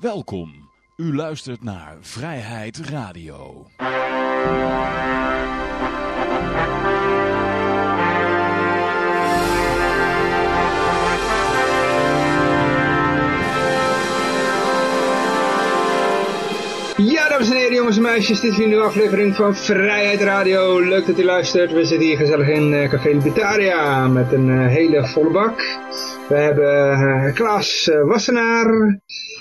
Welkom. U luistert naar Vrijheid Radio. Ja, dames en heren, jongens en meisjes, dit is weer een aflevering van Vrijheid Radio. Leuk dat u luistert. We zitten hier gezellig in eh, Café Libertaria met een eh, hele volle bak. We hebben eh, Klaas Wassenaar,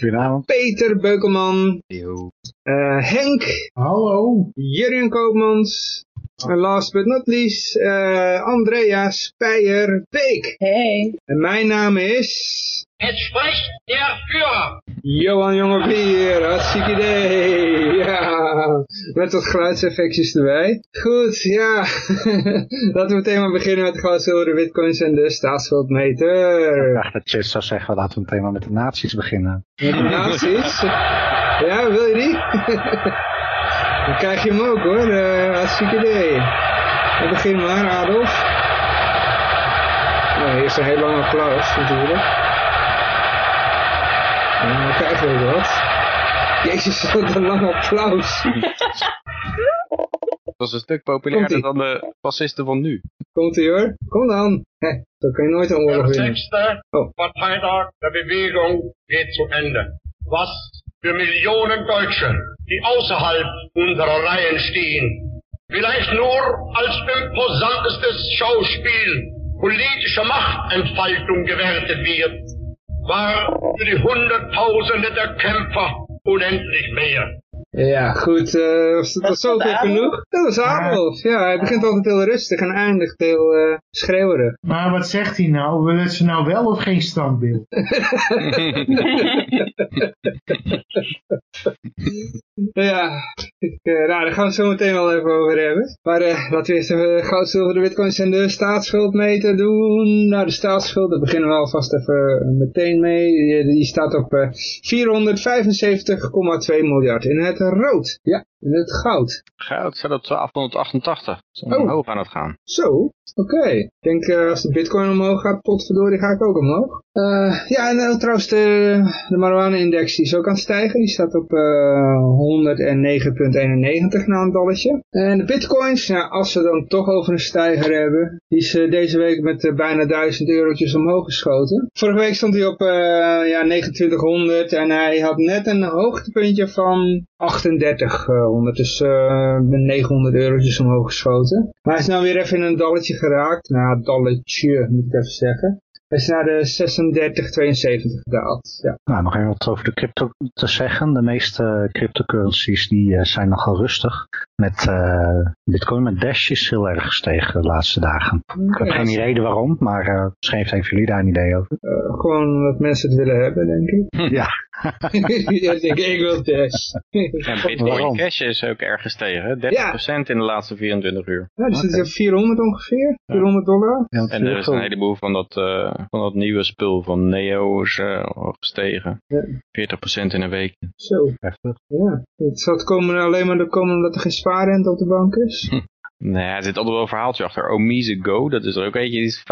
Goedenavond. Peter Beukelman, Yo. eh, Henk, Hallo. Jurjen Koopmans, en last but not least, eh, Andrea Speijer Beek. Hey. En mijn naam is... Het spricht der Führer. Johan Jongebier, hartstikke idee. Ja, met wat geluidseffectjes erbij. Goed, ja. Laten we meteen maar beginnen met goud, zilver, bitcoins en de staatsschuldmeter. Ik dacht dat je zou zeggen, laten we meteen maar met de nazi's beginnen. Met de nazi's. Ja, wil je die? Dan krijg je hem ook hoor, uh, hartstikke idee. We beginnen maar, Adolf. Nou, eerst een heel lang applaus natuurlijk. En dan krijgen we wat. Jezus, wat een lang applaus. Dat is een stuk populairder dan de fascisten van nu. Komt ie hoor. Kom dan. Hé, zo kun je nooit een oorlog winnen. sechste Oh. Parteitag der Bewegung geht zu Ende. Was für Millionen Deutsche, die außerhalb unserer Reihen stehen, vielleicht nur als imposantestes Schauspiel politischer Machtentfaltung gewertet wird, war für die Hunderttausende der Kämpfer unendlich mehr. Ja, goed. eh was dat Was zo dat goed Adolf? genoeg? Dat was Adolf. Ja, hij begint altijd heel rustig en eindigt heel eh schreeuwerig. Maar wat zegt hij nou? Willen ze nou wel of geen standbeeld? Ja, ik, eh, nou, daar gaan we het zo meteen wel even over hebben. Maar eh, laten we eerst even de goud, zilver, de bitcoins en de staatsschuld meten doen. Nou, de staatsschuld, daar beginnen we alvast even meteen mee. Die, die staat op eh 475,2 miljard in het rood. Ja, in het goud. Goud staat op 1288. Dat is Oh. omhoog aan het gaan. Zo, oké. Ik denk eh, als de bitcoin omhoog gaat, potverdorie ga ik ook omhoog. Eh, ja, en eh, trouwens de, de marijuana-index is ook aan het stijgen. Die staat op eh 109,91 na een dolletje. En de bitcoins, nou, als we dan toch over een stijger hebben, die is deze week met bijna 1000 eurotjes omhoog geschoten. Vorige week stond hij op ja, 2900 en hij had net een hoogtepuntje van 3800. Dus eh, met 900 eurotjes omhoog geschoten. Maar hij is nou weer even in een dalletje geraakt. Nou, dalletje moet ik even zeggen. Hij is naar de 36,72 gedaald. Ja. Nou, nog even wat over de crypto te zeggen. De meeste cryptocurrencies die eh, zijn nogal rustig. Met eh, bitcoin met Dash is heel erg gestegen de laatste dagen. Ik heb Ja, geen idee waarom, maar eh misschien heeft jullie daar een idee over. gewoon dat mensen het willen hebben, denk ik. Ja. ja, ik denk ik wil Dash. En Bitcoin Waarom? Cash is ook erg gestegen. hè? 30% in de laatste 24 uur. Ja, die zit Oké. op 400 ongeveer. 400 dollar. Ja, En er is een heleboel van dat, eh, van dat nieuwe spul van Neo is eh, gestegen. Ja. 40% in een week. Zo, heftig. ja. Het zal het komen alleen maar komen omdat er geen spaarrente op de bank is. Nee, er zit altijd wel een verhaaltje achter. Omise Go, dat is er ook eentje, die is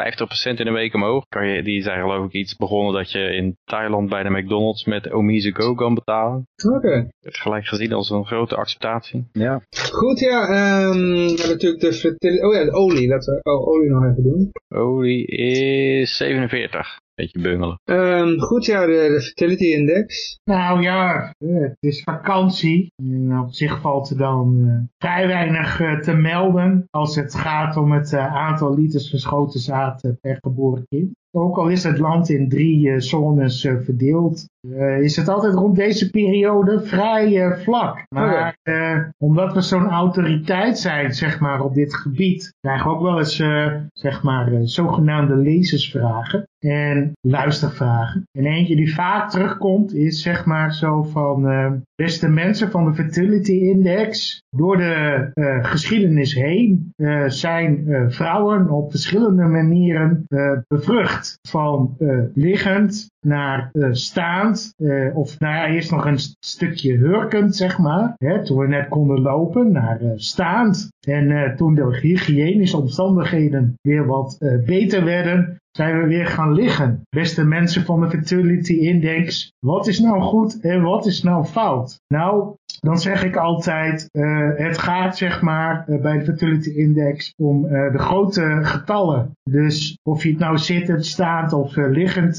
50% in een week omhoog. Kan je, die zijn geloof ik iets begonnen dat je in Thailand bij de McDonald's met Omise Go kan betalen. Oké. Gelijk gezien als een grote acceptatie. Ja. Goed, ja. ehm we hebben natuurlijk de. Oh ja, de olie. Laten we oh, olie nog even doen. Olie is 47. Beetje bungelen. Ehm, goed, ja, de, de fertility index. Nou ja, eh, het is vakantie. En op zich valt er dan eh, vrij weinig eh, te melden als het gaat om het aantal liters verschoten zaad per geboren kind. Ook al is het land in drie zones verdeeld, eh, is het altijd rond deze periode vrij eh, vlak. Maar eh, omdat we zo'n autoriteit zijn, zeg maar, op dit gebied, krijgen we ook wel eens, zeg maar, zogenaamde lezersvragen en luistervragen. En eentje die vaak terugkomt is, zeg maar, zo van, beste mensen van de Fertility Index, door de geschiedenis heen zijn vrouwen op verschillende manieren bevrucht. Van liggend naar eh, eh, of nou ja, eerst nog een st- stukje hurkend, zeg maar. Hè, toen we net konden lopen, naar eh, staand. En eh, toen de hygiënische omstandigheden weer wat beter werden, zijn we weer gaan liggen. Beste mensen van de Fertility Index, wat is nou goed en wat is nou fout? Nou, dan zeg ik altijd, het gaat zeg maar bij de Fertility Index om de grote getallen. Dus of je het nou zittend, staand of liggend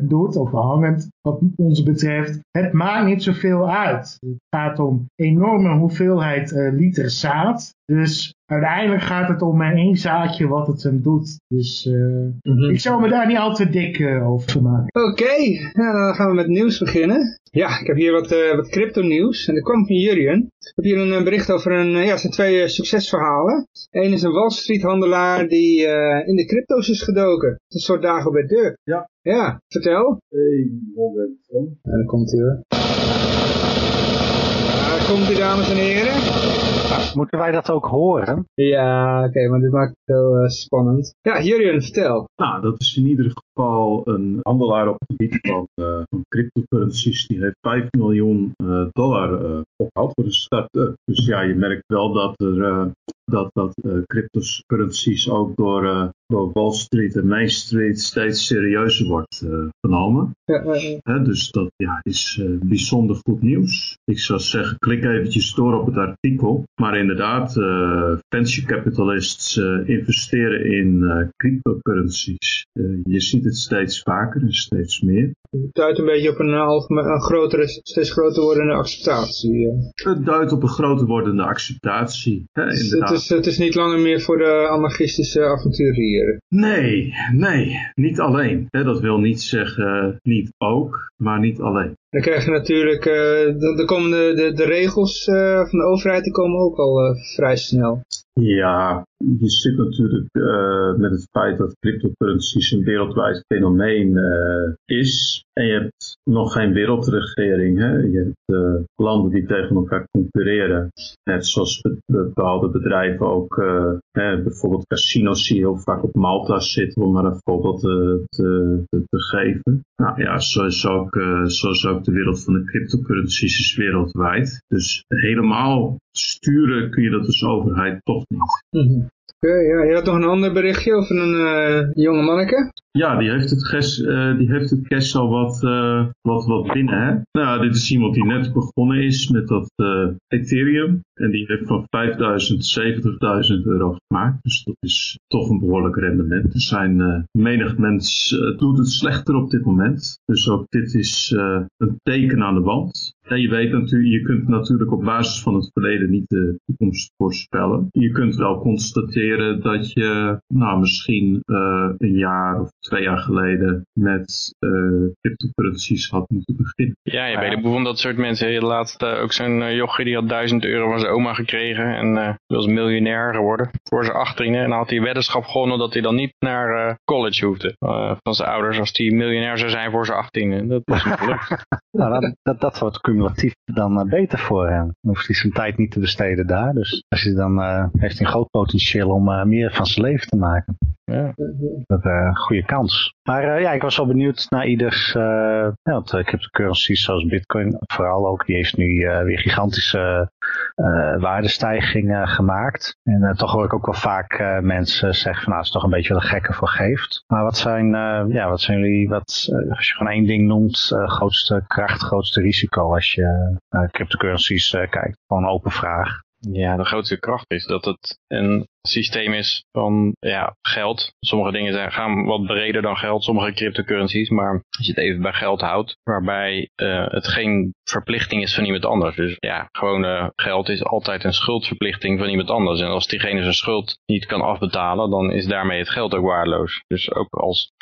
doet of hangend, wat ons betreft, het maakt niet zoveel uit. Het gaat om enorme hoeveelheid liter zaad. Dus uiteindelijk gaat het om maar één zaadje wat het hem doet. Dus mm -hmm. ik zou me daar niet al te dik uh, over maken. Oké, okay. nou, dan gaan we met nieuws beginnen. Ja, ik heb hier wat, wat crypto nieuws. En dat kwam van Jurien. Ik heb hier een bericht over een, ja, zijn twee succesverhalen. Eén is een Wall Street handelaar die in de crypto's is gedoken. Een soort dagen bij deur. Ja. Ja, vertel. Eén moment. Ja, dan komt hij hoor. Daar komt hij dames en heren. Moeten wij dat ook horen? Ja, oké, maar dit maakt het heel uh, spannend. Ja, Jurien, vertel. Nou, dat is in ieder geval een handelaar op het gebied van, uh, van cryptocurrencies. Die heeft 5 miljoen uh, dollar opgehaald voor de start-up. Dus ja, je merkt wel dat er dat, dat uh, cryptocurrencies ook door, uh, door Wall Street en Main Street steeds serieuzer wordt uh, genomen. Ja, dus dat ja, is bijzonder goed nieuws. Ik zou zeggen, klik eventjes door op het artikel. Maar inderdaad, venture capitalists investeren in cryptocurrencies. je ziet het steeds vaker en steeds meer. Het duidt een beetje op een, algemeen, een grotere, steeds groter wordende acceptatie. Het duidt op een groter wordende acceptatie. Hè, inderdaad is, het is niet langer meer voor de anarchistische avonturieren. Nee, nee, niet alleen. Dat wil niet zeggen niet ook, maar niet alleen. Dan krijg je natuurlijk, uh, de, de, komende, de, de regels uh, van de overheid die komen ook al uh, vrij snel. Ja, je zit natuurlijk uh, met het feit dat cryptocurrencies een wereldwijd fenomeen uh, En je hebt nog geen wereldregering. Hè? Je hebt uh, landen die tegen elkaar concurreren. Net zoals bepaalde bedrijven ook, hè, bijvoorbeeld casinos die heel vaak op Malta zitten, om maar een voorbeeld te, te, te geven. Nou ja, zo is, ook, is ook de wereld van de cryptocurrencies wereldwijd. Dus helemaal sturen kun je dat als overheid toch niet. Mm Oké, ja, je had nog een ander berichtje over een uh, jonge manneke. Ja, die heeft het, ges, uh, die heeft het al wat, uh, wat, wat binnen. Hè? Nou, dit is iemand die net begonnen is met dat Ethereum. En die heeft van 5000 70.000 euro gemaakt. Dus dat is toch een behoorlijk rendement. Er zijn menig mens doet het slechter op dit moment. Dus ook dit is een teken aan de wand. En je weet natuurlijk, je kunt natuurlijk op basis van het verleden niet de toekomst voorspellen. Je kunt wel constateren dat je nou misschien uh, een jaar of twee jaar geleden met uh, cryptocurrencies had moeten beginnen. Ja, je weet bijvoorbeeld dat soort mensen. Laatst uh, ook zo'n jochie die had duizend euro van zijn oma gekregen en uh, was miljonair geworden voor zijn achttiende. En dan had hij weddenschap gewonnen dat hij dan niet naar college hoefde van zijn ouders als hij miljonair zou zijn voor zijn achttiende. Dat is een geluk. nou, dat, dat, dat wordt cumulatief dan beter voor hem. Dan hoeft hij zijn tijd niet te besteden daar. Dus als hij dan, heeft hij een groot potentieel om meer van zijn leven te maken. Ja. Dat is een goede kans. Maar uh, ja, ik was wel benieuwd naar ieders, uh, ja, want uh, cryptocurrencies zoals bitcoin vooral ook, die heeft nu weer gigantische waardestijgingen gemaakt. En toch hoor ik ook wel vaak mensen zeggen van nou, is toch een beetje wat gekke voor geeft. Maar wat zijn, ja, wat zijn jullie, wat, als je gewoon één ding noemt, grootste kracht, grootste risico als je naar cryptocurrencies kijkt? Gewoon een open vraag. Ja, de grootste kracht is dat het een systeem is van ja, geld. Sommige dingen zijn, gaan wat breder dan geld, sommige cryptocurrencies. Maar als je het even bij geld houdt, waarbij uh, het geen verplichting is van iemand anders. Dus ja, gewoon geld is altijd een schuldverplichting van iemand anders. En als diegene zijn schuld niet kan afbetalen, dan is daarmee het geld ook waardeloos. Dus ook als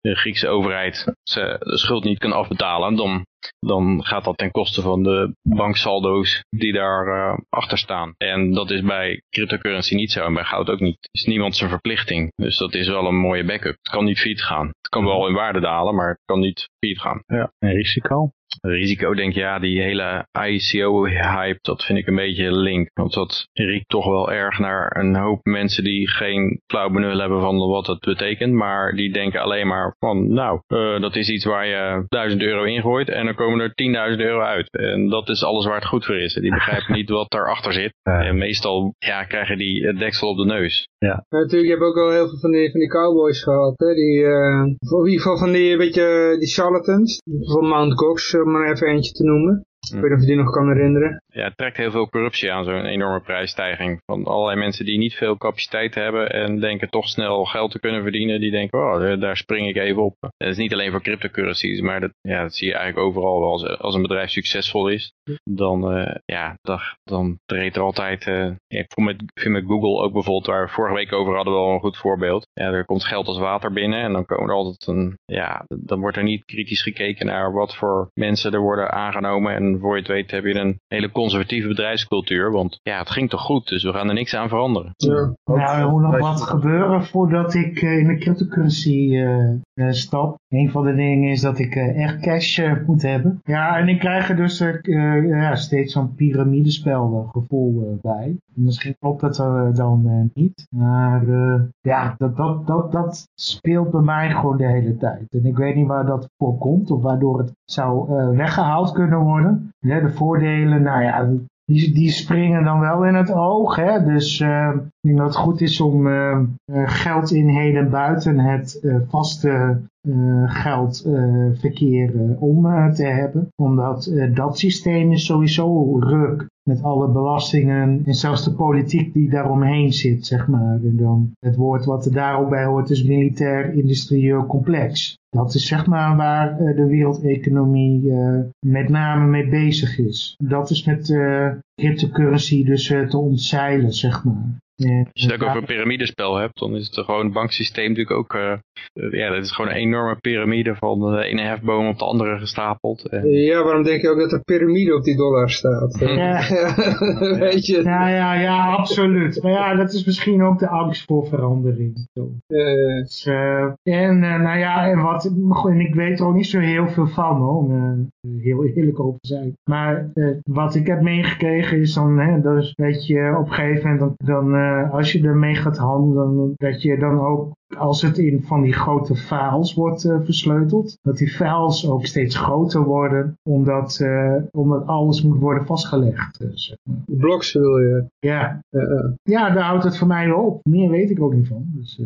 de Griekse overheid de schuld niet kan afbetalen, dan dan gaat dat ten koste van de banksaldo's die daar uh, achter staan. En dat is bij cryptocurrency niet zo en bij goud ook niet. Is niemand zijn verplichting. Dus dat is wel een mooie backup. Het kan niet failliet gaan. Het kan wel in waarde dalen, maar het kan niet failliet gaan. Ja, en risico? Risico denk ja, die hele ICO-hype, dat vind ik een beetje link. Want dat riekt toch wel erg naar een hoop mensen die geen flauw benul hebben van wat het betekent. Maar die denken alleen maar van, nou, uh, dat is iets waar je 1000 euro ingooit en dan komen er 10.000 euro uit. En dat is alles waar het goed voor is. Die begrijpen niet wat daarachter zit. En meestal ja, krijgen die het deksel op de neus. Ja, natuurlijk, je hebt ook al heel veel van die, van die cowboys gehad, hè? Die, uh, in ieder geval van die, weet je, die charlatans, van Mount Gox, om maar even eentje te noemen. Ik die nog kan herinneren. Ja, het trekt heel veel corruptie aan, zo'n enorme prijsstijging. Van allerlei mensen die niet veel capaciteit hebben en denken toch snel geld te kunnen verdienen. Die denken, oh, daar spring ik even op. Dat is niet alleen voor cryptocurrencies, maar dat, ja, dat zie je eigenlijk overal. Als, als een bedrijf succesvol is, dan, uh, ja, dan, dan treedt er altijd... Uh, ik met, vind met Google ook bijvoorbeeld, waar we vorige week over hadden, wel een goed voorbeeld. Ja, er komt geld als water binnen en dan komen er altijd een... Ja, dan wordt er niet kritisch gekeken naar wat voor mensen er worden aangenomen en voor je het weet heb je een hele conservatieve bedrijfscultuur. Want ja, het ging toch goed, dus we gaan er niks aan veranderen. Ja. Nou, er moet nog wat gebeuren voordat ik in de cryptocurrency uh, uh, stap. Een van de dingen is dat ik uh, echt cash moet hebben. Ja, en ik krijg er dus ja, steeds zo'n piramidespel gevoel bij. Misschien klopt dat dan niet. Maar ja, dat, dat, dat, dat speelt bij mij gewoon de hele tijd. En ik weet niet waar dat voor komt of waardoor het zou weggehaald kunnen worden. De voordelen, nou ja, die, die springen dan wel in het oog. Hè? Dus uh, ik denk dat het goed is om uh, geldinheden buiten het uh, vaste geldverkeer om te hebben. Omdat dat systeem is sowieso ruk met alle belastingen en zelfs de politiek die daaromheen zit, zeg maar. Dan het woord wat er daar ook bij hoort is militair-industrieel complex. Dat is zeg maar waar de wereldeconomie met name mee bezig is. Dat is met uh, cryptocurrency dus te ontzeilen, zeg maar. Als je het ook over een piramidespel hebt, dan is het gewoon een banksysteem natuurlijk ook, uh, ja, dat is gewoon een enorme piramide van de ene hefboom op de andere gestapeld. Ja, waarom denk je ook dat er piramide op die dollar staat? Ja. Weet je? Ja, ja, ja, absoluut. Maar ja, dat is misschien ook de angst voor verandering. Dus, uh, en uh, nou ja, en wat, en ik weet er ook niet zo heel veel van, hoor, om heel eerlijk over te zijn. Maar wat ik heb meegekregen is dan, hè, dus, weet je, op een gegeven moment dan, dan uh, als je ermee gaat handelen, dat je dan ook als het in van die grote files wordt uh, versleuteld, dat die files ook steeds groter worden, omdat, uh, omdat alles moet worden vastgelegd. Dus, Bloks wil je? Ja. ja, daar houdt het voor mij wel op. Meer weet ik ook niet van. Dus,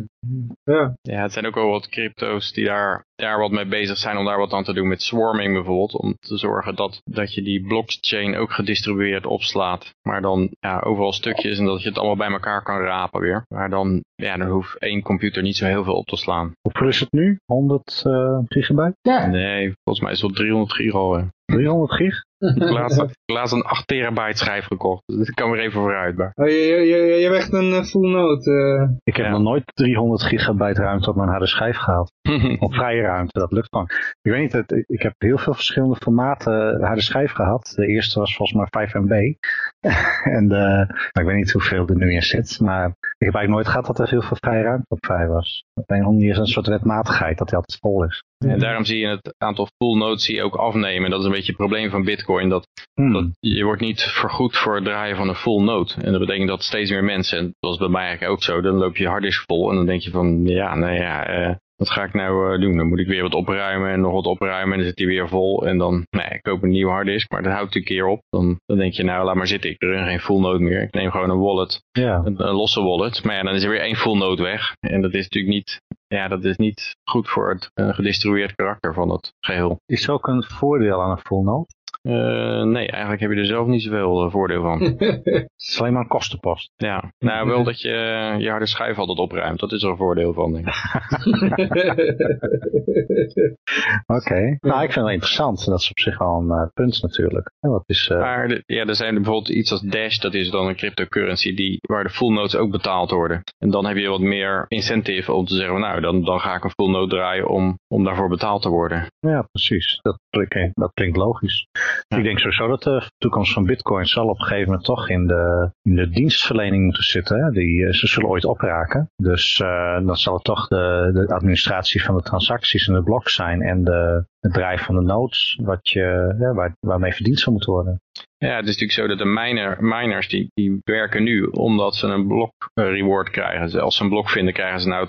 ja. ja, het zijn ook wel wat crypto's die daar, daar wat mee bezig zijn om daar wat aan te doen met swarming bijvoorbeeld. Om te zorgen dat, dat je die blockchain ook gedistribueerd opslaat. Maar dan ja, overal stukjes en dat je het allemaal bij elkaar kan rapen weer. Maar dan, ja, dan hoeft één computer niet zo heel veel op te slaan. Hoeveel is het nu? 100 uh, gigabyte? Ja. Nee, volgens mij is het wel 300 gig al. 300 gig? Ik heb laatst, laatst een 8 terabyte schijf gekocht. Dus ik kan weer even vooruit. Maar. Oh, je, je, je, je hebt echt een full note. Uh. Ik heb ja. nog nooit 300 gigabyte ruimte op mijn harde schijf gehad. of vrije ruimte, dat lukt gewoon. Ik weet niet, het, ik heb heel veel verschillende formaten harde schijf gehad. De eerste was volgens mij 5 MB. en de, ik weet niet hoeveel er nu in zit. Maar ik heb eigenlijk nooit gehad dat er heel veel vrije ruimte op vrij was. Op een of andere is een soort wetmatigheid dat hij altijd vol is. En daarom zie je het aantal full nodes zie je ook afnemen. Dat is een beetje het probleem van Bitcoin. Dat, Hmm. dat je wordt niet vergoed voor het draaien van een full node. En dat betekent dat steeds meer mensen, en dat was bij mij eigenlijk ook zo, dan loop je harddisk vol en dan denk je van, ja, nou ja, uh, wat ga ik nou uh, doen? Dan moet ik weer wat opruimen en nog wat opruimen en dan zit die weer vol. En dan, nee, ik koop een nieuwe harddisk, maar dat houdt een keer op. Dan, dan denk je, nou, laat maar zitten, ik run geen full node meer. Ik neem gewoon een wallet, ja. een, een losse wallet. Maar ja, dan is er weer één full node weg. En dat is natuurlijk niet ja, dat is niet goed voor het uh, gedistribueerd karakter van het geheel. Is ook een voordeel aan een full node? Uh, nee, eigenlijk heb je er zelf niet zoveel uh, voordeel van. het is alleen maar een kostenpost. Ja, nou wel dat je je harde schijf altijd opruimt. Dat is er een voordeel van, denk ik. Oké, okay. nou ik vind het wel interessant. Dat is op zich wel een uh, punt natuurlijk. En wat is, maar de, ja, er zijn bijvoorbeeld iets als Dash, dat is dan een cryptocurrency die, waar de full nodes ook betaald worden. En dan heb je wat meer incentive om te zeggen, nou dan, dan ga ik een full node draaien om, om daarvoor betaald te worden. Ja, precies. Dat, okay, dat klinkt logisch. Ja. Ik denk sowieso dat de toekomst van bitcoin zal op een gegeven moment toch in de, in de dienstverlening moeten zitten. Hè? Die, ze zullen ooit opraken. Dus uh, dan zal het toch de, de administratie van de transacties en de blocks zijn en de, het draaien van de nodes wat je, ja, waar, waarmee verdiend zou moeten worden. Ja, het is natuurlijk zo dat de miner, miners die, die werken nu omdat ze een blok reward krijgen. Als ze een blok vinden krijgen ze nou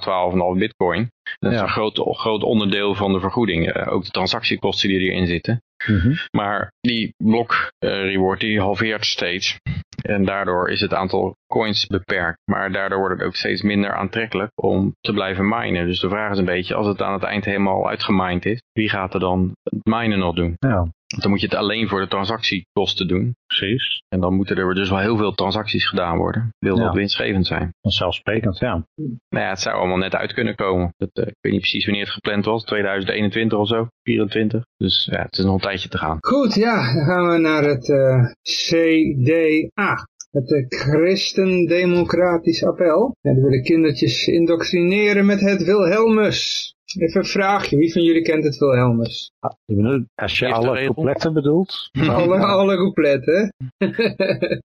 12,5 bitcoin. Dat is ja. een groot, groot onderdeel van de vergoeding. Ook de transactiekosten die erin zitten. Mhm. Maar die blok eh, reward die halveert steeds. En daardoor is het aantal coins beperkt. Maar daardoor wordt het ook steeds minder aantrekkelijk om te blijven minen. Dus de vraag is een beetje, als het aan het eind helemaal uitgemined is, wie gaat er dan het minen nog doen? Ja, Want dan moet je het alleen voor de transactiekosten doen. precies. En dan moeten er dus wel heel veel transacties gedaan worden. Wil dat Ja. winstgevend zijn? Vanzelfsprekend, ja. Nou ja, het zou allemaal net uit kunnen komen. Dat, eh, ik weet niet precies wanneer het gepland was. 2021 of zo. 24. Dus ja, het is nog een tijdje te gaan. Goed, ja, dan gaan we naar het eh, CDA. Het eh, Christendemocratisch Appel. Ja, die willen kindertjes indoctrineren met het Wilhelmus. Even een vraagje, wie van jullie kent het Wilhelmus? Bedoelt, Als je alle coupletten bedoelt, Alle, alle coupletten,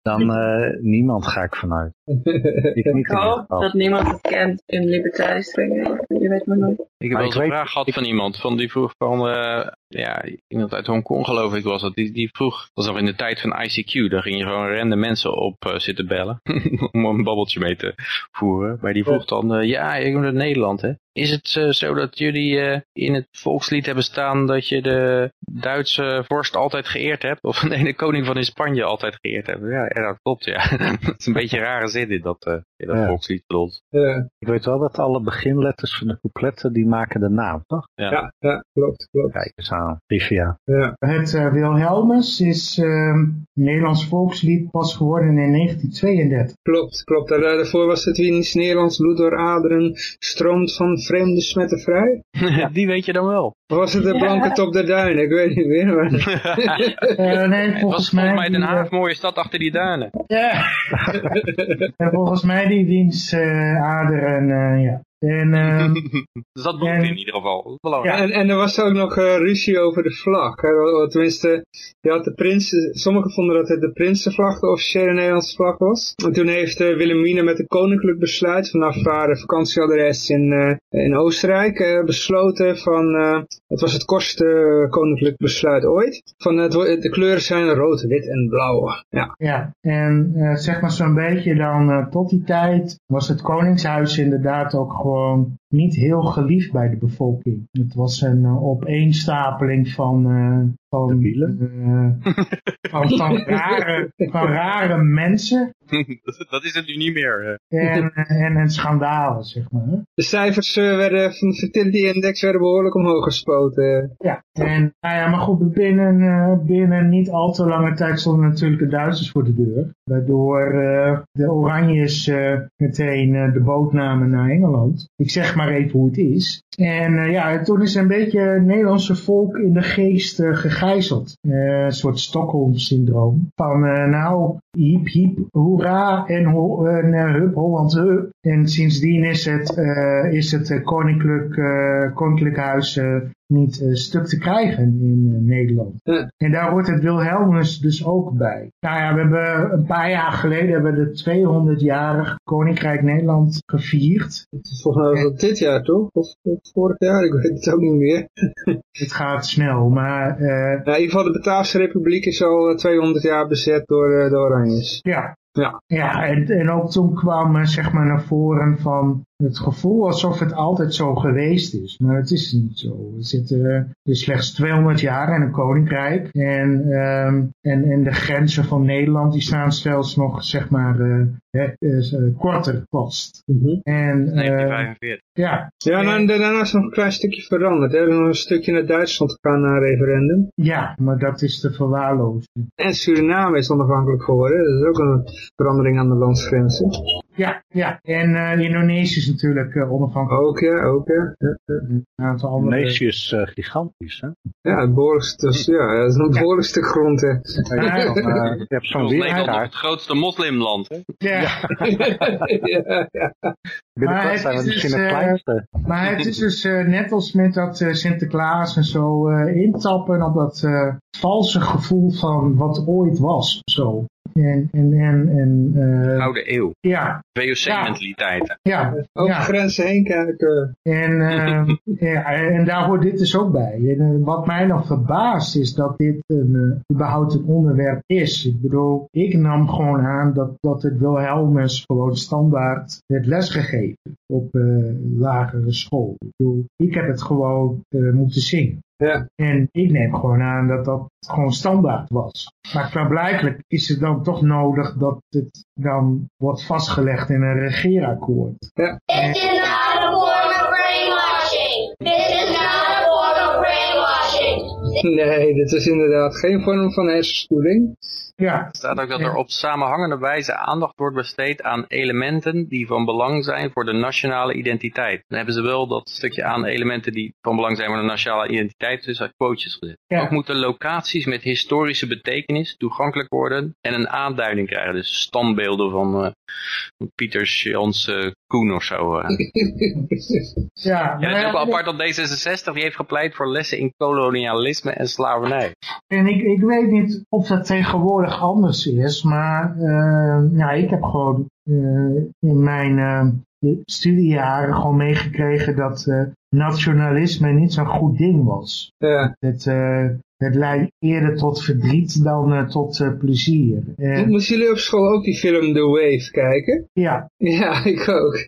dan eh, niemand ga ik vanuit. Ik niet Ik hoop dat niemand het kent in libertarische swingen. Je weet maar nooit. Ik heb wel een vraag gehad van iemand. Van die vroeg van, eh, ja, iemand uit Hongkong geloof ik was dat. Die, die vroeg, dat was nog in de tijd van ICQ. Daar ging je gewoon random mensen op eh, zitten bellen. om een babbeltje mee te voeren. Maar die vroeg dan, eh, ja, ik kom uit Nederland hè. Is het eh, zo dat jullie in het volkslied hebben staan dat je de Duitse vorst altijd geëerd hebt? Of nee, de koning van in Spanje altijd geëerd hebt? Ja, dat klopt ja. Het is een beetje rare zin in dat, in dat Ja. volkslied bedoeld. eh, Ik weet wel dat alle beginletters van de coupletten, die maken de naam, toch? ja, ja, klopt, klopt. Kijk eens aan, trivia. Ja. Het eh, Wilhelmus is ehm, Nederlands volkslied pas geworden in 1932. Klopt, klopt. Daar- Daarvoor was het Wiens Nederlands bloed door aderen stroomt van vreemde smetten vrij. Die weet je dan wel. Of was het de blanke top der duinen? Ik weet niet meer. Maar... Eh, nee, Het was volgens volgens mij mij, Den Haag mooie stad achter die duinen. Ja. en volgens mij die Wiens eh, aderen, eh, ja. En ehm, Dus dat En- in ieder geval. Belangrijk. En, en er was ook nog eh, ruzie over de vlag. Hè. Tenminste, je had de prins, sommigen vonden dat het de Prinsenvlag de officiële Nederlandse vlag was. En toen heeft uh, Wilhelmina met een koninklijk besluit vanaf haar vakantieadres in, eh, in Oostenrijk eh, besloten van, eh, het was het kortste koninklijk besluit ooit, van het, de kleuren zijn rood, wit en blauw. Ja, ja, en eh, zeg maar zo'n beetje dan tot die tijd was het Koningshuis inderdaad ook gewoon for niet heel geliefd bij de bevolking. Het was een eh, opeenstapeling van, eh, van, eh, van, van, rare, van rare mensen dat is het nu niet meer. en, en, en schandalen, zeg maar. hè. de cijfers werden, van de fertility index werden behoorlijk omhoog gespoten. Ja, en nou ja, maar goed, binnen, eh, binnen niet al te lange tijd stonden natuurlijk de Duitsers voor de deur. Waardoor eh, de Oranjes eh, meteen eh, de boot namen naar Engeland. Ik zeg maar even hoe het is. En eh, ja, toen is een beetje het Nederlandse volk in de geest eh, gegijzeld. Eh, een soort Stockholm-syndroom. Van nou, hiep hiep, hoera en, ho en eh, hup Holland hup. En sindsdien is het, eh, is het eh, koninklijk, koninklijk huis niet stuk te krijgen in Nederland. En daar hoort het Wilhelmus dus ook bij. Nou ja, we hebben een paar jaar geleden hebben we de 200-jarig Koninkrijk Nederland gevierd. Volgens mij was dat dit jaar toch? Of, of vorig jaar? Ik weet het ook niet meer. Het gaat snel, maar Ja, in ieder geval de Bataafse Republiek is al eh, 200 jaar bezet door eh, ja. Ja. Ja, en, en ook toen kwam zeg maar naar voren van het gevoel alsof het altijd zo geweest is. Maar het is niet zo. We zitten dus slechts 200 jaar in een koninkrijk. En, ehm, en, en de grenzen van Nederland die staan zelfs nog zeg maar eh, hè, eh, eh, korter vast. En eh, 1945. ja, Ja, nou, daarna is nog een klein stukje veranderd. Hè. Er is nog een stukje naar Duitsland gegaan na een referendum. ja, maar dat is te verwaarlozen. En Suriname is onafhankelijk geworden. Dat is ook een verandering aan de landsgrenzen. Ja, ja. En eh, Indonesië is natuurlijk eh, onafhankelijk. Ook ja, ook ja. Ja, ja. Een aantal andere... Indonesië is eh, gigantisch, hè? Ja, het behoorlijkste, dus, ja, het is een stuk grond. Hè. Je hebt zo'n weerkaart. het grootste moslimland. Hè? ja. ja, Binnenkort het zijn we is misschien dus, het kleinste. Maar het is dus net als met dat eh, Sinterklaas en zo eh, intappen op dat eh, valse gevoel van wat ooit was. Zo. En, en, en, en eh, Oude eeuw. ja, VOC-mentaliteit. ja, Over ja. grenzen heen kijken. En, eh, ja, en daar hoort dit dus ook bij. En, eh, wat mij nog verbaast is dat dit een, eh, überhaupt een onderwerp is. Ik bedoel, ik nam gewoon aan dat, dat het Wilhelmus gewoon standaard werd lesgegeven op eh, lagere school. Ik bedoel, ik heb het gewoon moeten zingen. Ja. En ik neem gewoon aan dat dat gewoon standaard was. Maar klaarblijkelijk is het dan toch nodig dat het dan wordt vastgelegd in een regeerakkoord. Ja. En- This is not a form of brainwashing. This is not a form of brainwashing. Nee, dit is inderdaad geen vorm van hersenspoeling. Ja, Er staat ook dat er op samenhangende wijze aandacht wordt besteed aan elementen die van belang zijn voor de nationale identiteit. Dan hebben ze wel dat stukje aan elementen die van belang zijn voor de nationale identiteit dus uit quotejes gezet. Ja. Ook moeten locaties met historische betekenis toegankelijk worden en een aanduiding krijgen. Dus standbeelden van, van Pieter Jans eh, Koen of zo. eh. ja, Ja, het is ook wel apart dat D66 die heeft gepleit voor lessen in kolonialisme en slavernij. En ik, ik weet niet of dat tegenwoordig anders is, maar eh, ja, ik heb gewoon eh, in mijn eh, studiejaren gewoon meegekregen dat nationalisme niet zo'n goed ding was. Ja. Het, het leidt eerder tot verdriet dan eh, tot eh, plezier. En, Moesten jullie op school ook die film The Wave kijken? ja, Ja, ik ook.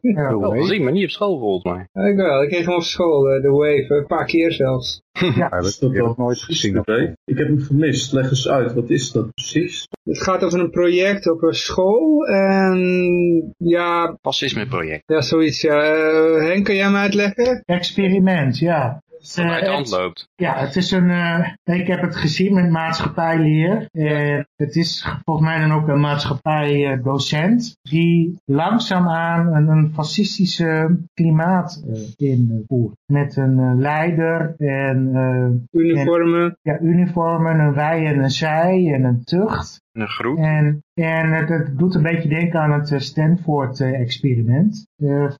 ja. Wel gezien, maar niet op school volgens mij. ik wel. Ik kreeg hem op school, eh, The Wave, een paar keer zelfs. Ja, dat heb ik ook nooit gezien. Oké, ik heb hem gemist. Leg eens uit, wat is dat precies? Het gaat over een project op een school en ja, Fascisme project. ja zoiets. Ja. Eh, Henk, kan jij hem uitleggen? Experiment, ja. Dat eh, uit de het- hand loopt. Ja, het is een, eh, ik heb het gezien met maatschappijleer. Eh, het is volgens mij dan ook een maatschappij-docent die langzaamaan een, een fascistische klimaat invoert. Met een leider en eh, Uniformen. ja, uniformen, een wij en een zij en een tucht. Een groep. En, en het, het doet een beetje denken aan het eh, Stanford-experiment.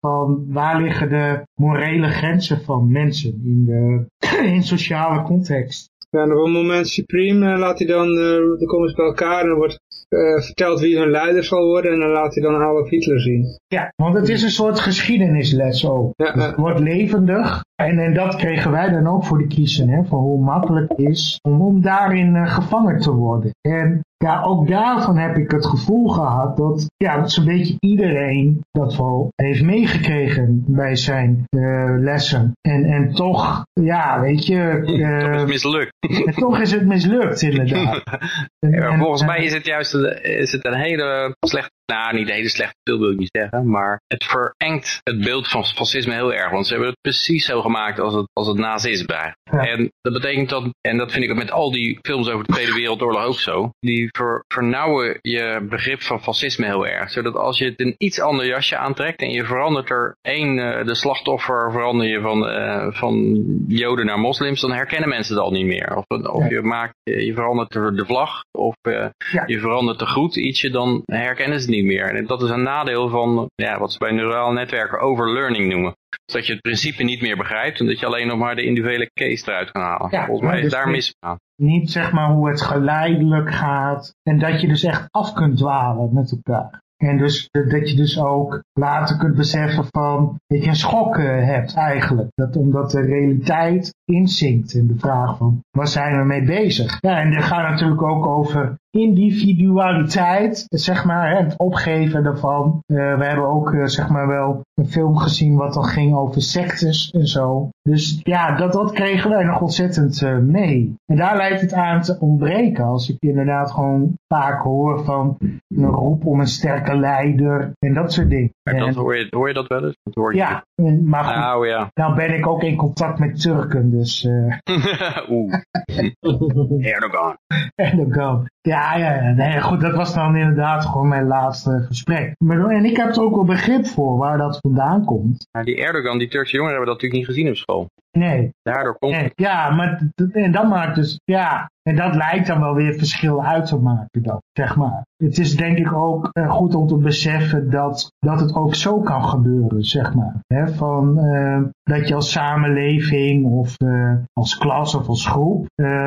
van waar liggen de morele grenzen van mensen in de in sociale context. Ja, en op een moment supreme eh, laat hij dan, eh, dan komen ze bij elkaar en er wordt eh, verteld wie hun leider zal worden en dan laat hij dan Adolf Hitler zien. Ja, want het is een soort geschiedenisles ook. Ja, Dus het wordt levendig. En, en dat kregen wij dan ook voor de kiezen, hè, van hoe makkelijk het is om, om daarin eh, gevangen te worden. En ja, ook daarvan heb ik het gevoel gehad dat, ja, dat zo'n beetje iedereen dat wel heeft meegekregen bij zijn eh, lessen. En, en toch, ja, weet je, Toch is eh, het mislukt. en toch is het mislukt inderdaad. En- Ja, volgens en- mij is het juist is het een hele slechte, nou niet een hele slechte beeld wil ik niet zeggen, maar het verengt het beeld van fascisme heel erg. Want ze hebben het precies zo gemaakt als het, als het nazisme. Ja. En dat betekent dat, en dat vind ik ook met al die films over de Tweede Wereldoorlog ook zo, die ver, vernauwen je begrip van fascisme heel erg. Zodat als je het een iets ander jasje aantrekt en je verandert er één, eh, de slachtoffer verander je van, eh, van joden naar moslims, dan herkennen mensen het al niet meer. Of, of je maakt, eh, je verandert de, vlag, of Ja. je verandert de groet ietsje, dan herkennen ze het niet meer. En dat is een nadeel van ja, wat ze bij neurale netwerken overlearning noemen. Dus dat je het principe niet meer begrijpt en dat je alleen nog maar de individuele case eruit kan halen. Ja, Volgens mij is dus daar die- misgaan. niet zeg maar hoe het geleidelijk gaat. En dat je dus echt af kunt dwalen met elkaar. En dus dat je dus ook later kunt beseffen van dat je een schok hebt eigenlijk. Dat omdat de realiteit inzinkt in de vraag van waar zijn we mee bezig. Ja, en dit gaat natuurlijk ook over individualiteit, zeg maar, het opgeven daarvan. Eh, we hebben ook eh, zeg maar wel een film gezien wat dan ging over sectes en zo. Dus ja, dat, dat kregen wij nog ontzettend eh, mee. En daar lijkt het aan te ontbreken. Als ik inderdaad gewoon vaak hoor van een roep om een sterke leider en dat soort dingen. Maar dat En- hoor, je, hoor je dat wel eens? Dat hoor je ja, en- maar goed, Nou ja. nou ben ik ook in contact met Turken, dus eh Oeh. Erdogan. Erdogan. Ja, ja, ja. Nee, goed, dat was dan inderdaad gewoon mijn laatste gesprek. Maar, en ik heb er ook wel begrip voor waar dat vandaan komt. Maar die Erdogan, die Turkse jongeren hebben dat natuurlijk niet gezien op school. Nee, Daardoor komt nee. Ja, maar en dat maakt dus, ja, en dat lijkt dan wel weer verschil uit te maken dan, zeg maar. Het is denk ik ook eh, goed om te beseffen dat, dat het ook zo kan gebeuren, zeg maar. Van, eh, dat je als samenleving of eh, als klas of als groep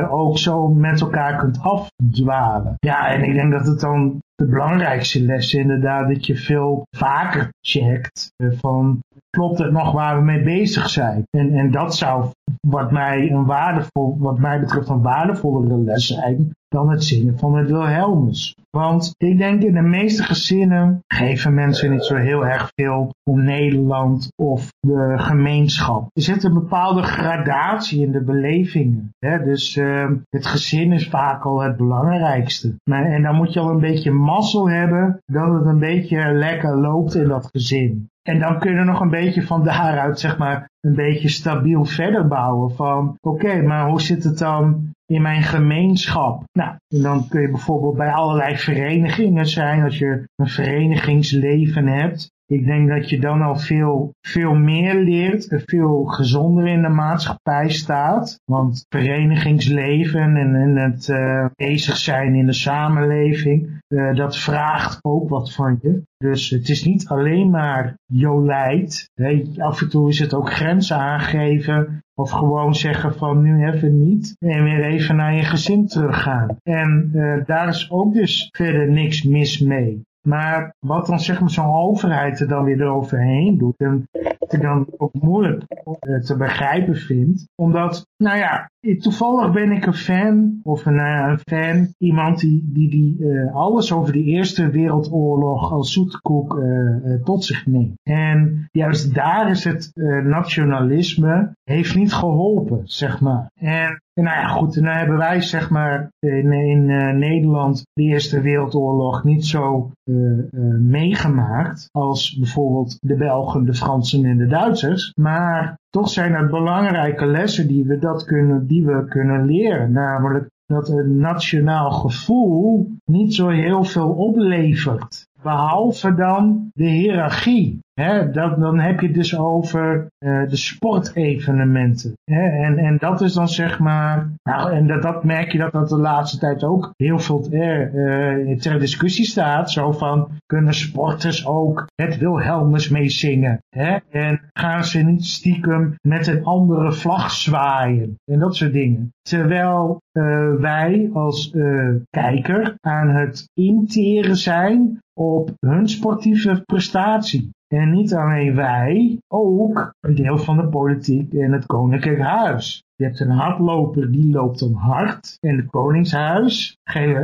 ook zo met elkaar kunt afdwalen. Ja, en ik denk dat het dan de belangrijkste les is inderdaad dat je veel vaker checkt van klopt het nog waar we mee bezig zijn? En, en dat zou wat mij een waardevol, wat mij betreft een waardevollere les zijn dan het zingen van het Wilhelmus. Want ik denk in de meeste gezinnen geven mensen niet zo heel erg veel om Nederland of de gemeenschap. Er zit een bepaalde gradatie in de belevingen. Hè? Dus uh, het gezin is vaak al het belangrijkste. En dan moet je al een beetje mazzel hebben dat het een beetje lekker loopt in dat gezin. En dan kun je nog een beetje van daaruit, zeg maar, een beetje stabiel verder bouwen. Van, oké, maar hoe zit het dan in mijn gemeenschap? Nou, en dan kun je bijvoorbeeld bij allerlei verenigingen zijn, als je een verenigingsleven hebt. Ik denk dat je dan al veel, veel meer leert, veel gezonder in de maatschappij staat. Want verenigingsleven en, het uh, bezig zijn in de samenleving, uh, dat vraagt ook wat van je. Dus het is niet alleen maar Jolijt. Af en toe is het ook grenzen aangeven. Of gewoon zeggen van nu even niet. En weer even naar je gezin teruggaan. En uh, daar is ook dus verder niks mis mee. Maar wat dan zeg maar zo'n overheid er dan weer eroverheen doet. Ik dan ook moeilijk te begrijpen vind. Omdat, nou ja, toevallig ben ik een fan. Of een, een fan. Iemand die, die, die uh, alles over de Eerste Wereldoorlog als zoetkoek uh, tot zich neemt. En juist daar is het nationalisme heeft niet geholpen, zeg maar. En nou ja, goed, dan hebben wij zeg maar in, in Nederland de Eerste Wereldoorlog niet zo meegemaakt als bijvoorbeeld de Belgen, de Fransen en de Duitsers. Maar toch zijn er belangrijke lessen die we, dat kunnen, die we kunnen leren. Namelijk dat een nationaal gevoel niet zo heel veel oplevert. Behalve dan de hiërarchie. Dat, dan heb je het dus over uh, de sportevenementen. En, en dat is dan zeg maar, nou, en dat, dat merk je dat dat de laatste tijd ook heel veel ter, uh, ter discussie staat. Zo van, kunnen sporters ook het Wilhelmus meezingen? En gaan ze niet stiekem met een andere vlag zwaaien? En dat soort dingen. Terwijl wij als kijker aan het interen zijn op hun sportieve prestatie. En niet alleen wij, ook een deel van de politiek en het koninklijk huis. Je hebt een hardloper die loopt dan hard. En het koningshuis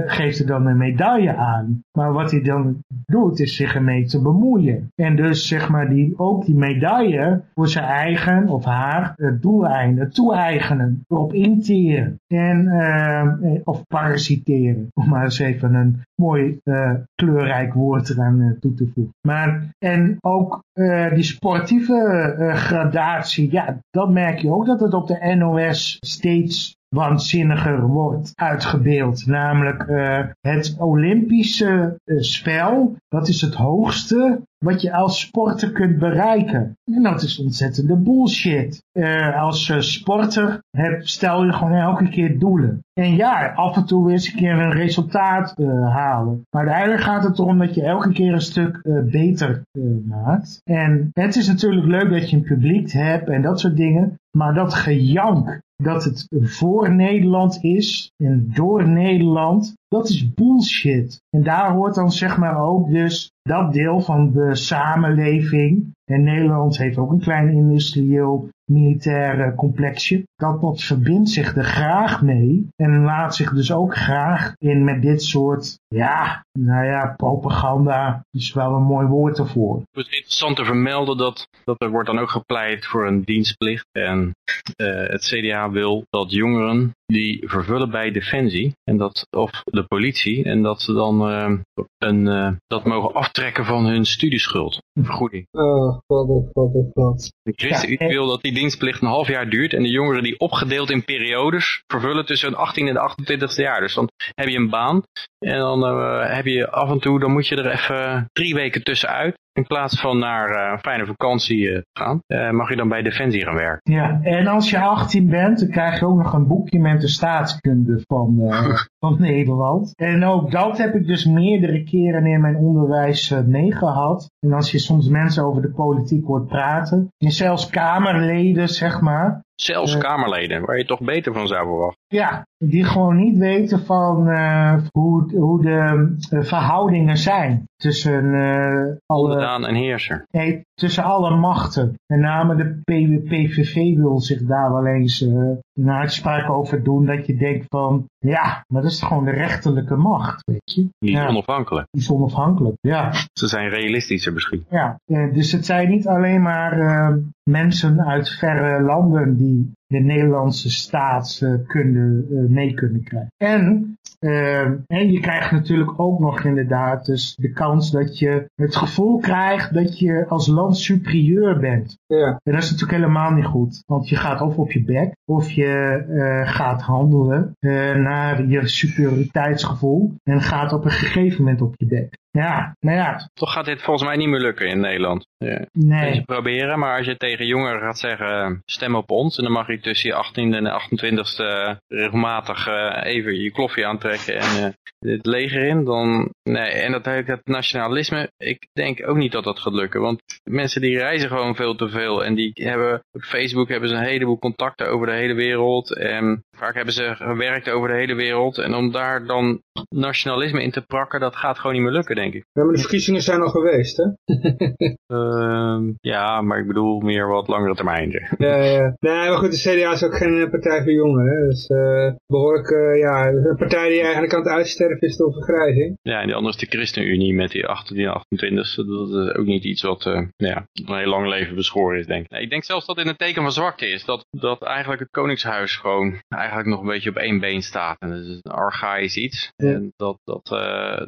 geeft er dan een medaille aan. Maar wat hij dan doet is zich ermee te bemoeien. En dus zeg maar die, ook die medaille voor zijn eigen of haar doeleinden toe-eigenen. Erop interen. En, uh, of parasiteren. Om maar eens even een mooi uh, kleurrijk woord eraan uh, toe te voegen. Maar, en ook die sportieve gradatie, ja, dat merk je ook dat het op de NOS steeds waanzinniger wordt uitgebeeld. Namelijk uh, het Olympische uh, spel, dat is het hoogste wat je als sporter kunt bereiken. En dat is ontzettende bullshit. Uh, als sporter heb, stel je gewoon elke keer doelen. En ja, af en toe eens een keer een resultaat halen. Maar uiteindelijk gaat het erom dat je elke keer een stuk beter maakt. En het is natuurlijk leuk dat je een publiek hebt en dat soort dingen. Maar dat gejank dat het voor Nederland is en door Nederland, dat is bullshit. En daar hoort dan zeg maar ook dus dat deel van de samenleving. En Nederland heeft ook een klein industrieel militaire complexje. Dat, dat verbindt zich er graag mee en laat zich dus ook graag in met dit soort, ja, nou ja, propaganda is wel een mooi woord ervoor. Het is interessant te vermelden dat, dat er wordt dan ook gepleit voor een dienstplicht en uh, het CDA wil dat jongeren die vervullen bij Defensie en dat, of de politie en dat ze dan uh, een, uh, dat mogen aftrekken van hun studieschuld. Een vergoeding. Oh, god, god, god. De ChristenUnie ja, wil dat die dienstplicht een half jaar duurt en de jongeren die opgedeeld in periodes vervullen tussen hun 18 en de 28ste jaar. Dus dan heb je een baan en dan uh, heb je af en toe, dan moet je er even drie weken tussenuit. In plaats van naar uh, een fijne vakantie uh, gaan, uh, mag je dan bij Defensie gaan werken. Ja, en als je 18 bent, dan krijg je ook nog een boekje met de staatskunde van, van Nederland. En ook dat heb ik dus meerdere keren in mijn onderwijs meegehad. En als je soms mensen over de politiek hoort praten, en zelfs Kamerleden, zeg maar, Zelfs Kamerleden, waar je toch beter van zou verwachten. Ja, die gewoon niet weten van uh, hoe, hoe de verhoudingen zijn. Tussen uh, alle... Onderdaan en heerser. Nee, tussen alle machten. Met name de PVV wil zich daar wel eens uh, een uitspraak over doen dat je denkt van, ja, maar dat is gewoon de rechterlijke macht, weet je. Die is onafhankelijk. Die is onafhankelijk, ja. Ze zijn realistischer misschien. Ja, dus het zijn niet alleen maar uh, mensen uit verre landen die de Nederlandse staatskunde mee kunnen krijgen. En, uh, en je krijgt natuurlijk ook nog inderdaad dus de kans dat je het gevoel krijgt dat je als land superieur bent. Ja. En dat is natuurlijk helemaal niet goed. Want je gaat of op je bek, of je uh, gaat handelen naar je superioriteitsgevoel. En gaat op een gegeven moment op je bek. Ja, nou ja. Toch gaat dit volgens mij niet meer lukken in Nederland. Ja. Nee. Je proberen, maar als je tegen jongeren gaat zeggen, stem op ons. En dan mag je tussen je 18e en 28e regelmatig uh, even je kloffie aantrekken en uh, het leger in. Dan, nee, en dat, dat nationalisme, ik denk ook niet dat dat gaat lukken. Want mensen die reizen gewoon veel te veel. En die hebben, op Facebook hebben ze een heleboel contacten over de hele wereld. En vaak hebben ze gewerkt over de hele wereld. En om daar dan nationalisme in te prakken, dat gaat gewoon niet meer lukken, denk ik. Ja, maar de verkiezingen zijn al geweest, hè? uh, ja, maar ik bedoel meer wat langere termijn. ja, ja. Nee, maar goed, de CDA is ook geen partij voor jongeren. Hè? Dus uh, behoorlijk, uh, ja, een partij die eigenlijk aan het uitsterven is door vergrijzing. Ja, en die andere is de ChristenUnie met die 18 28 Dat is ook niet iets wat ja, een heel lang leven is, denk ik. Nee, ik denk zelfs dat het in het teken van zwakte is. Dat, dat eigenlijk het Koningshuis gewoon eigenlijk nog een beetje op één been staat. En dat is een archaïs iets. Ja. En dat, dat,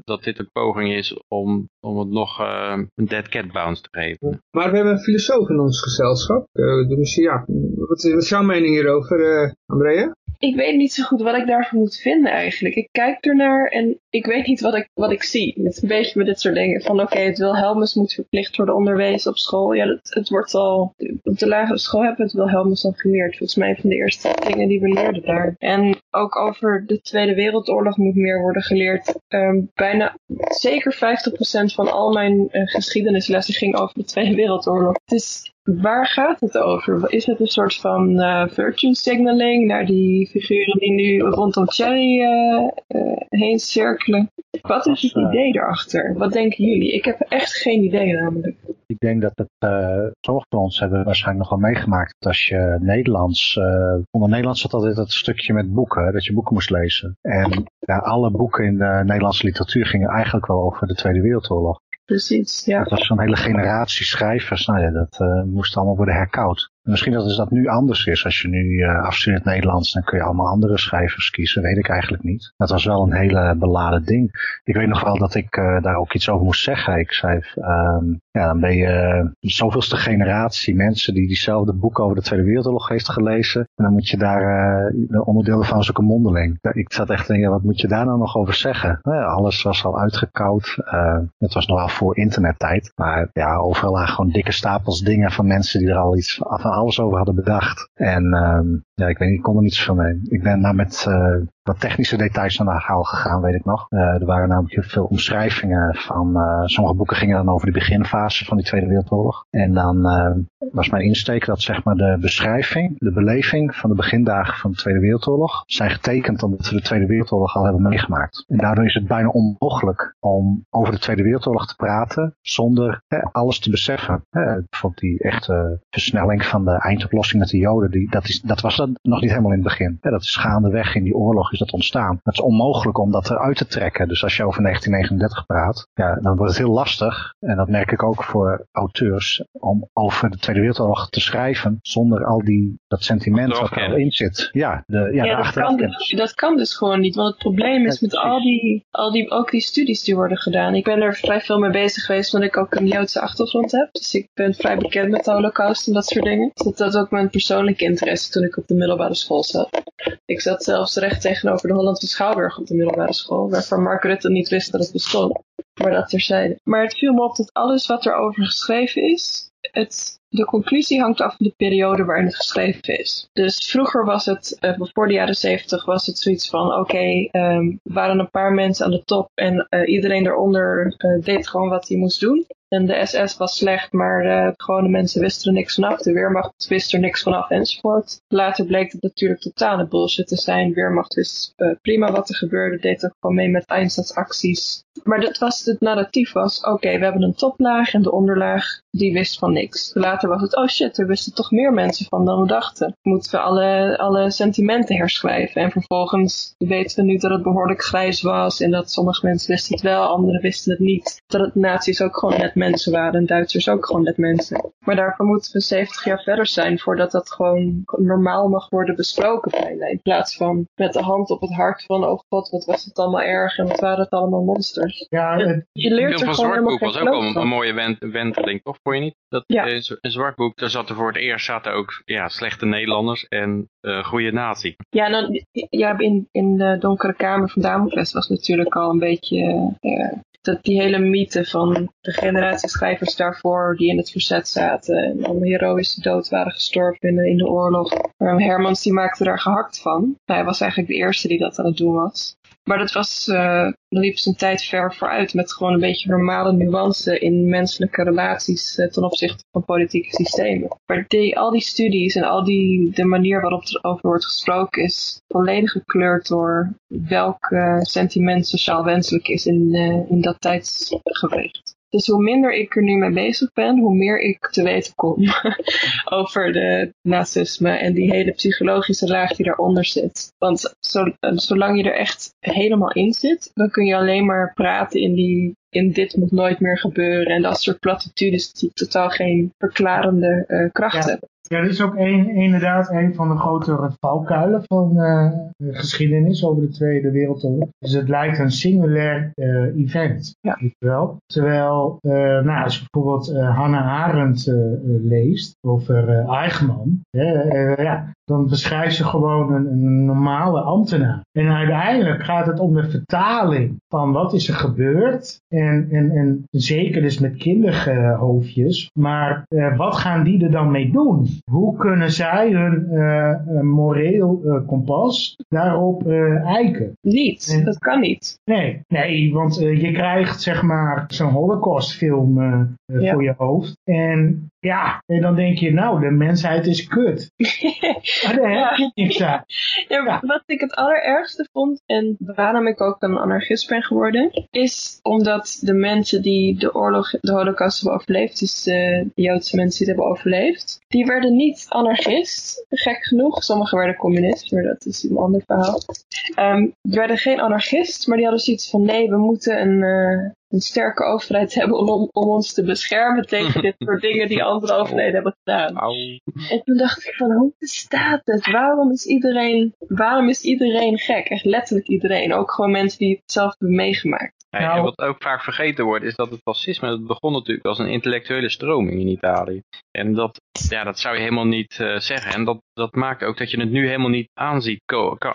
dat dit een poging is om, om het nog een dead cat bounce te geven. Maar we hebben een filosoof in ons gezelschap. dus ja, wat is, wat is jouw mening hierover, Andrea? Ik weet niet zo goed wat ik daarvan moet vinden eigenlijk. Ik kijk ernaar en ik weet niet wat ik, wat ik zie. Het is een beetje met dit soort dingen. Van oké, okay, het Wilhelmus moet verplicht worden onderwezen op school. Ja, het, het wordt al... Op de lagere school hebben we het Wilhelmus al geleerd. Volgens mij van de eerste dingen die we leerden daar. En ook over de Tweede Wereldoorlog moet meer worden geleerd. Um, bijna zeker 50% van al mijn uh, geschiedenislessen ging over de Tweede Wereldoorlog. Is waar gaat het over? Is het een soort van uh, virtue signaling naar die figuren die nu rondom Cherry uh, uh, heen cirkelen? Wat is het idee erachter? Wat denken jullie? Ik heb echt geen idee namelijk. Ik denk dat het, sommige van ons hebben waarschijnlijk nog wel meegemaakt dat als je Nederlands, onder Nederlands zat altijd dat stukje met boeken, dat je boeken moest lezen. En ja, alle boeken in de Nederlandse literatuur gingen eigenlijk wel over de Tweede Wereldoorlog. Precies, ja. Dat was zo'n hele generatie schrijvers, nou ja, dat uh, moest allemaal worden herkoud. Misschien dat, is dat nu anders is. Als je nu uh, afstudeert Nederlands, dan kun je allemaal andere schrijvers kiezen. Weet ik eigenlijk niet. Dat was wel een hele beladen ding. Ik weet nog wel dat ik uh, daar ook iets over moest zeggen. Ik zei, um, ja, dan ben je uh, zoveelste generatie mensen die diezelfde boek over de Tweede Wereldoorlog heeft gelezen. En dan moet je daar uh, onderdeel van zo'n mondeling. Ik zat echt te denken, wat moet je daar nou nog over zeggen? Nou ja, alles was al uitgekoud. Het was nog wel voor internettijd. Maar ja, overal lagen gewoon dikke stapels dingen van mensen die er al iets van alles over hadden bedacht. En um, ja, ik weet niet, kon er niet zoveel mee. Ik ben nou met uh, wat technische details naar de haal gegaan, weet ik nog. Uh, er waren namelijk heel veel omschrijvingen van, uh, sommige boeken gingen dan over de beginfase van die Tweede Wereldoorlog. En dan was mijn insteek dat zeg maar de beschrijving, de beleving van de begindagen van de Tweede Wereldoorlog zijn getekend omdat we de Tweede Wereldoorlog al hebben meegemaakt. En daardoor is het bijna onmogelijk om over de Tweede Wereldoorlog te praten zonder hè, alles te beseffen. Hè, bijvoorbeeld die echte versnelling van de eindoplossing met de Joden, die, dat, is, dat was dat nog niet helemaal in het begin. Dat is gaandeweg in die oorlog is dat ontstaan. Het is onmogelijk om dat eruit te trekken. Dus als je over 1939 praat, ja, dan wordt het heel lastig. En dat merk ik ook voor auteurs, om over de Tweede Wereldoorlog te schrijven zonder al die, dat sentiment wat erin zit. Ja, de, ja, ja de dat, kan dus, dat kan dus gewoon niet. Want het probleem is met al die, al die, ook die studies die worden gedaan. Ik ben er vrij veel mee bezig geweest, omdat ik ook een Joodse achtergrond heb. Dus ik ben vrij bekend met de holocaust en dat soort dingen. Dus dat was ook mijn persoonlijke interesse toen ik op de middelbare school zat. Ik zat zelfs recht tegenover de Hollandse Schouwburg op de middelbare school, waarvan Mark Rutte niet wist dat het bestond. Maar dat terzijde. Maar het viel me op dat alles wat erover geschreven is, het, de conclusie hangt af van de periode waarin het geschreven is. Dus vroeger was het, uh, voor de jaren zeventig, was het zoiets van, oké, okay, um, waren een paar mensen aan de top en uh, iedereen daaronder uh, deed gewoon wat hij moest doen. En de SS was slecht, maar uh, gewone mensen wisten er niks vanaf. De Weermacht wist er niks vanaf enzovoort. Later bleek het natuurlijk totale bullshit te zijn. Weermacht wist uh, prima wat er gebeurde, deed ook gewoon mee met Einsatzacties. Maar dat was, het narratief was, oké, we hebben een toplaag en de onderlaag, die wist van niks. Later was het, oh shit, er wisten toch meer mensen van dan we dachten. Moeten we alle, alle sentimenten herschrijven. En vervolgens weten we nu dat het behoorlijk grijs was en dat sommige mensen wisten het wel, anderen wisten het niet. Dat het nazi's ook gewoon net mensen waren en Duitsers ook gewoon net mensen. Maar daarvoor moeten we 70 jaar verder zijn voordat dat gewoon normaal mag worden besproken bijna. In plaats van met de hand op het hart van, oh god, wat was het allemaal erg en wat waren het allemaal monsters. Ja, het, je leert er gewoon helemaal was geen ook een, van. mooie wen- wenteling, toch? Vond je niet? Dat, Ja. een zwartboek, daar zaten voor het eerst zaten ook ja, slechte Nederlanders en eh goede nazi. Ja, en dan, ja in, in de donkere kamer van Damocles was natuurlijk al een beetje eh, dat die hele mythe van de generatie schrijvers daarvoor die in het verzet zaten en allemaal heroïsche dood waren gestorven in de, oorlog. Hermans die maakte daar gehakt van. Hij was eigenlijk de eerste die dat aan het doen was. Maar dat was, eh liep zijn tijd ver vooruit met gewoon een beetje normale nuance in menselijke relaties eh, ten opzichte van politieke systemen. Maar die, al die studies en al die, de manier waarop er over wordt gesproken is volledig gekleurd door welk sentiment sociaal wenselijk is in, eh, in dat tijdsgewricht. Dus hoe minder ik er nu mee bezig ben, hoe meer ik te weten kom over de nazisme en die hele psychologische laag die daaronder zit. Want zo, eh, zolang je er echt helemaal in zit, dan kun je alleen maar praten in die in dit moet nooit meer gebeuren en dat soort platitudes die totaal geen verklarende eh, kracht Ja. hebben. Ja, dit is ook een, inderdaad een van de grotere valkuilen van eh, de geschiedenis over de Tweede Wereldoorlog. Dus het lijkt een singulair eh, event. Ja. wel. Terwijl, eh, nou, als je bijvoorbeeld Hannah Arendt leest over Eichmann, ja, dan beschrijft ze gewoon een, een normale ambtenaar. En uiteindelijk gaat het om de vertaling van wat is er gebeurd. En, en, en zeker dus met kinderhoofdjes. Maar eh, wat gaan die er dan mee doen? Hoe kunnen zij hun eh, eh, moreel kompas daarop eiken? Niet, dat kan niet. Nee, nee want je krijgt zeg maar zo'n holocaustfilm Ja. voor je hoofd. En ja, en dan denk je, nou, de mensheid is kut. Maar heb je. Ja, Wat ik het allerergste vond en waarom ik ook een anarchist ben geworden, is omdat de mensen die de oorlog, de holocaust hebben overleefd, dus eh, de Joodse mensen die het hebben overleefd, die werden niet anarchist, gek genoeg. Sommigen werden communist, maar dat is een ander verhaal. Ehm, die werden geen anarchist, maar die hadden zoiets van nee, we moeten een, eh, een sterke overheid hebben om, om ons te beschermen tegen dit soort dingen die andere overheden hebben gedaan. Au. En toen dacht ik van, hoe bestaat het? Waarom is iedereen, waarom is iedereen gek? Echt letterlijk iedereen. Ook gewoon mensen die het zelf hebben meegemaakt. Ja, Nou- en wat ook vaak vergeten wordt, is dat het fascisme, dat begon natuurlijk als een intellectuele stroming in Italië. En dat, ja, dat zou je helemaal niet eh, zeggen. En dat, dat maakt ook dat je het nu helemaal niet aanziet,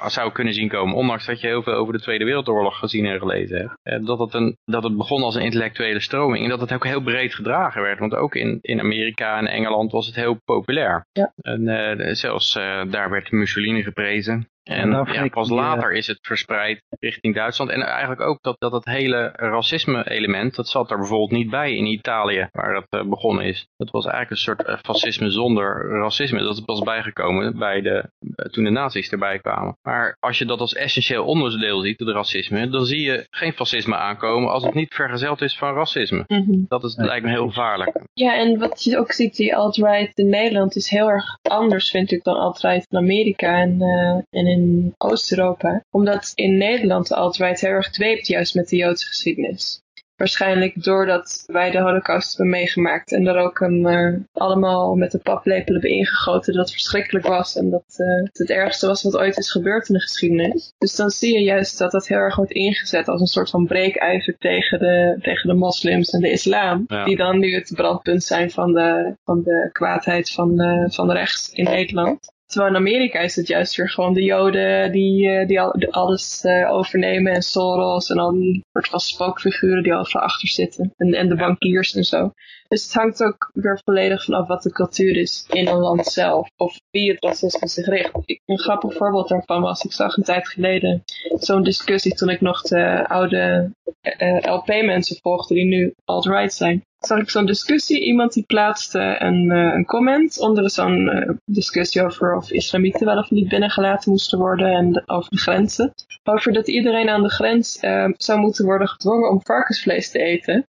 zou kunnen zien komen. Ondanks dat je heel veel over de Tweede Wereldoorlog gezien en gelezen hebt. Eh, dat, het een, dat het begon als een intellectuele stroming. En dat het ook heel breed gedragen werd. Want ook in, in Amerika en Engeland was het heel populair. Ja. En eh, zelfs eh, daar werd Mussolini geprezen. En ja, pas die, eh, later is het verspreid richting Duitsland. En eigenlijk ook dat, dat het hele racisme-element, dat zat er bijvoorbeeld niet bij in Italië, waar dat eh, begonnen is. Dat was eigenlijk een soort eh, fascisme zonder racisme. Dat is pas bijgekomen bij de, toen de nazi's erbij kwamen. Maar als je dat als essentieel onderdeel ziet, het racisme, dan zie je geen fascisme aankomen als het niet vergezeld is van racisme. Dat is, lijkt me heel gevaarlijk. Ja, en wat je ook ziet, die alt-right in Nederland is heel erg anders, vind ik, dan alt-right in Amerika en, eh, en in Oost-Europa. Omdat in Nederland de alt-right heel erg dweept juist met de Joodse geschiedenis. Waarschijnlijk doordat wij de holocaust hebben meegemaakt en er ook een, eh, allemaal met de paplepel hebben ingegoten dat het verschrikkelijk was en dat eh, het het ergste was wat ooit is gebeurd in de geschiedenis. Dus dan zie je juist dat dat heel erg wordt ingezet als een soort van breekijzer tegen de, tegen de moslims en de islam. Ja. Die dan nu het brandpunt zijn van de, van de kwaadheid van, de, van rechts in Nederland. Terwijl in Amerika is het juist weer gewoon de Joden die, eh, die al, alles eh, overnemen en Soros en al die soort van spookfiguren die overal achter zitten. En, en de bankiers en zo. Dus het hangt ook weer volledig vanaf wat de cultuur is in een land zelf. Of wie het racisme zich richt. Een grappig voorbeeld daarvan was, ik zag een tijd geleden zo'n discussie toen ik nog de oude eh, LP-mensen volgde die nu alt-right zijn. Zag ik zo'n discussie. Iemand die plaatste een, eh, een comment onder zo'n eh, discussie over of islamieten wel of niet binnengelaten moesten worden en de- over de grenzen. Over dat iedereen aan de grens eh, zou moeten worden gedwongen om varkensvlees te eten.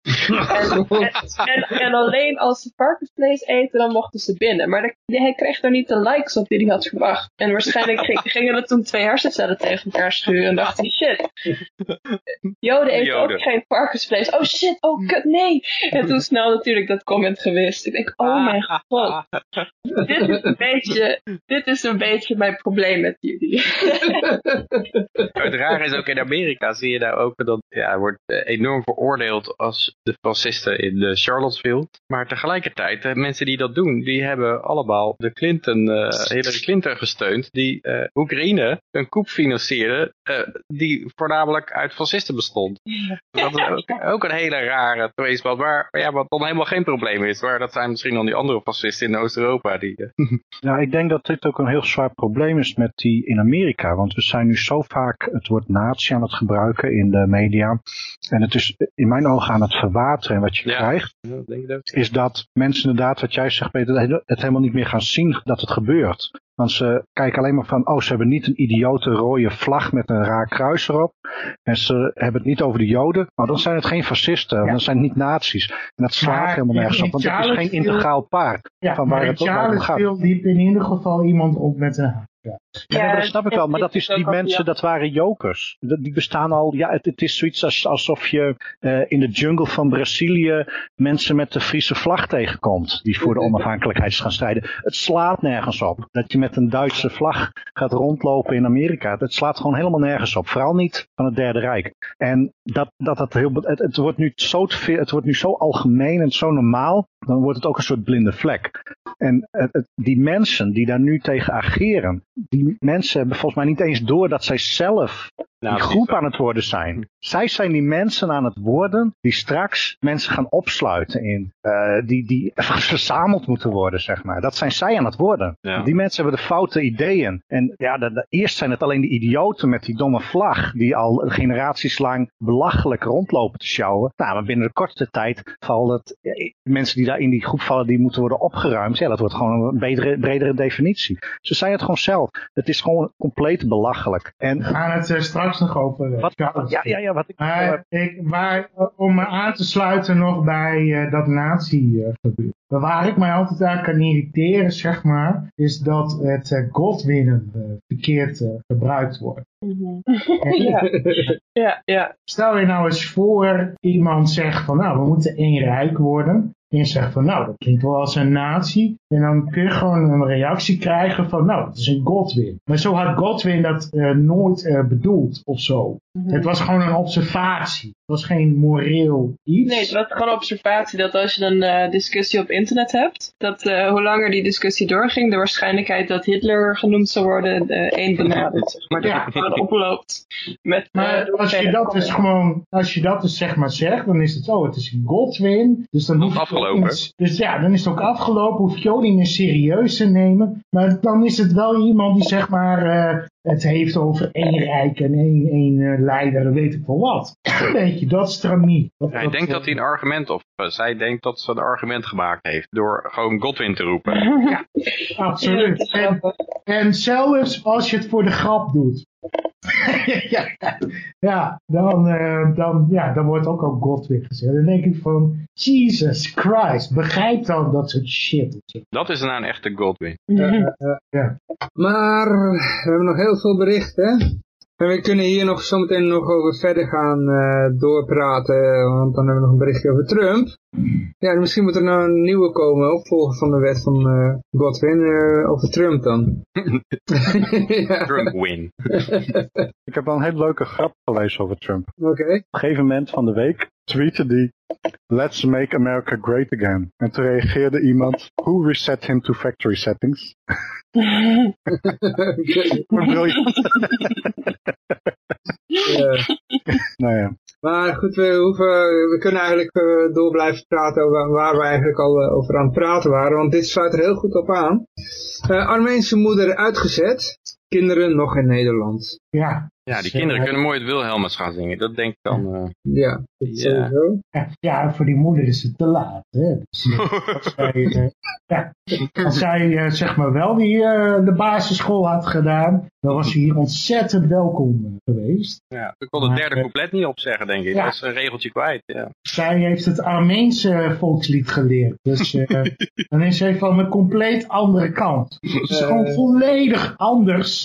en, en, en alleen als ze varkensvlees eten, dan mochten ze binnen. Maar de- hij kreeg er niet de likes op die hij had verwacht. En waarschijnlijk ging- gingen er toen twee hersencellen tegen elkaar schuren en dacht hij, shit, Joden eten Joden. ook geen varkensvlees. Oh shit, oh kut, nee. En toen snel natuurlijk dat comment gewist. Ik denk, oh mijn god. Dit is een beetje, dit is een beetje mijn probleem met jullie. Het rare is ook in Amerika zie je daar ook dat ja, wordt eh, enorm veroordeeld als de fascisten in de Charlottesville. Maar tegelijkertijd, de mensen die dat doen, die hebben allemaal de Clinton, eh, Hillary Clinton gesteund, die eh, Oekraïne een coup financierde, eh, die voornamelijk uit fascisten bestond. Dat is ook, ook een hele rare tweespel, ja, wat dan helemaal geen probleem is. Maar dat zijn misschien dan die andere fascisten in Oost-Europa. Die, eh, Ja, ik denk dat dit ook een heel zwaar probleem is met die in Amerika. Want we zijn nu zo vaak het woord nazi aan het gebruiken in de media. En het is in mijn ogen aan het verwateren. En wat je Ja. krijgt, Ja, denk ik ook. is dat mensen inderdaad, wat jij zegt Peter, het helemaal niet meer gaan zien dat het gebeurt. Want ze kijken alleen maar van, oh, ze hebben niet een idiote rode vlag met een raar kruis erop. En ze hebben het niet over de Joden. Nou, dan zijn het geen fascisten, dan zijn het niet nazi's. En dat slaat Maar helemaal nergens op, want het is geen integraal paard. Ja, Van waar het ook waar het om gaat. Charlottesville liep in ieder geval iemand op met een Ja, dat snap ik wel. Maar dat is, ook die mensen, dat waren jokers. Die bestaan al, ja, het, het is zoiets als, alsof je eh, in de jungle van Brazilië mensen met de Friese vlag tegenkomt. Die voor de onafhankelijkheid gaan strijden. Het slaat nergens op. Dat je met een Duitse vlag gaat rondlopen in Amerika. Dat slaat gewoon helemaal nergens op. Vooral niet van het Derde Rijk. En dat, dat, dat heel, het, het, wordt nu zo het wordt nu zo algemeen en zo normaal. Dan wordt het ook een soort blinde vlek. En het, het- die mensen die daar nu tegen ageren, die mensen hebben volgens mij niet eens door dat zij zelf die groep aan het worden zijn. Zij zijn die mensen aan het worden die straks mensen gaan opsluiten in. eh, die, die verzameld moeten worden, zeg maar. Dat zijn zij aan het worden. Ja. Die mensen hebben de foute ideeën. En ja, de, de- eerst zijn het alleen die idioten met die domme vlag. Die al generaties lang belachelijk rondlopen te sjouwen. Nou, maar binnen de kortste tijd valt het. eh, mensen die daar in die groep vallen, die moeten worden opgeruimd. Ja, dat wordt gewoon een betere, bredere definitie. Ze zijn het gewoon zelf. Het is gewoon compleet belachelijk. En We gaan het er straks nog over. eh, wat, ja, ja, ja, wat ik. Maar, ik, waar, om me aan te sluiten nog bij eh, dat nazi-gebeuren. Waar ik mij altijd aan kan irriteren, zeg maar, is dat het uh, Godwinnen eh, verkeerd eh, gebruikt wordt. ja. ja, ja. Stel je nou eens voor, iemand zegt van nou, we moeten één rijk worden. En je zegt van nou, dat klinkt wel als een nazi. En dan kun je gewoon een reactie krijgen van nou, het is een Godwin. Maar zo had Godwin dat uh, nooit uh, bedoeld of zo. Mhm. Het was gewoon een observatie. Het was geen moreel iets. Nee, het was gewoon een observatie dat als je een uh, discussie op internet hebt, dat uh, hoe langer die discussie doorging, de waarschijnlijkheid dat Hitler genoemd zou worden, uh, één benaderd, zeg maar. Dat Ja. het gewoon oploopt. Met, Maar uh, als je dat dus gewoon, als je dat dus zeg maar zegt, dan is het zo, het is een Godwin. Dus dan hoef afgelopen. Dus ja, dan is het ook afgelopen, hoef je ook niet meer serieus te nemen. Maar dan is het wel iemand die zeg maar eh, het heeft over één rijk en één, één eh, leider, weet ik wel wat. Weet je, dat is er niet. Dat, Hij denkt dat hij een argument, of eh, zij denkt dat ze een argument gemaakt heeft, door gewoon Godwin te roepen. Absoluut. En, en zelfs als je het voor de grap doet. ja, ja, dan, uh, dan, ja, dan wordt ook al Godwin gezegd. Dan denk ik van, Jesus Christ, begrijp dan dat soort shit. Dat is nou een echte Godwin. Uh, uh, ja. Maar we hebben nog heel veel berichten. En we kunnen hier nog zometeen nog over verder gaan uh, doorpraten, want dan hebben we nog een berichtje over Trump. Ja, misschien moet er nou een nieuwe komen, opvolger van de wet van uh, Godwin, uh, over Trump dan. ja. Trump win. Ik heb wel een hele leuke grap gelezen over Trump. Oké. Okay. Op een gegeven moment van de week tweette die Let's make America great again. En toen reageerde iemand, who reset him to factory settings? Briljant. ja. nou ja. Maar goed, we, hoeven, we kunnen eigenlijk uh, door blijven praten over waar we eigenlijk al uh, over aan het praten waren. Want dit sluit er heel goed op aan. Uh, Armeense moeder uitgezet, kinderen nog in Nederland. Ja, Ja, die Dus, kinderen eh, kunnen mooi het Wilhelmus gaan zingen. Dat denk ik dan. eh, Ja, dat Ja. sowieso. Ja, ja, voor die moeder is het te laat. Hè? Dus, eh, als zij, eh, ja, als zij eh, zeg maar wel die, eh, de basisschool had gedaan, dan was ze hier ontzettend welkom eh, geweest. ja, ik kon het Maar, derde eh, couplet niet opzeggen, denk ik. Ja. Dat is een regeltje kwijt. Ja. Zij heeft het Armeense volkslied geleerd. Dus eh, dan is zij van een compleet andere kant. Het is Eh. gewoon volledig anders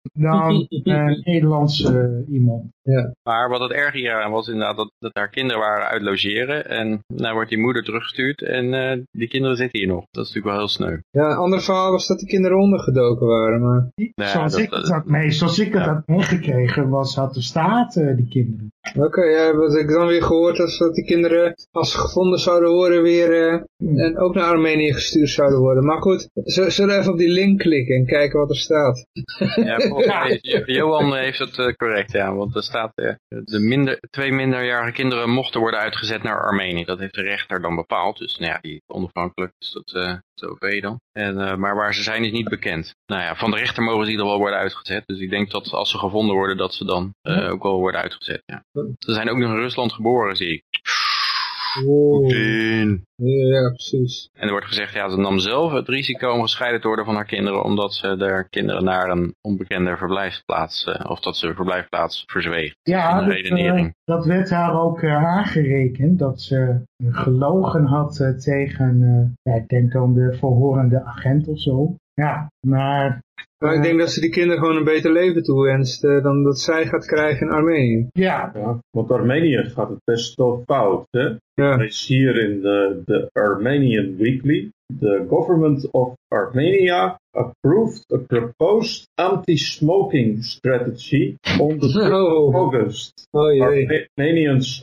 dan een Nederlandse eh, iemand. Maar wat het erg hier aan was inderdaad dat, dat daar kinderen waren uit logeren. En nou wordt die moeder teruggestuurd en eh, die kinderen zitten hier nog. Dat is natuurlijk wel heel sneu. Ja, een ander verhaal was dat de kinderen ondergedoken waren, maar... Ja, zoals, dat- ik dat- had, nee, zoals ik het had meegekregen, was, had de staat eh, die kinderen. Oké, ja, wat ik dan weer gehoord was dat die kinderen, als ze gevonden zouden worden, weer eh, en ook naar Armenië gestuurd zouden worden. Maar goed, zullen we even op die link klikken en kijken wat er staat. Ja, Johan heeft het eh, correct, ja. Want er staat, eh, de minder, twee minderjarige kinderen mochten worden uitgezet naar Armenië. Dat heeft de rechter dan bepaald. Dus nou ja, die is onafhankelijk, dus dat oké dan. En, maar waar ze zijn is niet bekend. Nou ja, van de rechter mogen ze in ieder geval worden uitgezet. Dus ik denk dat als ze gevonden worden, dat ze dan ook wel worden uitgezet, ja. Ze zijn ook nog in Rusland geboren, zie ik. Wow. Poetin. Ja, precies. En er wordt gezegd, ja, ze nam zelf het risico om gescheiden te worden van haar kinderen, omdat ze haar kinderen naar een onbekende verblijfplaats, eh, of dat ze een verblijfplaats verzweeg. Ja, dat, redenering. eh, dat werd haar ook eh, aangerekend, dat ze gelogen had tegen, eh, ja, ik denk dan de verhorende agent of zo. Ja, maar Maar ik denk dat ze die kinderen gewoon een beter leven toewenst eh, dan dat zij gaat krijgen in Armenië. ja, Ja, want Armenië gaat het best wel fout. Hè? Ja. Hij is hier in de, de Armenian Weekly. The government of Armenia approved a proposed anti-smoking strategy on the 3rd of August. oh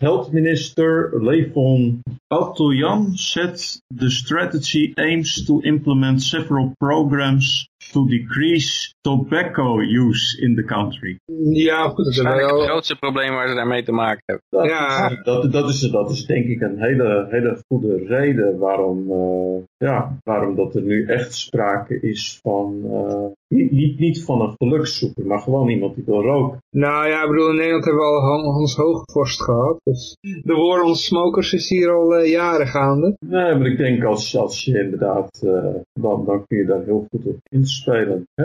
health minister Levon Atoyan said the strategy aims to implement several programs to decrease tobacco use in the country. Ja, goed, dat is Waarschijnlijk het wel... grootste probleem waar ze daarmee te maken hebben. Dat, Ja. dat, dat, is, dat is denk ik een hele, hele goede reden waarom, eh, ja, waarom dat er nu echt sprake is van, eh, niet, niet, niet van een gelukszoeker, maar gewoon iemand die wil roken. Nou ja, ik bedoel, in Nederland hebben we al Han- Hans Hoogvorst gehad. Dus de war on smokers is hier al eh, jaren gaande. Nee, maar ik denk als, als je inderdaad, eh, dan, dan kun je daar heel goed op inspelen. Hè?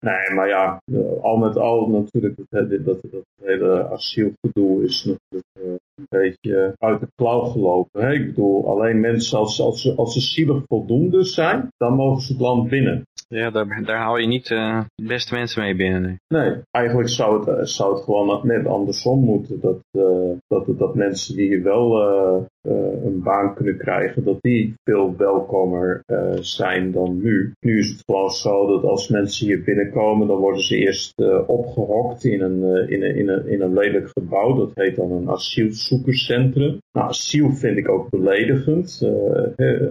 Nee, maar ja, al met al natuurlijk, dat, dat, dat, dat hele asielgedoe is natuurlijk eh, een beetje uit de klauw gelopen. Hè? Ik bedoel, alleen mensen als, als, ze, als ze zielig voldoende zijn, dan mogen ze het land binnen. Ja, daar, daar haal je niet eh, de beste mensen mee binnen. nee. Nee, eigenlijk zou het, eh, zou het gewoon net andersom moeten. Dat, eh, dat, dat mensen die hier wel eh, een baan kunnen krijgen, dat die veel welkomer eh, zijn dan nu. Nu is het gewoon zo dat als mensen hier binnenkomen, dan worden ze eerst eh, opgehokt in een, in, een, in, een, in een lelijk gebouw. Dat heet dan een asielzoekerscentrum. Nou, asiel vind ik ook beledigend.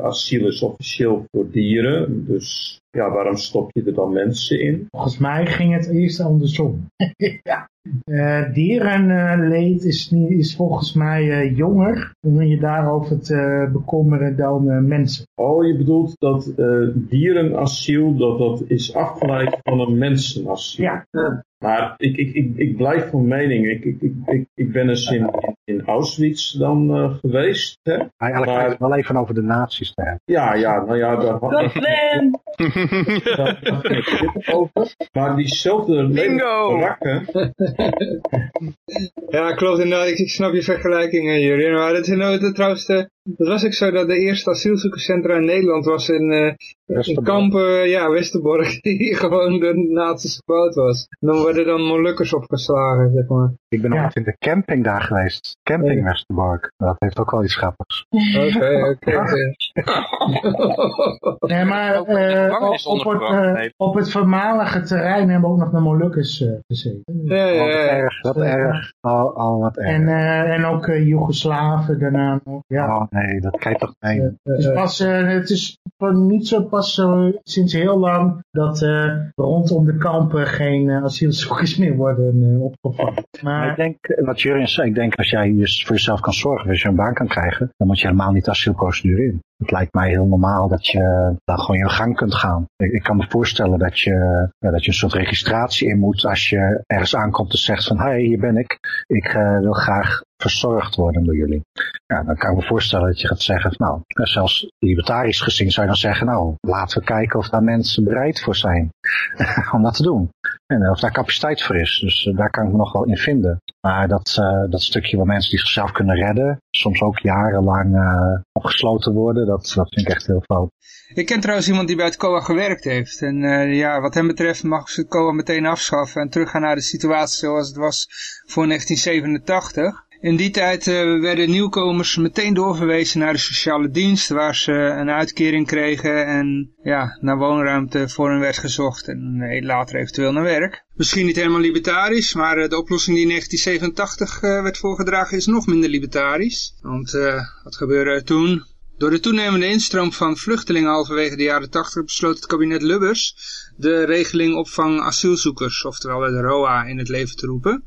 Asiel is officieel voor dieren, dus ja, waarom stop je er dan mensen in? volgens mij ging het eerst andersom. ja. Eh, dierenleed is, is volgens mij eh, jonger wanneer je daarover te eh, bekommeren dan mensen. Oh, je bedoelt dat eh, dierenasiel, dat dat is afgeleid van een mensenasiel. Ja, Maar ik, ik, ik, ik blijf van mening, ik, ik, ik, ik, ik ben eens in, in Auschwitz dan eh, geweest. Hè? Hij eigenlijk Maar- wel even over de nazi's te hebben. Ja, ja, nou ja, daar had Dat plan! daar had ik het over. Maar diezelfde Bingo! rakken, Ja, klopt inderdaad. Ik, ik snap je vergelijkingen, Jurien. Maar het is nou, dat, trouwens, de, dat was ook zo dat de eerste asielzoekerscentra in Nederland was in, eh in Westerbork. kampen, ja, Westerbork, die gewoon de nazi's gebouwd was. En dan worden dan Molukkers opgeslagen, zeg maar. Ik ben Ja. ooit in de camping daar geweest. Camping Ja. Westerbork. Dat heeft ook wel iets grappigs. Oké, oké. nee, maar eh, op, het, eh, op het voormalige terrein hebben ook nog de Molukkers eh, gezeten. Ja, ja, Oh, wat ja. erg, wat erg. Oh, oh wat erg. En, eh, en ook Joegoslaven daarna nog. Ja. Oh Nee, dat je toch mee. Het is, pas, eh, het is van niet zo pas zo, sinds heel lang dat eh, rondom de kampen geen eh, asielzoekers meer worden eh, opgevangen. Maar ik denk, eh, wat Jurien zei, ik denk als jij dus voor jezelf kan zorgen, als je een baan kan krijgen, dan moet je helemaal niet de asielprocedure in. Het lijkt mij heel normaal dat je dan gewoon je gang kunt gaan. Ik, ik kan me voorstellen dat je, ja, dat je een soort registratie in moet als je ergens aankomt en zegt van, hi, hier ben ik. Ik eh, wil graag verzorgd worden door jullie. Ja, dan kan ik me voorstellen dat je gaat zeggen, nou, zelfs libertarisch gezien zou je dan zeggen, nou, laten we kijken of daar mensen bereid voor zijn om dat te doen. En of daar capaciteit voor is. Dus eh, daar kan ik me nog wel in vinden. Maar dat, eh, dat stukje waar mensen die zichzelf kunnen redden, soms ook jarenlang eh, opgesloten worden, dat, dat vind ik echt heel fout. Ik ken trouwens iemand die bij het COA gewerkt heeft. En ja, wat hem betreft mag ze het COA meteen afschaffen en teruggaan naar de situatie zoals het was voor 1987. In die tijd eh, werden nieuwkomers meteen doorverwezen naar de sociale dienst, waar ze een uitkering kregen en ja, naar woonruimte voor hen werd gezocht en eh, later eventueel naar werk. Misschien niet helemaal libertarisch, maar eh, de oplossing die in 1987 eh, werd voorgedragen is nog minder libertarisch. Want wat gebeurde er toen? Door de toenemende instroom van vluchtelingen halverwege de jaren 80 besloot het kabinet Lubbers de regeling opvang asielzoekers, oftewel de ROA, in het leven te roepen.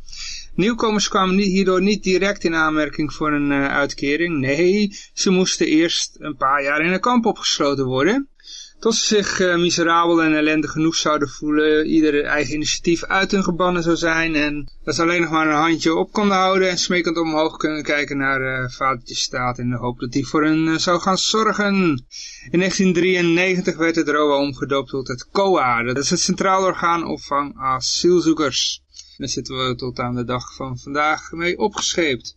Nieuwkomers kwamen hierdoor niet direct in aanmerking voor een eh, uitkering. Nee, ze moesten eerst een paar jaar in een kamp opgesloten worden. Tot ze zich eh, miserabel en ellendig genoeg zouden voelen, ieder eigen initiatief uit hun gebannen zou zijn en dat ze alleen nog maar een handje op konden houden en smekend omhoog kunnen kijken naar eh vadertje staat in de hoop dat die voor eh, zou gaan zorgen. In 1993 werd het ROA omgedoopt tot het COA, dat is het Centraal Orgaan Opvang Asielzoekers. Daar zitten we tot aan de dag van vandaag mee opgescheept.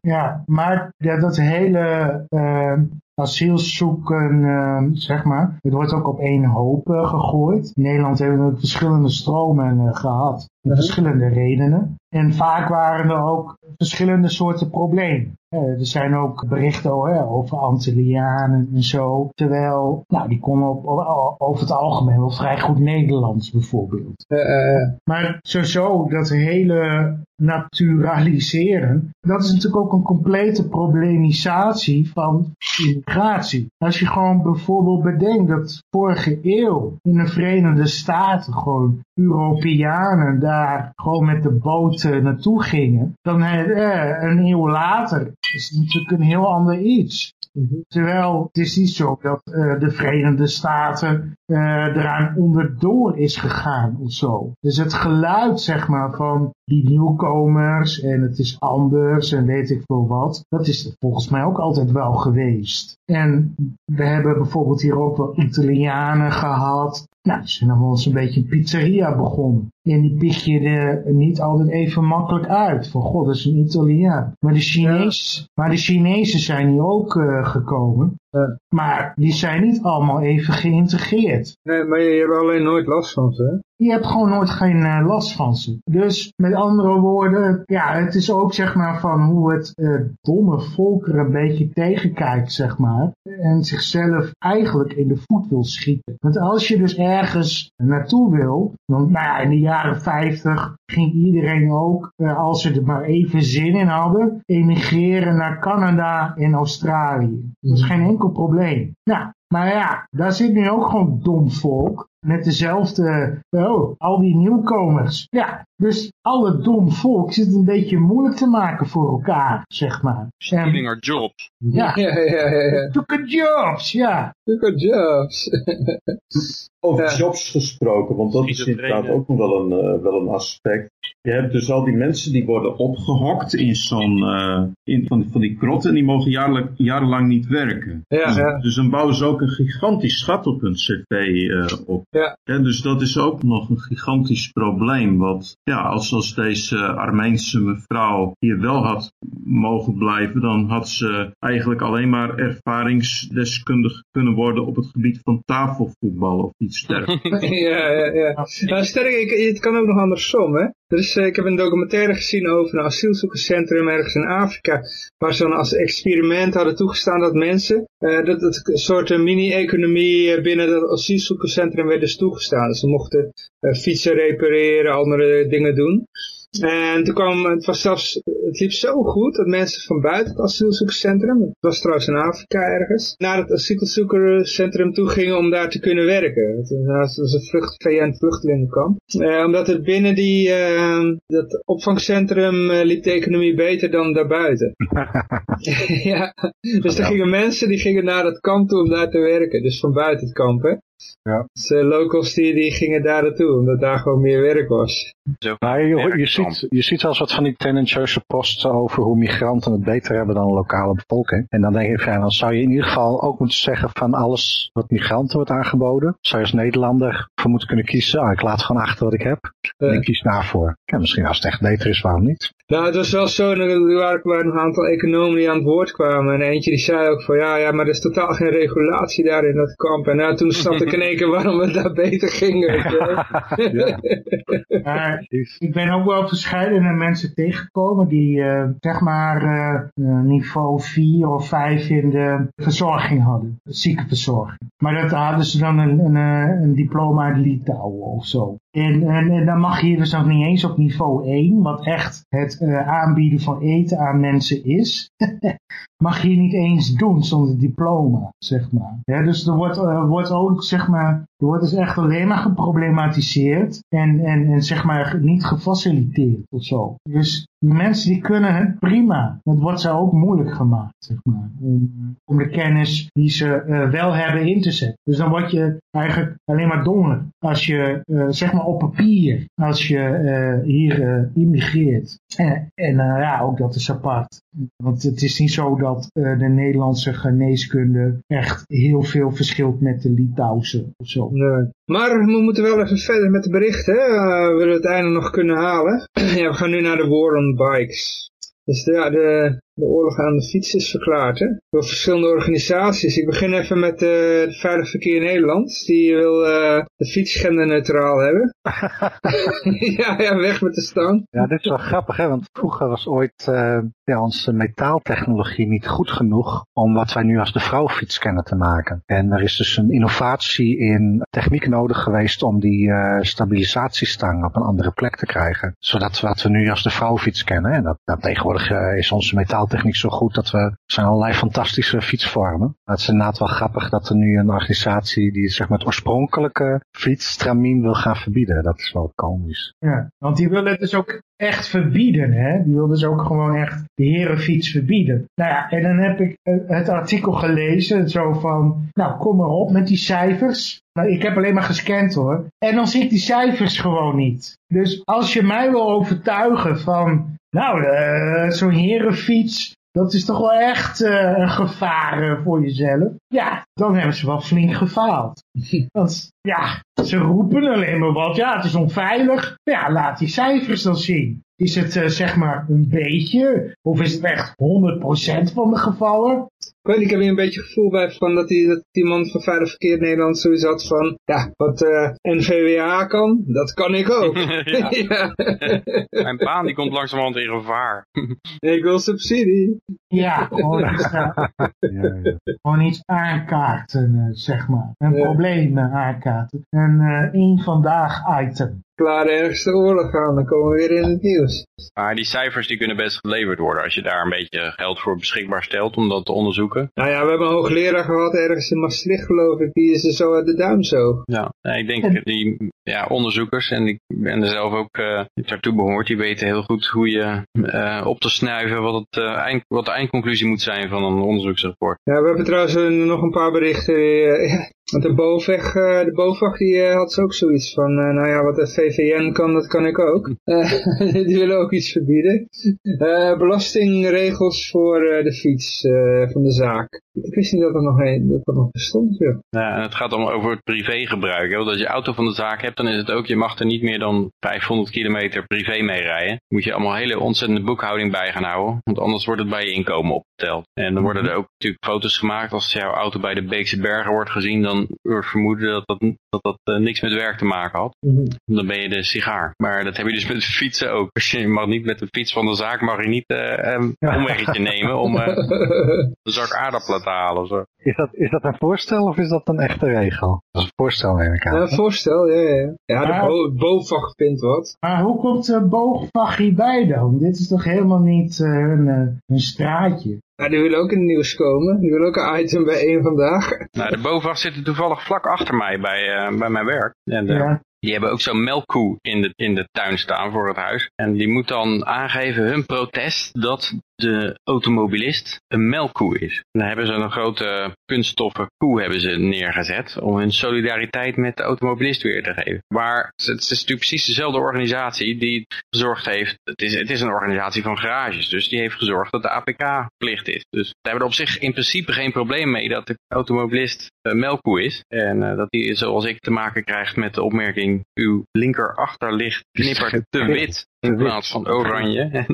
Ja, maar ja, dat hele eh asielzoeken, eh, zeg maar, het wordt ook op één hoop eh, gegooid. In Nederland hebben we verschillende stromen eh, gehad, met verschillende redenen. En vaak waren er ook verschillende soorten problemen. Eh, er zijn ook berichten over Antillianen en zo. Terwijl, nou, die konden op, over het algemeen wel vrij goed Nederlands bijvoorbeeld. Maar sowieso, dat hele naturaliseren, dat is natuurlijk ook een complete problemisatie van immigratie. Als je gewoon bijvoorbeeld bedenkt dat vorige eeuw in de Verenigde Staten gewoon Europeanen daar gewoon met de boot eh, naartoe gingen, dan eh, een eeuw later is natuurlijk een heel ander iets. Terwijl het is niet zo dat eh, de Verenigde Staten eh, eraan onderdoor is gegaan of zo. Dus het geluid zeg maar van die nieuwkomers en het is anders en weet ik veel wat. Dat is volgens mij ook altijd wel geweest. En we hebben bijvoorbeeld hier ook wel Italianen gehad. Nou, die zijn dan wel eens een beetje een pizzeria begonnen. En die pik je er niet altijd even makkelijk uit. Van god, dat is een Italiaan. Maar de Chinezen, maar de Chinezen zijn hier ook eh, gekomen. Maar die zijn niet allemaal even geïntegreerd. Nee, maar je, hebt alleen nooit last van ze, hè? Je hebt gewoon nooit geen eh, last van ze. Dus met andere woorden, ja, het is ook zeg maar van hoe het eh, domme volk er een beetje tegenkijkt, zeg maar. En zichzelf eigenlijk in de voet wil schieten. Want als je dus ergens naartoe wil, want nou ja, in de jaren 50 ging iedereen ook, eh, als ze er maar even zin in hadden, emigreren naar Canada en Australië. Dat is geen enkel probleem. Nou, maar ja, daar zit nu ook gewoon dom volk. Met dezelfde, oh, al die nieuwkomers. Ja, dus alle dom volk zit een beetje moeilijk te maken voor elkaar, zeg maar. Stealing our jobs. Ja, Ja, ja, ja, took a jobs, ja. Good jobs. Over Ja. jobs gesproken, want dat is inderdaad ook nog wel een, eh, wel een aspect. Je hebt dus al die mensen die worden opgehokt in zo'n, eh, in van, van die krotten en die mogen jaarlijk, jarenlang niet werken. Ja, dus, ja. dus dan bouwen ze ook een gigantisch schat op hun cv eh, op. Ja. dus dat is ook nog een gigantisch probleem. Wat, ja, als, als deze Armeense mevrouw hier wel had mogen blijven, dan had ze eigenlijk alleen maar ervaringsdeskundig kunnen worden op het gebied van tafelvoetbal of iets dergelijks. ja, ja, ja. Nou, sterk, het kan ook nog andersom, hè. Dus ik heb een documentaire gezien over een asielzoekerscentrum ergens in Afrika, waar ze dan als experiment hadden toegestaan dat mensen, eh, dat het een soort mini-economie eh, binnen dat asielzoekerscentrum werd dus toegestaan. Ze mochten fietsen repareren, andere dingen doen. En toen kwam, het was zelfs, het liep zo goed dat mensen van buiten het asielzoekerscentrum, het was trouwens in Afrika ergens, naar het asielzoekerscentrum toe gingen om daar te kunnen werken. Het was een vlucht, VN-vluchtelingenkamp. Eh, omdat het binnen die, eh, dat opvangcentrum eh, liep de economie beter dan daarbuiten. ja, dus er gingen mensen die gingen naar het kamp toe om daar te werken. Dus van buiten het kamp, hè. Ja. Dus uh, locals die, die gingen daar naartoe, omdat daar gewoon meer werk was. Maar je, je, ziet, je ziet wel eens wat van die tendentieuze posts over hoe migranten het beter hebben dan de lokale bevolking. En dan denk ik, ja, dan zou je in ieder geval ook moeten zeggen van alles wat migranten wordt aangeboden. Zou je als Nederlander voor moeten kunnen kiezen, ah, ik laat gewoon achter wat ik heb. En ik kies daarvoor. Ja, misschien als het echt beter is, waarom niet? Nou, het was wel zo, er waren een aantal economen die aan het woord kwamen. En eentje die zei ook van, ja, ja, maar er is totaal geen regulatie daar in dat kamp. En nou, toen snapte ik in één keer waarom het daar beter ging. weet je wel. Maar ik ben ook wel verschillende mensen tegengekomen die eh, zeg maar eh, eh, niveau 4 of 5 in de verzorging hadden. Ziekenverzorging. Maar dat hadden ze dan een, een, eh, een diploma uit Litouwen of zo. En, en, dan mag je dus nog niet eens op niveau 1, wat echt het eh, aanbieden van eten aan mensen is, mag je niet eens doen zonder diploma, zeg maar. Dus er wordt, eh, wordt ook, zeg maar, er wordt dus echt alleen maar geproblematiseerd en, en, en zeg maar niet gefaciliteerd of zo. Dus die mensen die kunnen het prima. Het wordt ze ook moeilijk gemaakt, zeg maar. Om, om de kennis die ze eh, wel hebben in te zetten. Dus dan word je eigenlijk alleen maar dommer. Als je, eh, zeg maar op papier, als je eh, hier immigreert. En, en ja, ook dat is apart. Want het is niet zo dat de Nederlandse geneeskunde echt heel veel verschilt met de Litouwse of zo. Nee. Maar we moeten wel even verder met de berichten. Uh, we willen het einde nog kunnen halen. ja, we gaan nu naar de war on bikes. Dus de, ja, de, de oorlog aan de fiets is verklaard hè? door verschillende organisaties. Ik begin even met uh, de Veilig Verkeer Nederland. Die wil uh, de fiets genderneutraal hebben. ja, ja, weg met de stang. Ja, dit is wel grappig, hè? want vroeger was ooit uh, ja, onze metaaltechnologie niet goed genoeg om wat wij nu als de vrouwfiets kennen te maken. En er is dus een innovatie in techniek nodig geweest om die uh, stabilisatiestang op een andere plek te krijgen. Zodat wat we nu als de vrouwfiets kennen, en dat, dat tegenwoordig uh, is onze metaaltechniek zo goed dat we, zijn allerlei fantastische fietsvormen. Maar het is inderdaad wel grappig dat er nu een organisatie die zeg maar het oorspronkelijke fietsstramien wil gaan verbieden. Dat is wel komisch. Ja, want die willen het dus ook echt verbieden. Hè? Die wil dus ook gewoon echt de herenfiets verbieden. Nou ja, en dan heb ik het artikel gelezen. Zo van, nou kom maar op met die cijfers. Nou, ik heb alleen maar gescand hoor. En dan zie ik die cijfers gewoon niet. Dus als je mij wil overtuigen van, nou uh, zo'n herenfiets, dat is toch wel echt uh, een gevaar uh, voor jezelf. Ja, dan hebben ze wel flink gefaald. Want ja, ze roepen alleen maar wat. Ja, het is onveilig. Ja, laat die cijfers dan zien. Is het uh, zeg maar een beetje? Of is het echt 100% van de gevallen? Ik weet niet, ik heb hier een beetje gevoel bij van dat die, dat die man van Veilig Verkeer Nederland sowieso had van, ja, wat uh, NVWA kan, dat kan ik ook. ja. ja. Mijn baan die komt langzamerhand in gevaar. ik wil subsidie. Ja, gewoon iets, ja, ja. gewoon iets aankaarten, uh, zeg maar. Een probleem aankaarten. Een één vandaag item klaar ergens de oorlog gaan, dan komen we weer in het nieuws. Maar die cijfers die kunnen best geleverd worden als je daar een beetje geld voor beschikbaar stelt om dat te onderzoeken. Nou ja, we hebben een hoogleraar gehad ergens in Maastricht geloof ik, die is er zo uit de duim zo. Ja, ik denk die ja, onderzoekers, en ik ben er zelf ook uh, daartoe behoort, die weten heel goed hoe je uh, op te snuiven wat, het, uh, eind, wat de eindconclusie moet zijn van een onderzoeksrapport. Ja, we hebben trouwens nog een paar berichten. Want de BOVAG, de BOVAG die had ze ook zoiets van, nou ja, wat de VVN kan, dat kan ik ook. die willen ook iets verbieden. belastingregels voor de fiets van de zaak. Ik wist niet dat er nog, een, dat er nog bestond. Ja. ja, en het gaat allemaal over het privégebruik. Hè? Want als je auto van de zaak hebt, dan is het ook, je mag er niet meer dan 500 kilometer privé mee rijden. Moet je allemaal hele ontzettende boekhouding bij gaan houden. Want anders wordt het bij je inkomen opgeteld. En dan worden er ook natuurlijk foto's gemaakt. Als jouw auto bij de Beekse Bergen wordt gezien, dan wordt vermoeden dat dat, dat, dat uh, niks met werk te maken had. Mm -hmm. Dan ben je de sigaar. Maar dat heb je dus met fietsen ook. Dus je mag niet met de fiets van de zaak, mag je niet uh, een ja. omweggetje nemen om uh, een zak aardappelen te halen. of Zo. Is dat, is dat een voorstel of is dat een echte regel? Dat is een voorstel, neem ik aan. Ja, een voorstel, ja, ja. Ja, de Maar- BOVAG vindt wat. Maar hoe komt de boogvag hierbij dan? Dit is toch helemaal niet eh, een, eh, een straatje? Nou, die willen ook in het nieuws komen. Die willen ook een item bij één vandaag. Nou, de BOVAG zitten toevallig vlak achter mij bij, eh, bij mijn werk. En, eh, Ja. Die hebben ook zo'n melkkoe in de, in de tuin staan voor het huis. En die moet dan aangeven hun protest dat de automobilist een melkkoe is. En dan hebben ze een grote kunststoffen koe hebben ze neergezet om hun solidariteit met de automobilist weer te geven. Maar het is natuurlijk precies dezelfde organisatie die gezorgd heeft, het is, het is een organisatie van garages, dus die heeft gezorgd dat de APK plicht is. Dus daar hebben we op zich in principe geen probleem mee dat de automobilist een melkkoe is. En eh, dat hij, zoals ik, te maken krijgt met de opmerking, uw linker achterlicht knippert te wit in plaats van oranje. En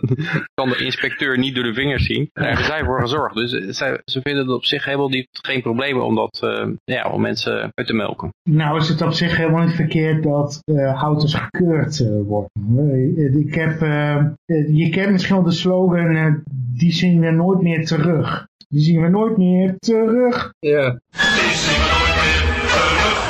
kan de inspecteur niet door de vingers zien. Daar hebben zij voor gezorgd. Dus eh, zij, ze vinden het op zich helemaal niet, geen probleem om, dat, eh, ja, om mensen uit te melken. Nou is het op zich helemaal niet verkeerd dat eh, auto's gekeurd worden. Ik heb, je kent misschien wel de slogan, die zien we nooit meer terug. Die zien we nooit meer terug. Ja.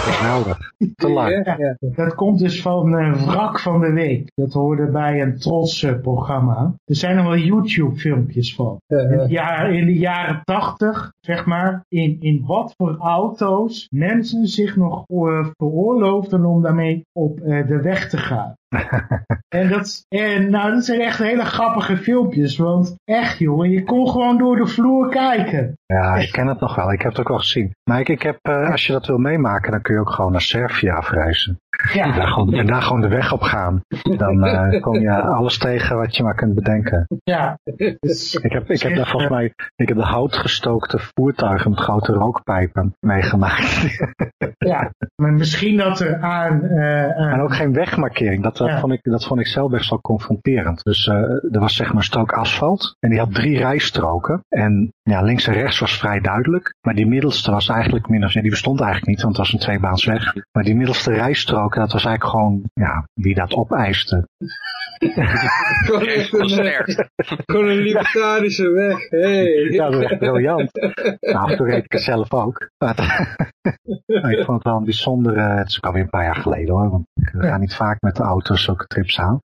Geweldig. Te lang. Ja, ja. Dat komt dus van eh, Wrak van de Week. Dat hoorde bij een trots programma. Er zijn er wel YouTube filmpjes van. In, het jaar, in de jaren tachtig, zeg maar, in, in wat voor auto's mensen zich nog eh, veroorloofden om daarmee op eh, de weg te gaan. en, dat, en nou, dat zijn echt hele grappige filmpjes, want echt jongen, je kon gewoon door de vloer kijken. Ja, ik ken het nog wel. Ik heb het ook wel gezien. Maar ik, ik heb, eh, als je dat wil meemaken, dan kun je ook gewoon naar Servië afreizen. En Ja, daar gewoon, en daar gewoon de weg op gaan. Dan kom je alles tegen wat je maar kunt bedenken. ja. Dus, Ik heb, ik heb daar volgens mij ik heb de houtgestookte voertuigen met grote rookpijpen meegemaakt. ja. Maar misschien dat er aan... eh, aan- en ook geen wegmarkering. Dat, dat, Ja. vond ik, dat vond ik zelf best wel confronterend. Dus eh, er was zeg maar een strook asfalt. En die had drie rijstroken. En ja, links en rechts was vrij duidelijk. Maar die middelste was eigenlijk min of ja, die bestond eigenlijk niet, want het was een tweebaansweg. Maar die middelste rijstrook, dat was eigenlijk gewoon ja, wie dat opeiste. Gewoon echt een, eh, gewoon een libertarische weg. Hey. Ja, dat is echt briljant. Nou, af en toe reed ik het zelf ook. Maar ik vond het wel een bijzondere, het is ook alweer een paar jaar geleden hoor, want ik ga niet vaak met de auto zulke trips aan.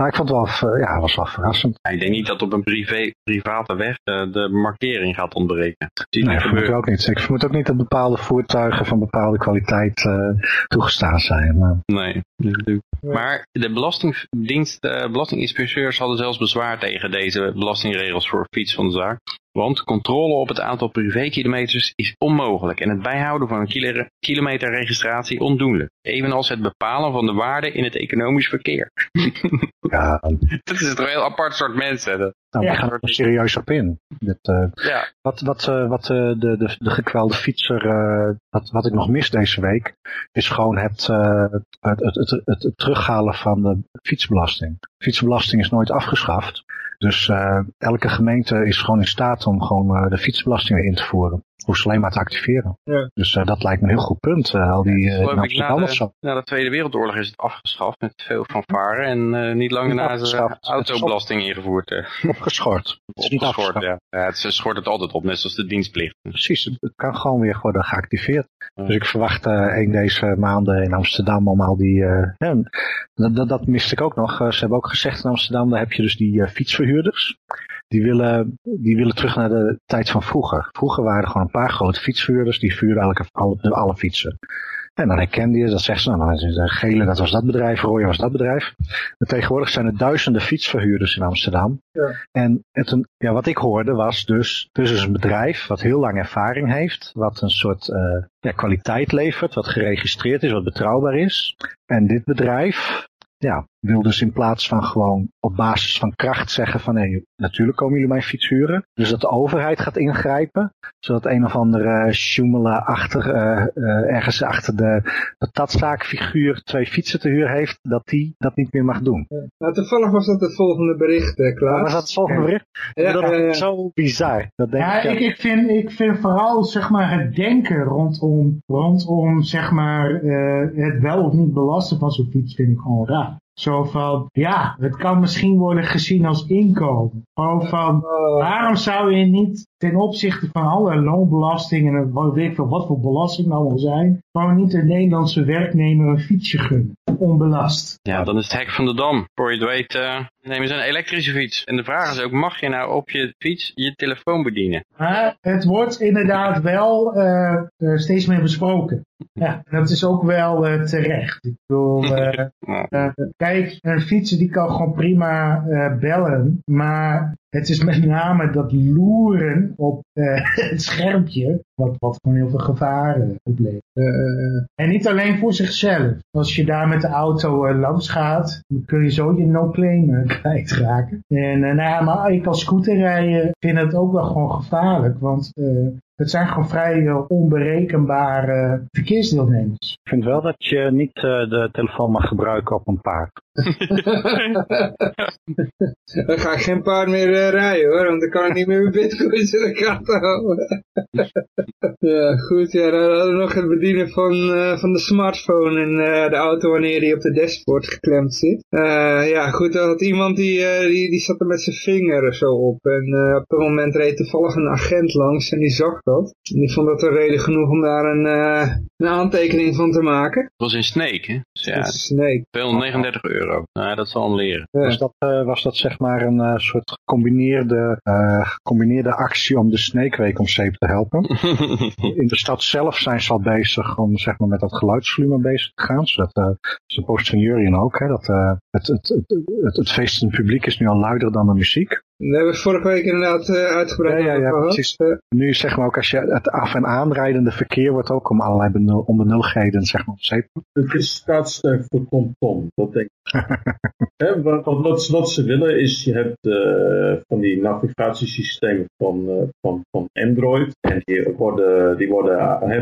Maar ik vond het wel, eh, ja, het was wel verrassend. Ja, ik denk niet dat op een privé, private weg eh, de markering gaat ontbreken. Nee, vermoed gebeuren. ook niet. Ik vermoed ook niet dat bepaalde voertuigen van bepaalde kwaliteit eh, toegestaan zijn. Maar, Nee, natuurlijk. Maar de belastingdienst, de belastinginspecteurs hadden zelfs bezwaar tegen deze belastingregels voor fiets van de zaak. Want controle op het aantal privékilometers is onmogelijk en het bijhouden van een kilo- kilometerregistratie ondoenlijk. Evenals het bepalen van de waarde in het economisch verkeer. ja, Dat is toch een heel apart soort mensen. Dat, nou, Ja. we gaan er serieus op in. Dit, eh, ja, Wat, wat, eh, wat eh, de, de, de gekwelde fietser, eh, wat, wat ik nog mis deze week, is gewoon het, eh, het, het, het, het, het terughalen van de fietsbelasting. Fietsbelasting is nooit afgeschaft. Dus eh, elke gemeente is gewoon in staat om gewoon eh, de fietsbelasting in te voeren. Hoef ze alleen maar te activeren. Ja. Dus eh, dat lijkt me een heel goed punt. eh, al die, eh, Amsterdam na de, na de Tweede Wereldoorlog is het afgeschaft met veel fanfare en eh, niet lang daarna is de autobelasting ingevoerd. eh. Opgeschort. Het is niet opgeschort, ja. ja. Het ze schort het altijd op, net zoals de dienstplicht. Precies, het kan gewoon weer worden geactiveerd. Ja. Dus ik verwacht eh een deze maanden in Amsterdam om al die... eh, dat, dat, dat miste ik ook nog. Ze hebben ook gezegd in Amsterdam, daar heb je dus die fietsverhuurders. Die willen, die willen terug naar de tijd van vroeger. Vroeger waren er gewoon een paar grote fietsverhuurders, die vuurden elke, alle, alle fietsen. En dan herkende je, dat zegt ze, nou, dan gele, dat was dat bedrijf, rode was dat bedrijf. Maar tegenwoordig zijn er duizenden fietsverhuurders in Amsterdam. Ja. En het, een- ja, wat ik hoorde was dus, dus is een bedrijf wat heel lang ervaring heeft, wat een soort eh, ja, kwaliteit levert, wat geregistreerd is, wat betrouwbaar is. En dit bedrijf, ja, wil dus in plaats van gewoon op basis van kracht zeggen van nee, natuurlijk komen jullie mijn fiets huren. Dus dat de overheid gaat ingrijpen, zodat een of andere Schumela achter, eh, eh, ergens achter de patatzaakfiguur twee fietsen te huur heeft, dat die dat niet meer mag doen. Nou, toevallig was dat het volgende bericht, eh, Klaas. Was dat het volgende bericht? Ja, dat ja. is zo bizar. Dat denk Ja, ik, ja. ik, ik, vind, ik vind vooral zeg maar, het denken rondom, rondom zeg maar, eh, het wel of niet belasten van zo'n fiets vind ik gewoon raar. Zo van, ja, het kan misschien worden gezien als inkomen. Gewoon van, Oh, waarom zou je niet ten opzichte van alle loonbelasting en wat weet ik veel wat voor belasting nou allemaal zijn, gewoon niet een Nederlandse werknemer een fietsje gunnen. Onbelast. Ja, dan is het hek van de dam. Voor je het weet uh, nemen ze een elektrische fiets. En de vraag is ook, mag je nou op je fiets je telefoon bedienen? Maar het wordt inderdaad wel uh, uh, steeds meer besproken. Ja, dat is ook wel uh, terecht. Ik bedoel, uh, uh, kijk, een fietser die kan gewoon prima bellen, maar het is met name dat loeren op het schermpje, wat, wat gewoon heel veel gevaren oplevert. en niet alleen voor zichzelf. Als je daar met de auto langs gaat, kun je zo je no-claim kwijtraken. En nou ja, maar ik als scooterrijder vind het ook wel gewoon gevaarlijk, want het zijn gewoon vrij uh, onberekenbare verkeersdeelnemers. Ik vind wel dat je niet uh, de telefoon mag gebruiken op een paard. dan ga ik geen paard meer uh, rijden hoor, want dan kan ik niet meer mijn bitcoins in de gaten houden. ja, goed, ja, dan hadden we nog het bedienen van, van de smartphone in de auto wanneer die op de dashboard geklemd zit. ja, goed, dan had iemand die, die, die zat er met zijn vinger zo op en op dat moment reed toevallig een agent langs en die zag dat. En die vond dat een reden genoeg om daar een, uh, een aantekening van te maken. Dat was in Snake, hè? Dus ja, Snake. 239 euro. Nou, dat zal hem leren. Ja. Was, dat, uh, was dat zeg maar een uh, soort gecombineerde, gecombineerde actie om de Snake Week om zeep te helpen? in de stad zelf zijn ze al bezig om zeg maar, met dat geluidsvolume bezig te gaan. Zodat, ze posten van Jurien ook, hè, dat het, het, het, het, het feest in het publiek is nu al luider dan de muziek. Dat hebben we vorige week inderdaad uh, uitgebreid ja, ja, ja, precies. Uh, nu zeg maar ook als je het af- en aanrijdende verkeer wordt ook om allerlei benul, onbenulligheden zeg maar. Het is staatssteun voor TomTom, dat denk ik. He, wat, wat, wat, ze willen is, je hebt uh, van die navigatiesystemen van, van, van Android. En die worden, die worden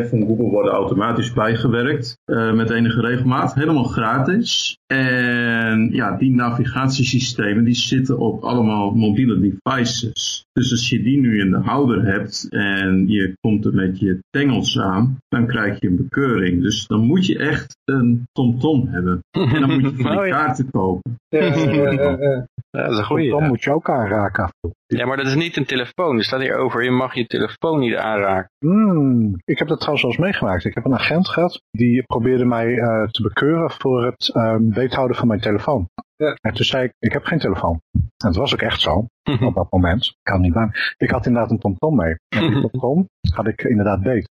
van Google worden automatisch bijgewerkt met enige regelmaat. Helemaal gratis. En ja, die navigatiesystemen die zitten op allemaal mobiele devices. Dus als je die nu in de houder hebt en je komt er met je tengels aan, dan krijg je een bekeuring. Dus dan moet je echt een TomTom -tom hebben. En dan moet je van die kaarten kopen. Ja, ja, ja, Ja, dat is een goeie. Dan ja. moet je ook aanraken. Ja, maar dat is niet een telefoon. Er staat hier over, je mag je telefoon niet aanraken. Hmm, ik heb dat trouwens wel eens meegemaakt. Ik heb een agent gehad, die probeerde mij uh, te bekeuren voor het uh, beethouden van mijn telefoon. Ja. En toen zei ik, ik heb geen telefoon. En het was ook echt zo, op dat moment. Ik had niet bij Ik had inderdaad een TomTom mee. En die TomTom had ik inderdaad beet.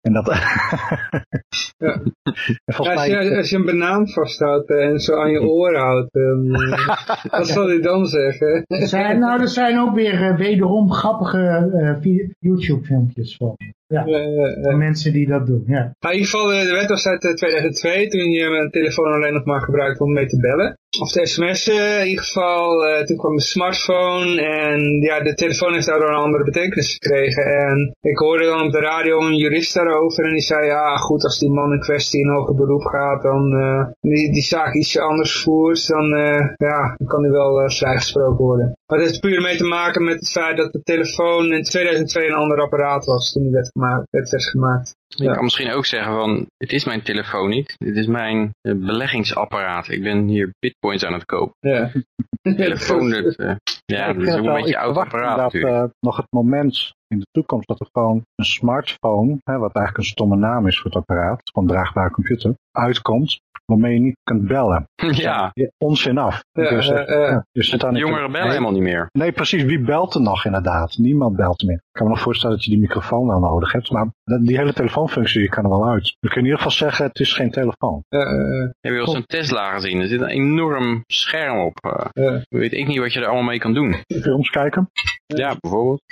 En dat... ja. en volgens ja, als, je, mij... als je een banaan vasthoudt en zo aan je oren houdt, um, wat zal hij dan zeggen? Er zijn, nou, er zijn ook weer uh, wederom grappige uh, YouTube filmpjes van. Ja, uh, mensen die dat doen, ja. Nou, in ieder geval, de wet was uit 2002, toen je mijn telefoon alleen nog maar gebruikte om mee te bellen. Of te sms'en, in ieder geval, uh, toen kwam de smartphone en ja, de telefoon heeft daardoor een andere betekenis gekregen. En ik hoorde dan op de radio een jurist daarover en die zei, ja goed, als die man in kwestie in hoger beroep gaat, dan uh, die, die zaak iets anders voert, dan, uh, ja, dan kan hij wel uh, vrijgesproken worden. Maar het heeft puur mee te maken met het feit dat de telefoon in 2002 een ander apparaat was toen die werd gemaakt, werd gemaakt. Je ja. kan misschien ook zeggen van, het is mijn telefoon niet, dit is mijn uh, beleggingsapparaat. Ik ben hier bitcoins aan het kopen. Ja. telefoon, dat, uh, ja, dat is ook een beetje oud apparaat dat, uh, nog het moment in de toekomst dat er gewoon een smartphone, hè, wat eigenlijk een stomme naam is voor het apparaat, van een draagbare computer, uitkomt waarmee je niet kunt bellen. Ja. Onzin af. Ja, dus, uh, uh, dus de jongeren bellen helemaal niet meer. Nee, precies. Wie belt er nog inderdaad? Niemand belt meer. Ik kan me nog voorstellen dat je die microfoon wel nodig hebt. Maar die hele telefoonfunctie kan er wel uit. We kunnen in ieder geval zeggen, het is geen telefoon. Uh, Heb je wel eens een Tesla gezien? Er zit een enorm scherm op. Weet ik niet wat je er allemaal mee kan doen. Films kijken? Ja, bijvoorbeeld.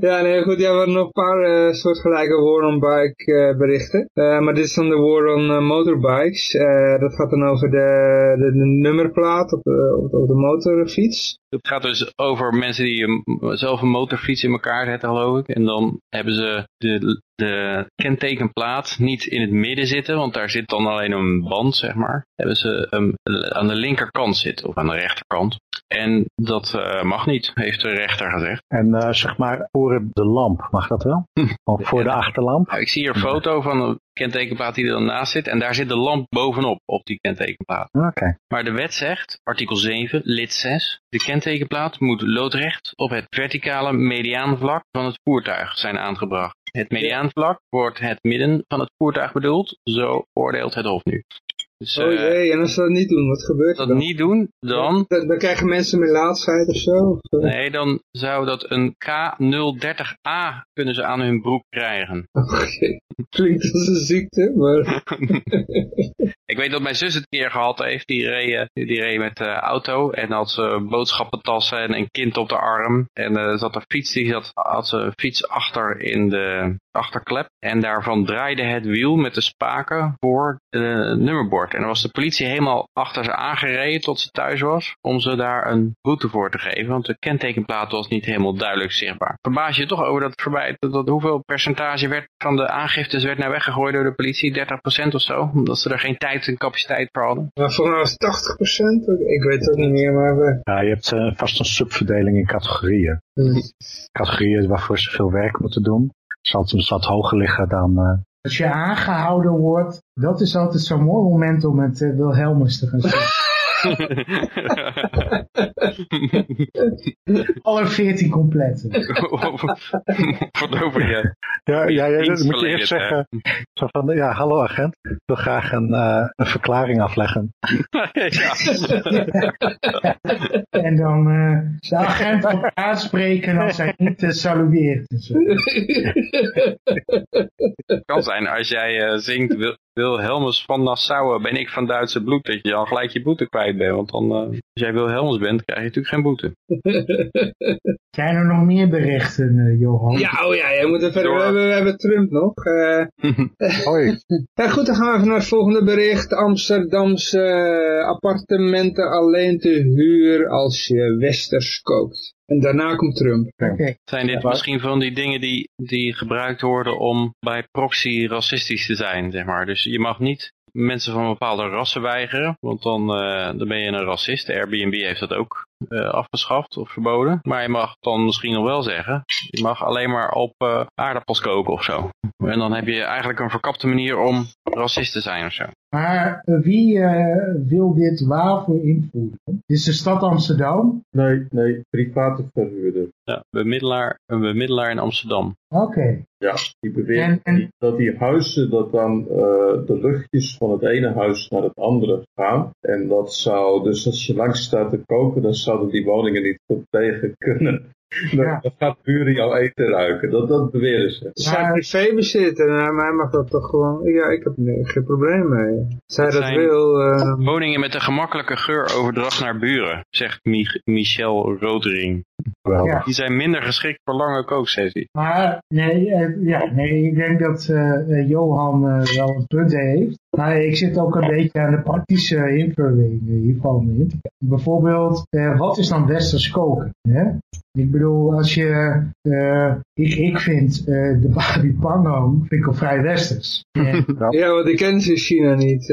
Ja, nee, goed. Ja, we hadden nog een paar uh, soortgelijke War on Bike uh, berichten. Uh, maar dit is dan de War on Motorbikes. dat gaat dan over de, de, de nummerplaat op de, op, op de motorfiets. Het gaat dus over mensen die zelf een motorfiets in elkaar zetten, En dan hebben ze de de kentekenplaat niet in het midden zitten, want daar zit dan alleen een band, zeg maar. Hebben ze hem aan de linkerkant zitten, of aan de rechterkant. En dat eh, mag niet, heeft de rechter gezegd. En eh, zeg maar voor de lamp, mag dat wel? Of voor de achterlamp? Nou, ik zie hier een foto van een kentekenplaat die er dan naast zit. En daar zit de lamp bovenop, op die kentekenplaat. Oké. Maar de wet zegt, artikel 7, lid 6, de kentekenplaat moet loodrecht op het verticale mediaanvlak van het voertuig zijn aangebracht. Het mediaanvlak wordt het midden van het voertuig bedoeld, zo oordeelt het Hof nu. Dus, oh eh, jee, en als ze dat niet doen, wat gebeurt er dat dan? niet doen, dan, Dan, dan krijgen mensen met laatsheid of zo? Eh? nee, dan zou dat een K030A kunnen ze aan hun broek krijgen. Oké. Klinkt als een ziekte, maar... Ik weet dat mijn zus het keer gehad heeft. Die reed, eh, die reed met de auto en had ze boodschappentassen en een kind op de arm. En er zat een fiets, die zat, had ze een fiets achter in de achterklep. En daarvan draaide het wiel met de spaken voor het nummerbord. En dan was de politie helemaal achter ze aangereden tot ze thuis was. Om ze daar een boete voor te geven. Want de kentekenplaat was niet helemaal duidelijk zichtbaar. Verbaas je toch over dat verwijt. Dat, dat hoeveel percentage werd van de aangiftes werd nou weggegooid door de politie? 30% of zo? Omdat ze er geen tijd en capaciteit voor hadden. Maar volgens mij was het 80%, ik weet het ook niet meer, maar... eh, Ja, je hebt eh, vast een subverdeling in categorieën. Categorieën waarvoor ze veel werk moeten doen. Zal het wat hoger liggen dan... eh, Als je aangehouden wordt, dat is altijd zo'n mooi moment om met uh, Wilhelmus te gaan zitten. Alle veertien compleet. Wat over je Ja, ja, ja dat moet je eerst zeggen. Zo van, ja, hallo agent. Ik wil graag een, eh, een verklaring afleggen. ja. En dan uh, de agent wordt aanspreken als hij niet uh, salueert. en zo. Het kan zijn als jij eh, zingt Wil Wilhelmus van Nassau, ben ik van Duitse bloed, dat je dan gelijk je boete kwijt bent. Want dan, eh, als jij Wilhelmus bent, krijg je natuurlijk geen boete. Zijn er nog meer berichten, eh, Johan? Ja, oh ja, jij moet. We hebben, we hebben Trump nog. eh. Hoi. ja, goed, dan gaan we even naar het volgende bericht. Amsterdamse eh, appartementen alleen te huur als je westers kookt. En daarna komt Trump. Oké. Zijn dit misschien van die dingen die, die gebruikt worden om bij proxy racistisch te zijn, zeg maar. Dus je mag niet mensen van bepaalde rassen weigeren, want dan, eh, dan ben je een racist. Airbnb heeft dat ook eh, afgeschaft of verboden. Maar je mag dan misschien nog wel zeggen, je mag alleen maar op eh, aardappels koken of zo. En dan heb je eigenlijk een verkapte manier om racist te zijn of zo. Maar wie eh, wil dit waarvoor invoeren? Is de stad Amsterdam. Nee, nee, private verhuurder. Ja, bemiddelaar, een bemiddelaar in Amsterdam. Oké. Ja, die beweert En- en- die- dat die huizen, dat dan eh, de luchtjes van het ene huis naar het andere gaan. En dat zou, dus als je langs staat te koken, dan zouden die woningen niet goed tegen kunnen. Dan, Ja. dan gaat buren jouw eten ruiken. Dat, dat beweren ze. Is zijn Maar- privébezit en mij mag dat toch gewoon... Ja, ik heb er geen probleem mee. Hij Het dat zijn- wil... eh, Woningen met een gemakkelijke geuroverdracht naar buren, zegt Mi- Michel Rodering. Ja. Die zijn minder geschikt voor lange kooksessies. Maar nee, eh, ja, nee, ik denk dat eh, eh, Johan wel een punt heeft. Maar ik zit ook een beetje aan de praktische invulling hiervan in. Bijvoorbeeld, eh, wat is dan westers koken? Hè? Ik bedoel, als je, eh, ik, ik vind eh, de Babi Pango vind ik al vrij westers. En, ja, want die kennen ze in China niet.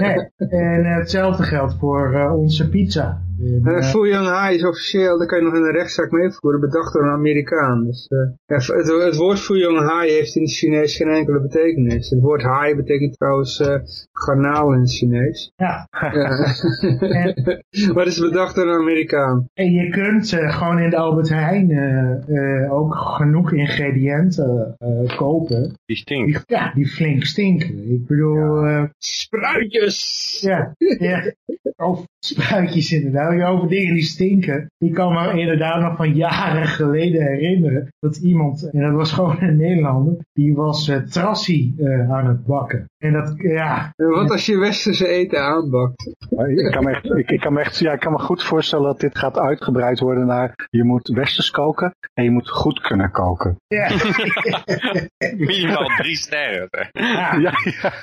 nee, en hetzelfde geldt voor eh, onze pizza. En, Uh, eh, Fuyang Hai is officieel, daar kan je nog in een rechtszaak meevoeren, bedacht door een Amerikaan. Dus, eh, ja, het, het woord Fuyang Hai heeft in het Chinees geen enkele betekenis. Het woord hai betekent trouwens eh, garnaal in het Chinees. ja. Ja. maar het is bedacht door een Amerikaan. En je kunt eh, gewoon in de Albert Heijn eh, eh, ook genoeg ingrediënten eh, kopen. Die stinkt. Die, ja, die flink stinken. Ik bedoel, ja, Spruitjes! ja, ja. Of spruitjes inderdaad. Ja, Over dingen die stinken. Ik kan me inderdaad nog van jaren geleden herinneren dat iemand, en dat was gewoon een Nederlander, die was eh, trassie eh, aan het bakken. En dat, ja. Wat als je westerse eten aanbakt? Ik kan, me echt, ik, ik, kan me echt, ja, ik kan me goed voorstellen dat dit gaat uitgebreid worden naar je moet westers koken en je moet goed kunnen koken. Ja. Minimaal drie sterren. Ja, ja.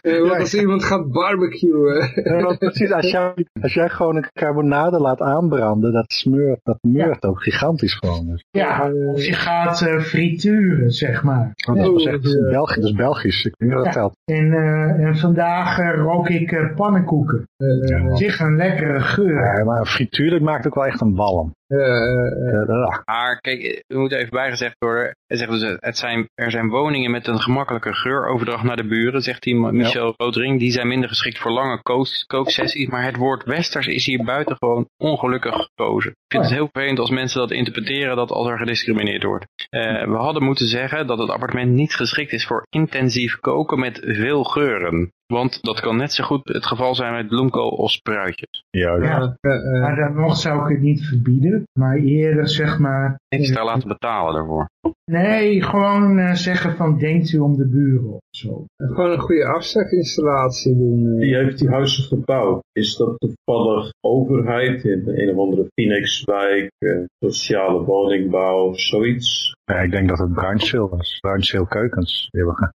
Eh, wat als iemand gaat barbecuen? Ja, precies, als jij, als jij gewoon een carbonade laat aanbranden, dat smeurt, dat meurt ook gigantisch gewoon. Dus. Ja, of je gaat eh, frituren, zeg maar. Want dat is echt Belgisch, dat is Belgisch. Ik denk dat telt. En, eh, en vandaag eh, rook ik eh, pannenkoeken. Eh, Zich een lekkere geur. Ja, maar frituur dat maakt ook wel echt een walm. Eh, eh, dat- Maar kijk, er moet even bijgezegd worden. Hij zegt dus, het zijn, er zijn woningen met een gemakkelijke geuroverdracht naar de buren, zegt hij Michel Rodring. Die zijn minder geschikt voor lange kooksessies. Maar het woord westers is hier buitengewoon ongelukkig gekozen. Ik vind het heel vervelend als mensen dat interpreteren dat als er gediscrimineerd wordt. Eh, we hadden moeten zeggen dat het appartement niet geschikt is voor intensief koken met veel geuren. Want dat kan net zo goed het geval zijn met bloemkool of spruitjes. Juist. Ja. eh, eh, Maar dan nog zou ik het niet verbieden. Maar eerder zeg maar... Extra laten betalen daarvoor. Nee, gewoon eh, zeggen van denkt u om de buren of zo. gewoon een goede afstekinstallatie doen. eh. Die heeft die huizen gebouwd. Is dat toevallig overheid in een of andere Phoenixwijk, eh, sociale woningbouw, zoiets? Ja, ik denk dat het Bruinzeel was. Bruinzeel keukens. Die hebben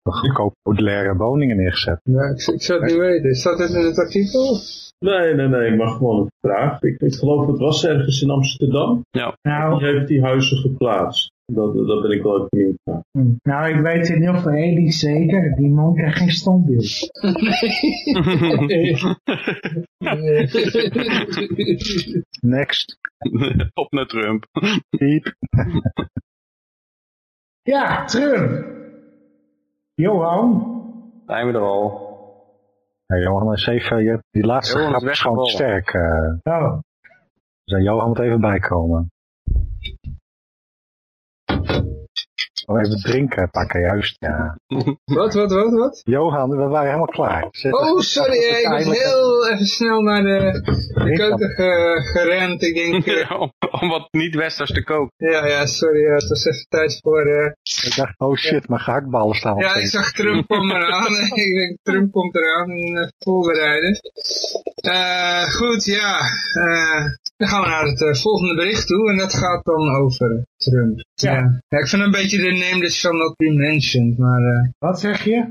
modulaire woningen neergezet. Ja, ik, ik zou het niet weten. Staat het in het artikel? Nee, nee, nee, maar gewoon een vraag. Ik, ik geloof het was ergens in Amsterdam. Nou, Die heeft die huizen geplaatst. Dat, dat ben ik wel even benieuwd naar. hm. nou, ik weet in ieder geval één ding zeker. Die man krijgt geen standbeeld. Next. Op naar Trump. Piep. Ja, Trump. Johan. Zijn we er al. Hey, Johan, eens even, je, die laatste Johan is grap is gewoon sterk. eh. Oh, Dus Johan moet even bijkomen. Oh, even drinken pakken, juist. Ja. Wat, wat, wat, wat? Johan, we waren helemaal klaar. Zet- Oh, sorry. Ik was heel even snel naar de, de keuken ge- gerend. Ik denk, om, om wat niet-westers te koken. ja, ja, sorry. het was even tijd voor... eh, Ik dacht, oh shit, mijn gehaktballen staan op ja, ik zag Trump kwam eraan. ik denk, Trump komt eraan en eh, voorbereiden. Eh, goed, ja. eh, dan gaan we naar het volgende bericht toe. En dat gaat dan over Trump. Ja. Ja. ja. Ik vind een beetje de name that shall not be mentioned. Maar eh, wat zeg je?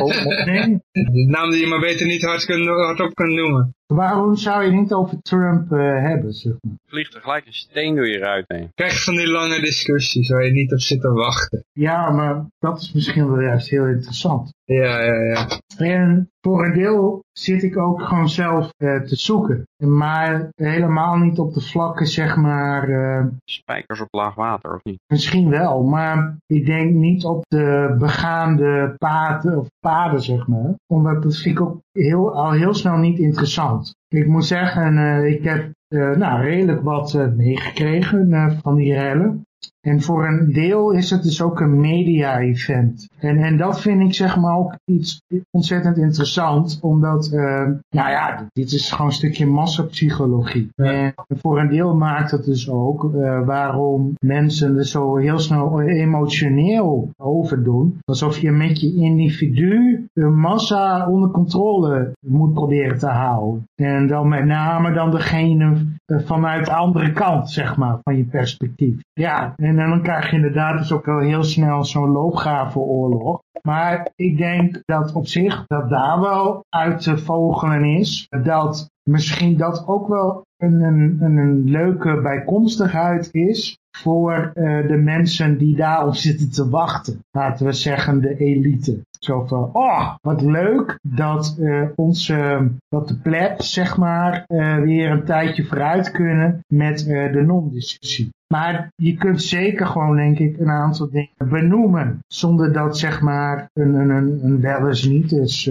Oh, Nee? de naam die je maar beter niet hard kunt, hardop kunt noemen. Waarom zou je niet over Trump eh, hebben, zeg maar? Vliegt er gelijk een steen door je ruit heen. Krijg van die lange discussies waar je niet op zit te wachten. Ja, maar dat is misschien wel juist heel interessant. Ja, ja, ja. En voor een deel zit ik ook gewoon zelf eh, te zoeken. Maar helemaal niet op de vlakken, zeg maar, eh, Spijkers op laag water, of niet? misschien wel. Maar ik denk niet op de begaande paden, of paden, zeg maar. Omdat dat vind ik ook heel, al heel snel niet interessant. Ik moet zeggen, eh, ik heb eh, nou, redelijk wat eh, meegekregen van die rellen. En voor een deel is het dus ook een media-event. En, en dat vind ik zeg maar ook iets ontzettend interessant, omdat, eh, nou ja, dit is gewoon een stukje massapsychologie. En voor een deel maakt het dus ook eh, waarom mensen er zo heel snel emotioneel over doen. Alsof je met je individu de massa onder controle moet proberen te houden. En dan met name dan degene eh, vanuit de andere kant, zeg maar, van je perspectief. Ja, en dan krijg je inderdaad dus ook wel heel snel zo'n loopgravenoorlog. Maar ik denk dat op zich dat daar wel uit te vogelen is. Dat misschien dat ook wel een, een, een, een leuke bijkomstigheid is voor eh, de mensen die daarop zitten te wachten. Laten we zeggen de elite. Zo van, oh, wat leuk dat eh, onze, dat de pleb, zeg maar, eh, weer een tijdje vooruit kunnen met de non-discussie. Maar je kunt zeker gewoon, denk ik, een aantal dingen benoemen. Zonder dat, zeg maar, een, een, een, wel eens niet eens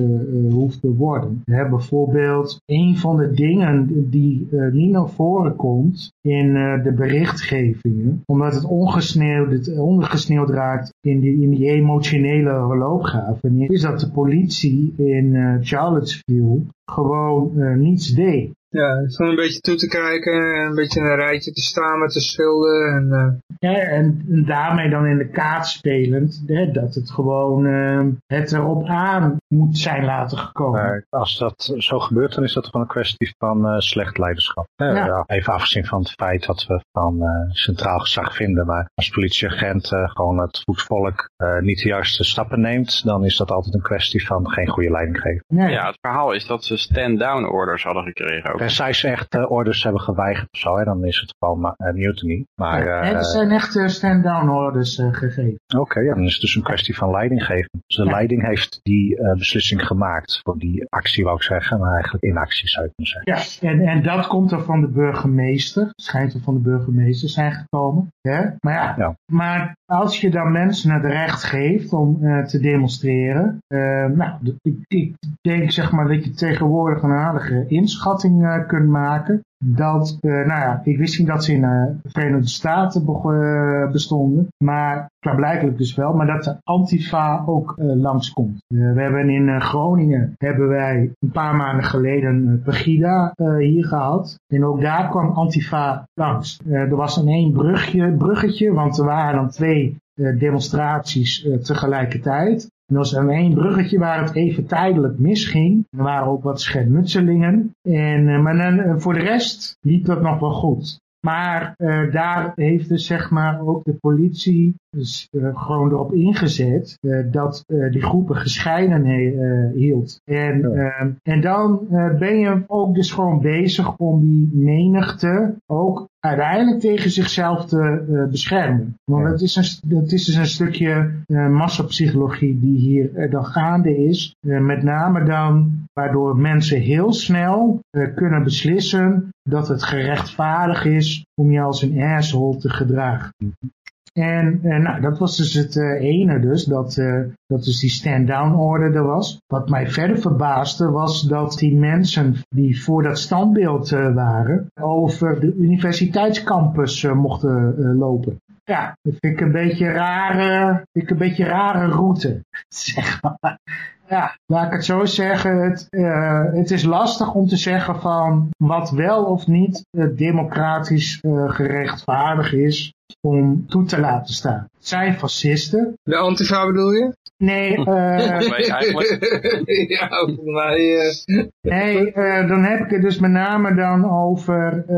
hoeft te worden. Hè, bijvoorbeeld, een van de dingen die niet naar voren komt in eh, de berichtgevingen. Omdat het ongesneeuwd, het ongesneeuwd raakt in die, in die emotionele loopgraven. Is dat de politie in eh, Charlottesville gewoon eh, niets deed. Ja, gewoon een beetje toe te kijken en een beetje in een rijtje te staan met de schilden. En, Ja, en, en daarmee dan in de kaart spelend, hè, dat het gewoon het erop aan moet zijn laten gekomen. Maar als dat zo gebeurt, dan is dat gewoon een kwestie van eh, slecht leiderschap. Eh, Ja. ja, even afgezien van het feit dat we van eh, centraal gezag vinden, maar als politieagent eh, gewoon het voetvolk eh, niet de juiste stappen neemt, dan is dat altijd een kwestie van geen goede leiding geven. Nee. Ja, het verhaal is dat ze stand-down orders hadden gekregen ook. Tenzij ze echt eh, orders hebben geweigerd of zo, hè, dan is het gewoon mutiny. Maar Ja, eh, er zijn echt stand-down orders eh, gegeven. Oké, ja, dan is het dus een kwestie van leiding geven. Dus de Ja. leiding heeft die eh, beslissing gemaakt voor die actie, wou ik zeggen, maar eigenlijk inactie zou je kunnen zeggen. Ja, en, en dat komt er van de burgemeester. Schijnt er van de burgemeester zijn gekomen. Hè? Maar ja, Ja. maar als je dan mensen het recht geeft om eh, te demonstreren. eh, nou, ik, ik denk zeg maar dat je tegenwoordig een aardige inschatting eh, kunt maken. Dat, eh, nou ja, ik wist niet dat ze in eh, de Verenigde Staten eh, bestonden. Maar klaarblijkelijk dus wel. Maar dat de Antifa ook langskomt. We hebben in Groningen hebben wij een paar maanden geleden Pegida hier gehad. En ook daar kwam Antifa langs. Er was een één brugje, bruggetje, want er waren dan twee demonstraties tegelijkertijd. En er was een bruggetje waar het even tijdelijk misging. Er waren ook wat schermutselingen. En, eh, maar dan, eh, voor de rest liep dat nog wel goed. Maar eh, daar heeft dus zeg maar ook de politie dus, eh, gewoon erop ingezet eh, dat eh, die groepen gescheiden he- hield. En, eh, en dan ben je ook dus gewoon bezig om die menigte ook uiteindelijk tegen zichzelf te beschermen. Want het is, een, is dus een stukje eh, massapsychologie die hier dan gaande is. Met name dan waardoor mensen heel snel kunnen beslissen dat het gerechtvaardig is om je als een asshole te gedragen. En eh, nou, dat was dus het eh, ene dus, dat, eh, dat dus die stand-down order er was. Wat mij verder verbaasde was dat die mensen die voor dat standbeeld waren, over de universiteitscampus mochten lopen. Ja, dat vind ik een beetje rare, vind ik een beetje rare route, zeg maar. Ja, laat ik het zo zeggen. Het, het is lastig om te zeggen van wat wel of niet democratisch eh, gerechtvaardig is om toe te laten staan. Het zijn fascisten. de Antifa bedoel je? Nee, eh, Nee, eigenlijk. ja, volgens mij... eh, nee eh, dan heb ik het dus met name dan over eh,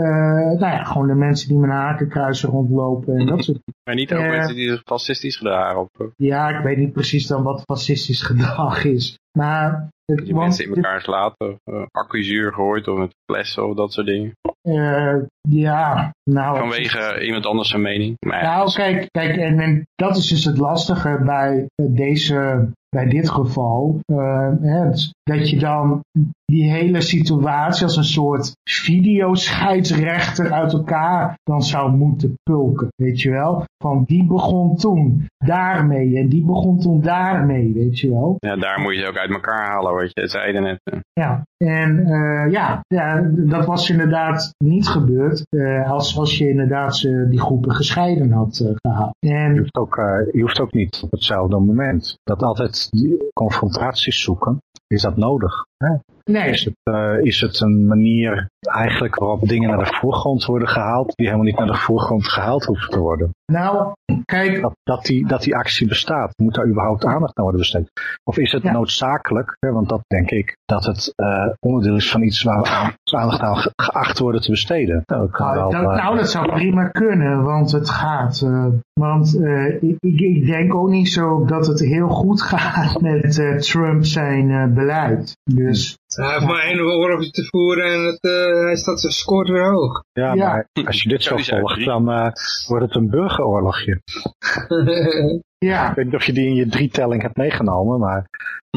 nou ja, gewoon de mensen die met hakenkruisen rondlopen en dat soort Maar niet Eh. mensen die zich fascistisch gedragen. Eh, Ja, ik weet niet precies dan wat fascistisch gedrag is. Maar het, die want mensen in elkaar slaten. Of, uh, accuzuur gegooid of met flessen of dat soort dingen. Eh, ja, nou... Vanwege iemand anders zijn mening. Maar Nou, kijk, kijk en, en dat is dus het lastige bij eh, deze, bij dit geval. eh, hè, het- dat je dan die hele situatie als een soort videoscheidsrechter uit elkaar dan zou moeten pulken, weet je wel? Van die begon toen daarmee en die begon toen daarmee, weet je wel? ja, daar moet je ze ook uit elkaar halen, wat je zei net. eh. Ja, en eh, ja, ja, dat was inderdaad niet gebeurd eh, als, als je inderdaad ze, die groepen gescheiden had eh, gehaald. Je En hoeft, ook, eh, je hoeft ook niet op hetzelfde moment. Dat altijd confrontaties zoeken, is dat nodig? Hè? nee, Is, het, eh, is het een manier eigenlijk waarop dingen naar de voorgrond worden gehaald, die helemaal niet naar de voorgrond gehaald hoeven te worden? Nou, kijk, Dat, dat, die, dat die actie bestaat, moet daar überhaupt aandacht aan worden besteed? Of is het Ja. noodzakelijk, hè, want dat denk ik, dat het eh, onderdeel is van iets waar we aandacht aan ge- geacht worden te besteden? Nou, dat kan nou, wel, dat, eh, nou, dat zou prima kunnen, want het gaat. eh, want ik, ik, denk ook niet zo dat het heel goed gaat met Trump zijn beleid. Dus hij heeft maar één oorlog te voeren en het, eh, hij staat, scoort weer hoog. ja, ja. maar als je dit zo zijn volgt, dan eh, wordt het een burgeroorlogje. ja, Ik weet niet of je die in je drietelling hebt meegenomen, maar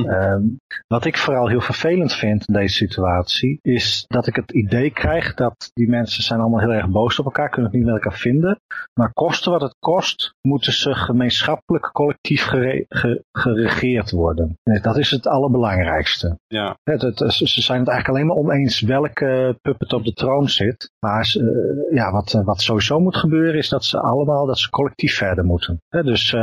Hm. ehm, wat ik vooral heel vervelend vind in deze situatie, is dat ik het idee krijg dat die mensen zijn allemaal heel erg boos op elkaar, kunnen het niet met elkaar vinden, maar kosten wat het kost, moeten ze gemeenschappelijk collectief gere- ge- geregeerd worden. Nee, Dat is het allerbelangrijkste. Ja, Het, het- ze zijn het eigenlijk alleen maar oneens welke puppet op de troon zit. Maar ze, eh, ja, wat, eh, wat sowieso moet gebeuren is dat ze allemaal, dat ze collectief verder moeten. Hè, dus eh,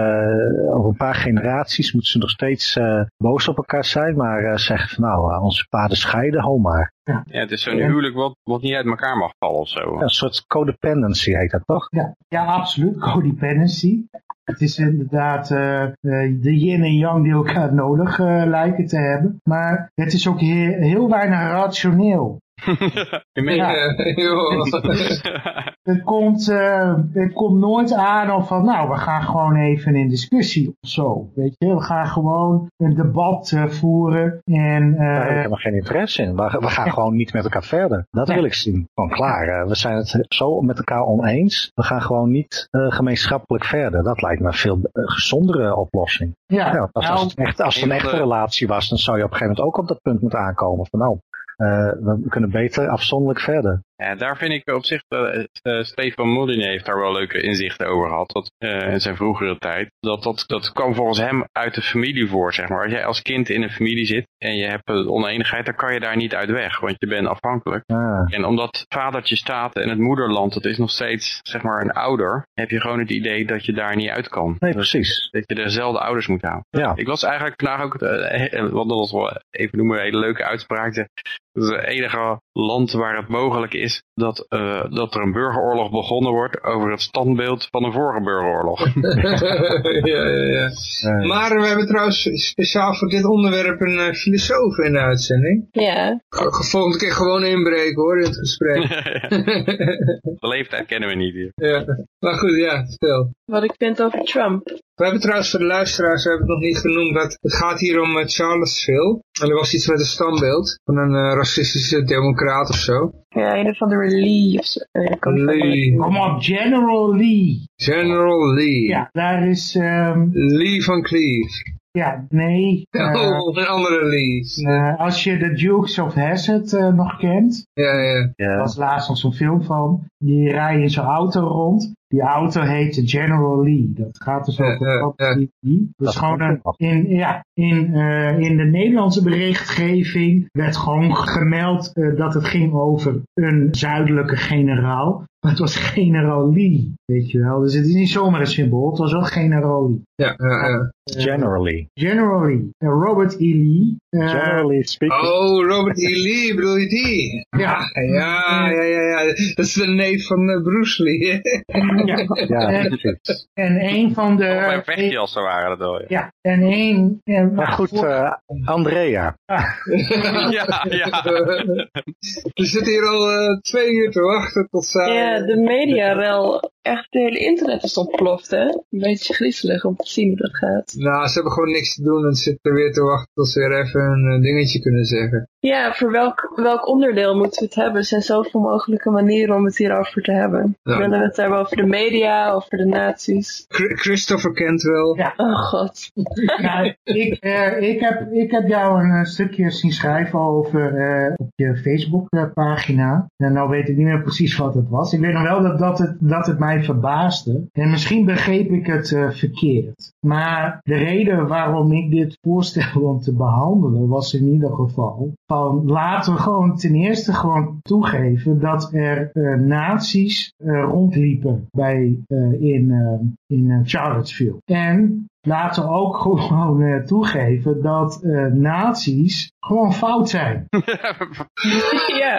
over een paar generaties moeten ze nog steeds eh, boos op elkaar zijn, maar eh, zeggen van nou, eh, onze paden scheiden, hou maar. Ja, het is zo'n huwelijk wat, wat niet uit elkaar mag vallen of zo. Ja, een soort codependency heet dat toch? Ja, ja absoluut. Codependency. Het is inderdaad eh, eh, de yin en yang die elkaar nodig eh, lijken te hebben. Maar het is ook heel, heel weinig rationeel. Ja. Het komt, eh, het komt nooit aan of van, nou, we gaan gewoon even in discussie of zo. Weet je, we gaan gewoon een debat eh, voeren. En, Daar heb ik eh helemaal geen interesse in. We, we gaan gewoon niet met elkaar verder. Dat wil ik zien. Gewoon klaar. Eh, we zijn het zo met elkaar oneens. We gaan gewoon niet eh, gemeenschappelijk verder. Dat lijkt me een veel eh, gezondere oplossing. ja, Ja, als, als, nou, het echt, als het een van echte relatie was, dan zou je op een gegeven moment ook op dat punt moeten aankomen. Van nou, eh, we kunnen beter afzonderlijk verder. Ja, daar vind ik op zich, eh, Stefan Molyneux heeft daar wel leuke inzichten over gehad, dat, eh, in zijn vroegere tijd. Dat, dat, dat kwam volgens hem uit de familie voor, zeg maar. Als jij als kind in een familie zit en je hebt een oneenigheid, dan kan je daar niet uit weg, want je bent afhankelijk. Ah, En omdat vadertje staat en het moederland, dat is nog steeds, zeg maar, een ouder, heb je gewoon het idee dat je daar niet uit kan. nee, precies. Dat je dezelfde ouders moet houden. Ja. Ik was eigenlijk vandaag ook, eh, eh, want dat was wel even noemen, een hele leuke uitspraak. Dat is het enige land waar het mogelijk is dat, eh, dat er een burgeroorlog begonnen wordt over het standbeeld van een vorige burgeroorlog. ja, ja, ja. Maar we hebben trouwens speciaal voor dit onderwerp een eh, filosoof in de uitzending. Ja, Ge- ge- Volgende keer gewoon inbreken hoor, in het gesprek. De leeftijd kennen we niet hier. ja. Maar goed, ja, stel. wat ik vind over Trump. We hebben trouwens voor de luisteraars, we hebben het nog niet genoemd, dat het gaat hier om eh, Charlottesville. En er was iets met een standbeeld van een eh, racistische democraat of zo. Ja, een of andere Lee of zo. Eh, Lee. kom op, General Lee. General Lee. Ja, daar is, ehm, Lee van Cleave. Ja, nee. eh, oh, een andere Lee. eh, als je de Dukes of Hazzard eh, nog kent, Ja, ja. Er was laatst nog zo'n film van. Die rijden in zo'n auto rond. Die auto heet General Lee. Dat gaat dus over. Lee. Dus Dat gewoon een, in, ja, in, eh, in de Nederlandse berichtgeving werd gewoon gemeld eh, dat het ging over een zuidelijke generaal. Maar het was generaal Lee, weet je wel. Dus het is niet zomaar een symbool, het was wel generaal Lee. Ja, ja, ja. Generally. General Lee. Eh, Robert E. Lee. eh, Generally speaking. Oh, Robert E. Lee, bedoel je die? ja, Ja, ja, ja, ja. Dat is de neef van eh, Bruce Lee. ja. Ja, En- precies. En een van de... Of mijn vechtjassen waren dat. Ja, Ja, en één... en- Maar goed, eh, Andrea. ja. ja. We zitten hier al eh, twee uur te wachten tot zij... de mediarel. Echt, de hele internet is ontploft, hè? Een beetje griezelig om te zien hoe dat gaat. Nou, ze hebben gewoon niks te doen en ze zitten weer te wachten tot ze weer even een eh, dingetje kunnen zeggen. Ja, voor welk, welk onderdeel moeten we het hebben? Er zijn zoveel mogelijke manieren om het hierover te hebben. Ja. Willen we het hebben over de media, over de nazi's? Chri- Christopher kent wel. Ja. Oh god. Nou, ik, eh, ik, heb, ik heb jou een eh, stukje zien schrijven over eh, op je Facebook-pagina. En nou weet ik niet meer precies wat het was. Ik weet nog wel dat, dat, het, dat het mij verbaasde. En misschien begreep ik het eh, verkeerd. Maar de reden waarom ik dit voorstel om te behandelen was in ieder geval van laten we gewoon ten eerste gewoon toegeven dat er eh nazi's eh, rondliepen bij, in, in Charlottesville. En laten we ook gewoon eh, toegeven dat eh nazi's gewoon fout zijn. ja.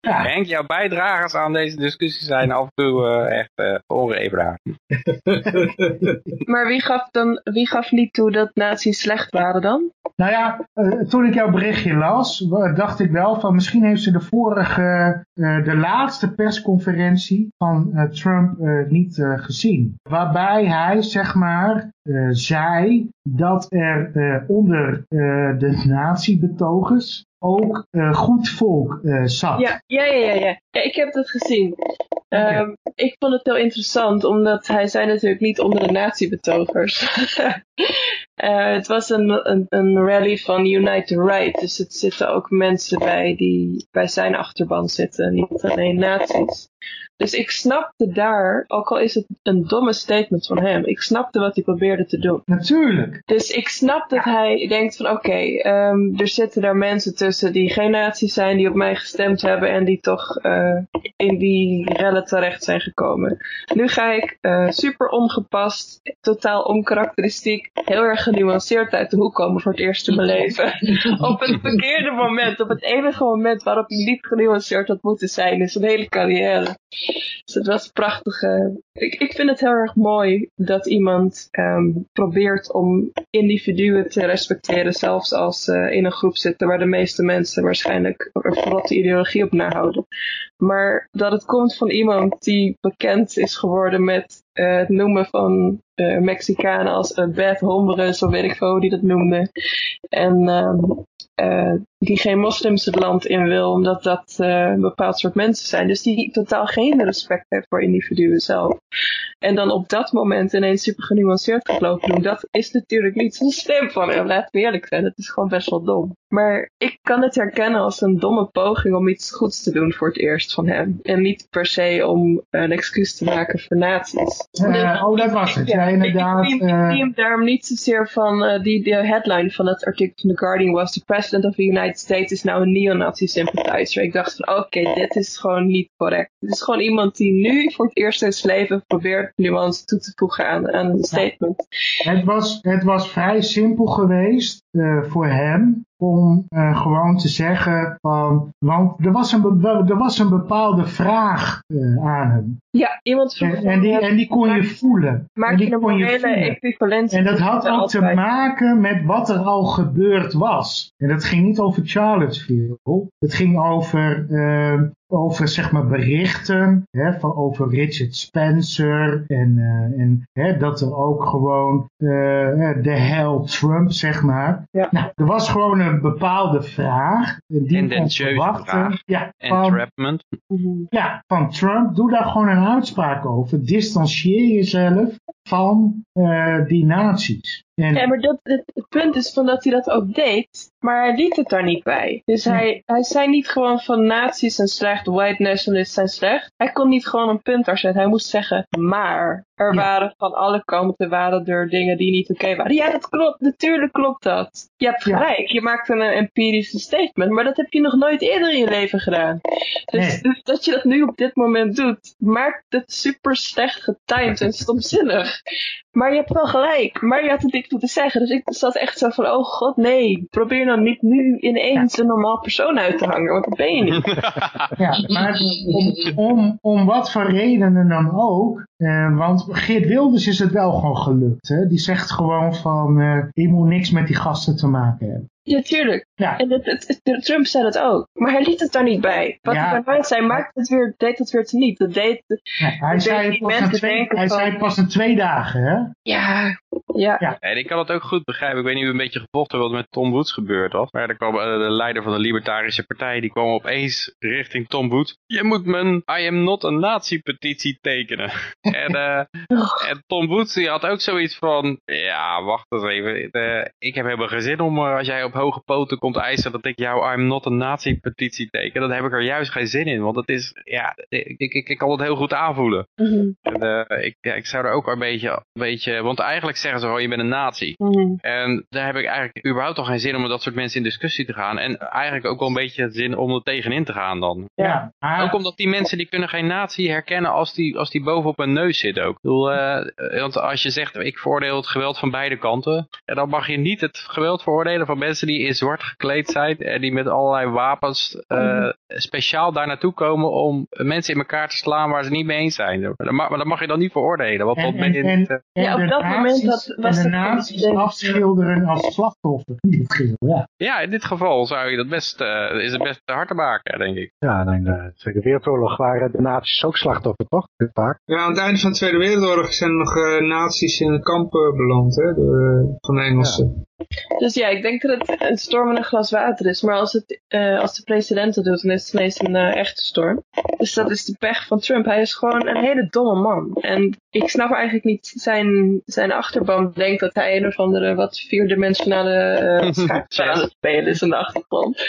Ja. Henk, jouw bijdragers aan deze discussie zijn af en toe eh, echt uh, ongeëvenaard. Maar wie gaf, dan, wie gaf niet toe dat nazi's slecht waren dan? Nou ja, eh, toen ik jouw berichtje las, dacht ik wel van misschien heeft ze de vorige, eh, de laatste persconferentie van eh, Trump niet gezien. Waarbij hij, zeg maar, zei dat er onder de nazi-betogers ook goed volk zat. Ja, ja, ja, ja, ja. Ja, ik heb dat gezien. Ehm, Ik vond het heel interessant, omdat hij zei natuurlijk niet onder de nazi-betogers. Eh, het was een, een, een rally van Unite the Right, dus het zitten ook mensen bij die bij zijn achterban zitten, niet alleen nazi's. Dus ik snapte daar, ook al is het een domme statement van hem, ik snapte wat hij probeerde te doen. Natuurlijk. Dus ik snap dat hij denkt van oké, ehm, er zitten daar mensen tussen die geen nazi's zijn, die op mij gestemd hebben en die toch eh, in die rellen terecht zijn gekomen. Nu ga ik eh, super ongepast, totaal onkarakteristiek, heel erg genuanceerd uit de hoek komen voor het eerst in mijn leven. op het verkeerde moment, op het enige moment waarop hij niet genuanceerd had moeten zijn in zijn hele carrière. Dus het was prachtig. ik, ik vind het heel erg mooi dat iemand ehm, probeert om individuen te respecteren, zelfs als ze in een groep zitten waar de meeste mensen waarschijnlijk een verrotte ideologie op nahouden. Maar dat het komt van iemand die bekend is geworden met eh, het noemen van eh, Mexicanen als uh, bad hombres, of weet ik veel hoe die dat noemde. En ehm, eh, die geen moslims het land in wil, omdat dat eh, een bepaald soort mensen zijn. Dus die totaal geen respect heeft voor individuen zelf. En dan op dat moment ineens super genuanceerd gelopen doen, dat is natuurlijk niet zo'n stem van hem. Laat me eerlijk zijn, het is gewoon best wel dom. Maar ik kan het herkennen als een domme poging om iets goeds te doen voor het eerst van hem. En niet per se om een excuus te maken voor nazi's. Eh, oh, dat was het. Ja, ik- inderdaad. Ik, eh, zie hem daarom niet zozeer van, eh, die, de headline van het artikel van The Guardian was, the president of the United States is now a neo-Nazi sympathizer. Ik dacht van, oké, dit is gewoon niet correct. Het is gewoon iemand die nu voor het eerst in zijn leven probeert nuance toe te voegen aan, aan een statement. Het was, het was vrij simpel geweest eh, voor hem om eh, gewoon te zeggen van, want er was een, be- er was een bepaalde vraag eh, aan hem. Ja, iemand vroeg En, en, die, en die kon je voelen. Maak en die je een kon je morele voelen. equivalentie. En dat had ook te maken met wat er al gebeurd was. En dat ging niet over Charlottesville. Het ging over, over zeg maar berichten hè, van, over Richard Spencer. En, eh, en hè, dat er ook gewoon eh, de hell Trump, zeg maar. Ja. Nou, er was gewoon een bepaalde vraag. en Die kon Tendentieuze verwachten. vraag. Ja, van, Entrapment. ja, van Trump. Doe daar gewoon een uitspraak over. Distancieer jezelf van eh, die nazi's. En, Ja, maar dat, het, het punt is van dat hij dat ook deed, maar hij liet het daar niet bij. Dus hij, hij zei niet gewoon van nazi's zijn slecht, white nationalists zijn slecht. Hij kon niet gewoon een punt daar zetten. Hij moest zeggen, maar er Ja. waren van alle kanten waren er dingen die niet oké waren. Ja, dat klopt. Natuurlijk klopt dat. Je hebt Ja. gelijk. Je maakt een empirische statement, maar dat heb je nog nooit eerder in je leven gedaan. Dus, Nee. dus dat je dat nu op dit moment doet, maakt het super slecht getimed en stomzinnig. Maar je hebt wel gelijk. Maar je had het niet moeten zeggen. Dus ik zat echt zo van, oh god, nee. Probeer nou niet nu ineens een normaal persoon uit te hangen. Want dat ben je niet. Ja, maar om, om, om wat voor redenen dan ook. eh, want Geert Wilders is het wel gewoon gelukt. Hè? Die zegt gewoon van, eh je moet niks met die gasten te maken hebben. Ja, tuurlijk. Ja. En het, het, het- Trump zei dat ook. Maar hij liet het daar niet bij. Wat Ja. hij daarna zei, maakte het weer, deed het weer niet. Dat deed, Ja, hij zei het pas, na mensen twee, hij van- zei het pas na twee dagen. Hè? ja, ja. Ja. En ik kan het ook goed begrijpen. Ik weet niet hoe een beetje gevolgd hebt wat met Tom Woods gebeurd was. Maar er kwam eh, de leider van de Libertarische Partij, die kwam opeens richting Tom Woods. Je moet mijn I am not a nazi petitie tekenen. en, eh, en Tom Woods die had ook zoiets van, ja wacht eens even. eh, ik heb helemaal geen zin om als jij op hoge poten komt eisen dat ik jouw I'm not a nazi petitie teken. Dan heb ik er juist geen zin in. Want het is, ja, ik, ik, ik kan het heel goed aanvoelen. Mhm, En, eh, ik, ja, ik zou er ook een beetje, een beetje, want eigenlijk zeggen ze gewoon je bent een nazi. mhm. En daar heb ik eigenlijk überhaupt al geen zin om met dat soort mensen in discussie te gaan. En eigenlijk ook wel een beetje zin om er tegenin te gaan dan. Ja. maar- Ook omdat die mensen die kunnen geen nazi herkennen als die, als die boven op hun neus zit ook. Ik bedoel, eh, want als je zegt ik veroordeel het geweld van beide kanten. En dan mag je niet het geweld veroordelen van mensen die in zwart gekleed zijn. En die met allerlei wapens eh, speciaal daar naartoe komen om mensen in elkaar te slaan waar ze niet mee eens zijn. Maar dat mag, maar dat mag je dan niet veroordelen. Want En, en, eh, en Ja, op dat moment dat- was en de het nazi's afschilderen als slachtoffer. Ja. Ja, in dit geval zou je dat best, eh, is het best hard te maken, denk ik. Ja, in de Tweede Wereldoorlog waren de nazi's ook slachtoffer, toch? Vaak. Ja, aan het einde van de Tweede Wereldoorlog zijn er nog eh nazi's in kampen beland, hè, door, eh, van de Engelsen. Dus ja, ik denk dat het een storm in een glas water is. Maar als, het, eh, als de president het doet, dan is het ineens een eh, echte storm. Dus dat is de pech van Trump. Hij is gewoon een hele domme man. En ik snap eigenlijk niet zijn, zijn achterban denkt dat hij een of andere wat vierdimensionale uh, aan het spelen is in de achtergrond.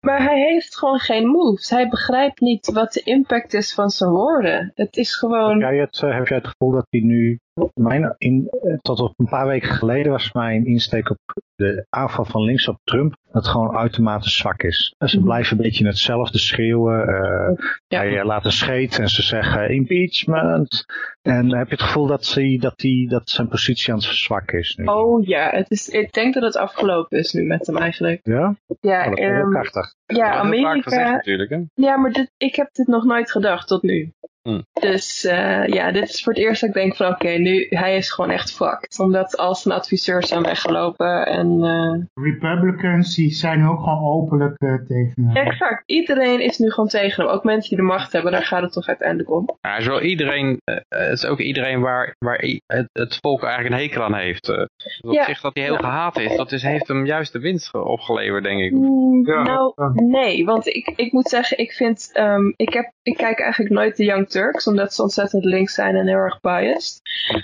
Maar hij heeft gewoon geen moves. Hij begrijpt niet wat de impact is van zijn woorden. Het is gewoon... Heb jij het, eh, heb jij het gevoel dat hij nu... Mijn in, eh, tot op een paar weken geleden was mijn insteek op de aanval van links op Trump dat gewoon uitermate zwak is. En ze Mhm. blijven een beetje hetzelfde schreeuwen. eh, Ja. Hij eh, laat een scheet en ze zeggen impeachment. En heb je het gevoel dat, ze, dat, die, dat zijn positie aan het verzwakken is nu? Oh ja, het is, ik denk dat het afgelopen is nu met hem eigenlijk. Ja? Ja, Oh, dat is heel ehm, krachtig. ja gezegd Amerika... natuurlijk, hè? Ja, maar dit, ik heb dit nog nooit gedacht tot nu. Hm. Dus eh, ja, dit is voor het eerst dat ik denk van oké, nu, hij is gewoon echt fucked. Omdat al zijn adviseurs zijn weggelopen en... eh, Republicans die zijn ook gewoon openlijk eh, tegen hem. Exact, iedereen is nu gewoon tegen hem. Ook mensen die de macht hebben, daar gaat het toch uiteindelijk om. Ja, het is wel iedereen, het is ook iedereen waar, waar het, het volk eigenlijk een hekel aan heeft. Dus op Ja. zich dat hij heel Ja. gehaat is, dat is, heeft hem juist de winst ge- opgeleverd, denk ik. Mm, Ja, nou, nee, want ik, ik moet zeggen, ik vind, ehm, ik, heb, ik kijk eigenlijk nooit de Young Omdat ze ontzettend links zijn en heel erg biased.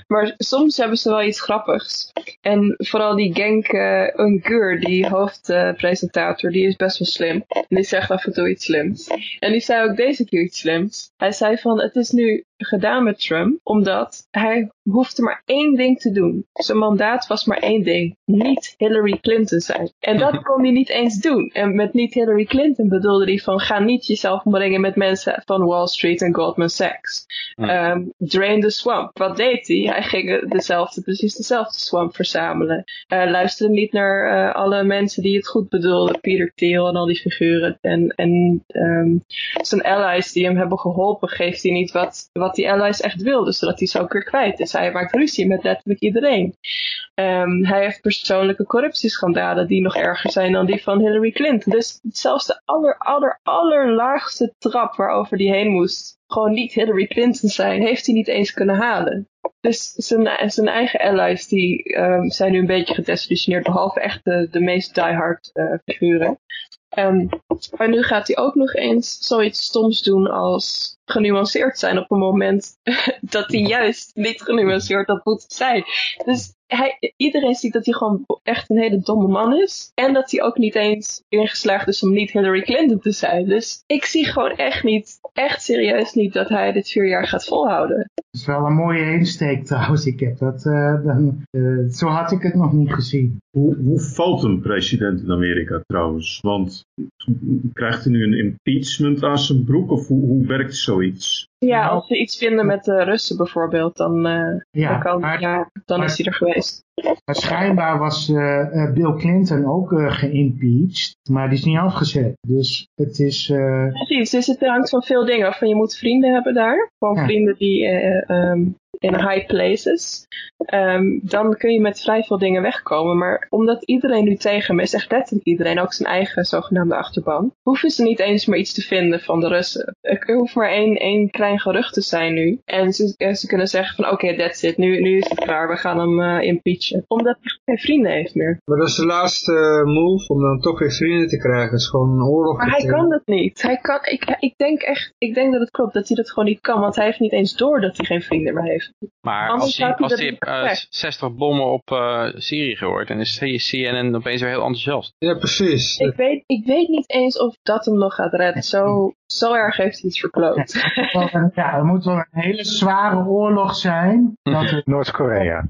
Maar soms hebben ze wel iets grappigs. En vooral die Genk uh, Ungur, die hoofdpresentator, die is best wel slim. En die zegt af en toe iets slims. En die zei ook deze keer iets slims. Hij zei van, het is nu gedaan met Trump, omdat hij hoefde maar één ding te doen. Zijn mandaat was maar één ding. Niet Hillary Clinton zijn. En dat kon hij niet eens doen. En met niet Hillary Clinton bedoelde hij van ga niet jezelf omringen met mensen van Wall Street en Goldman Sachs. Hm. Ehm, drain the swamp. Wat deed hij? Hij ging dezelfde, precies dezelfde swamp verzamelen. Uh, luisterde niet naar uh, alle mensen die het goed bedoelden. Peter Thiel en al die figuren. En, en um, zijn allies die hem hebben geholpen, geeft hij niet wat, wat die allies echt wilden, zodat hij zo ook weer kwijt is. Hij maakt ruzie met letterlijk iedereen. Um, hij heeft persoonlijke corruptieschandalen die nog erger zijn dan die van Hillary Clinton. Dus zelfs de aller, aller, allerlaagste trap waarover hij heen moest, gewoon niet Hillary Clinton zijn, heeft hij niet eens kunnen halen. Dus zijn, eigen allies die um, zijn nu een beetje gedesillusioneerd, behalve echt de, de meest diehard uh, figuren. Um, maar nu gaat hij ook nog eens zoiets stoms doen als genuanceerd zijn op een moment dat hij juist niet genuanceerd had moeten zijn. Dus hij, iedereen ziet dat hij gewoon echt een hele domme man is. En dat hij ook niet eens ingeslaagd is om niet Hillary Clinton te zijn. Dus ik zie gewoon echt niet, echt serieus niet dat hij dit vier jaar gaat volhouden. Dat is wel een mooie insteek trouwens. Ik heb dat, uh, dan, uh, zo had ik het nog niet gezien. Hoe, hoe valt een president in Amerika trouwens? Want krijgt hij nu een impeachment aan zijn broek of hoe, hoe werkt zoiets? Ja, als ze iets vinden met de Russen bijvoorbeeld, dan, uh, ja, dan, kan, maar, ja, dan maar, is hij er geweest. Maar schijnbaar was uh, Bill Clinton ook uh, geïmpeached, maar die is niet afgezet. Dus het is... Uh... Precies, dus het hangt van veel dingen af. Je moet vrienden hebben daar. Ja. vrienden die um, in high places. Um, dan kun je met vrij veel dingen wegkomen. Maar omdat iedereen nu tegen hem is, echt letterlijk iedereen, ook zijn eigen zogenaamde achterban, hoeven ze niet eens meer iets te vinden van de Russen. Er hoeft maar één, één klein gerucht te zijn nu. En ze, ze kunnen zeggen van oké, okay, that's it. Nu, nu is het klaar. We gaan hem uh, impeachen. Omdat hij geen vrienden heeft meer. Maar dat is de laatste move om dan toch weer vrienden te krijgen. Is gewoon een oorlog. Maar hij kan het niet. Hij kan, ik, ik denk echt, ik denk dat het klopt dat hij dat gewoon niet kan. Want hij heeft niet eens door dat hij geen vrienden meer heeft. Maar Anders als hij, als dat hij niet uh, 60 bommen op uh, Syrië gehoord, dan is CNN opeens weer heel enthousiast. Ja, precies. Ik weet, ik weet niet eens of dat hem nog gaat redden. Zo, zo erg heeft hij het verkloot. Ja, er moet wel een hele zware oorlog zijn. Het... Noord-Korea.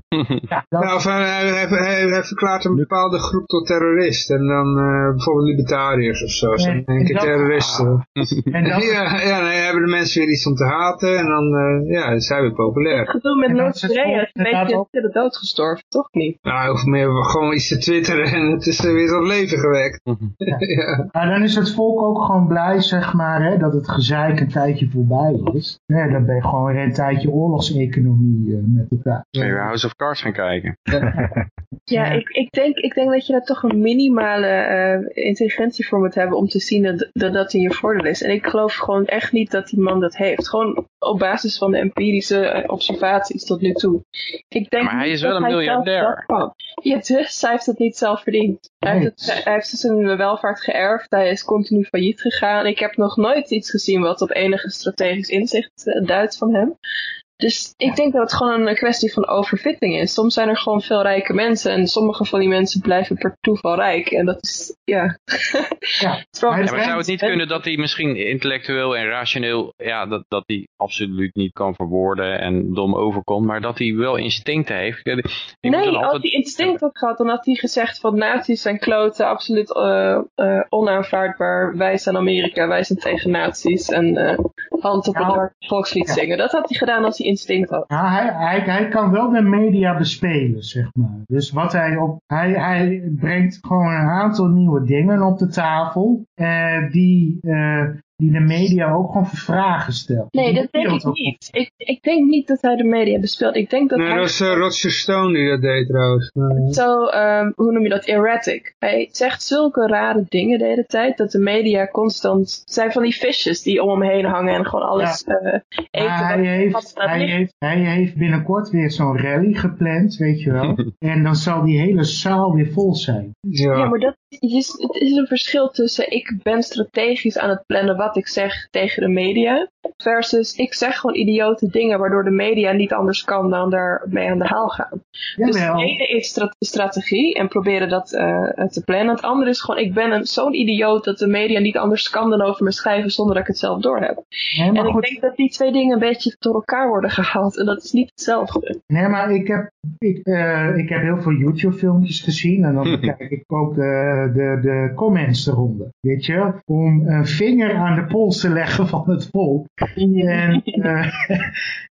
Ja, dat... nou, of hij, hij, hij, hij, verklaart een bepaalde groep tot terrorist. En dan uh, bijvoorbeeld libertariërs of zo. Zijn keer terroristen. En dat... ja, ja, dan hebben de mensen weer iets om te haten. En dan uh, ja, zijn we populair. Het gedoe met Noord-Korea is een beetje de dood gestorven, toch niet? Nou, of meer gewoon iets te twitteren en het is er weer tot leven gewekt. ja. ja. Maar dan is het volk ook gewoon blij, zeg maar, hè, dat het gezeik een tijdje voorbij is. Ja, dan ben je gewoon weer een tijdje oorlogseconomie uh, met elkaar. Kun je weer House of Cards gaan kijken. Ja, ik, ik, denk, ik denk dat je daar toch een minimale uh, intelligentie voor moet hebben om te zien dat, dat dat in je voordeel is. En ik geloof gewoon echt niet dat die man dat heeft. Gewoon op basis van de empirische observaties tot nu toe. Ik denk maar hij is wel een miljardair. Ja, dus hij heeft het niet zelf verdiend. Hij heeft, het, hij heeft zijn welvaart geërfd. Hij is continu failliet gegaan. Ik heb nog nooit iets gezien wat op enige strategisch inzicht duidt van hem. Dus ik denk dat het gewoon een kwestie van overfitting is. Soms zijn er gewoon veel rijke mensen en sommige van die mensen blijven per toeval rijk. En dat is, ja. Ja. Maar Ja, maar zou het niet kunnen dat hij misschien intellectueel en rationeel, ja, dat, dat hij absoluut niet kan verwoorden en dom overkomt, maar dat hij wel instincten heeft. Dan Nee, als altijd- hij instinct had gehad, dan had hij gezegd van nazi's zijn kloten, absoluut eh, eh, onaanvaardbaar. Wij zijn Amerika, wij zijn tegen nazi's en eh, hand op het hart volkslied ja. zingen. Dat had hij gedaan als hij Ja, hij, hij, hij kan wel de media bespelen, zeg maar. Dus wat hij op, hij, hij brengt gewoon een aantal nieuwe dingen op de tafel, eh, die, eh, die de media ook gewoon voor vragen stelt. Nee, dat denk ik niet. Ik, ik denk niet dat hij de media bespeelt. Ik denk dat Nee, hij dat was eh, Roger Stone die dat deed trouwens. Zo, ehm, hoe noem je dat, erratic. Hij zegt zulke rare dingen de hele tijd, dat de media constant, zijn van die visjes die om hem heen hangen en gewoon alles eh eten. Hij heeft, hij, heeft, hij heeft binnenkort weer zo'n rally gepland, weet je wel. en dan zal die hele zaal weer vol zijn. ja. Ja, maar dat is, het is een verschil tussen ik ben strategisch aan het plannen wat ik zeg tegen de media. Versus ik zeg gewoon idiote dingen waardoor de media niet anders kan dan daarmee aan de haal gaan. Dus het ene is stra- strategie en proberen dat eh, te plannen. Het andere is gewoon ik ben een- zo'n idioot dat de media niet anders kan dan over me schrijven zonder dat ik het zelf doorheb. Nee, En ik denk dat die twee dingen een beetje door elkaar worden gehaald en dat is niet hetzelfde. Nee, maar ik heb, ik, eh, ik heb heel veel YouTube-filmpjes gezien en dan bekijk ik ook de, de, de comments eronder. Weet je, om een vinger aan de pols te leggen van het volk. En, eh,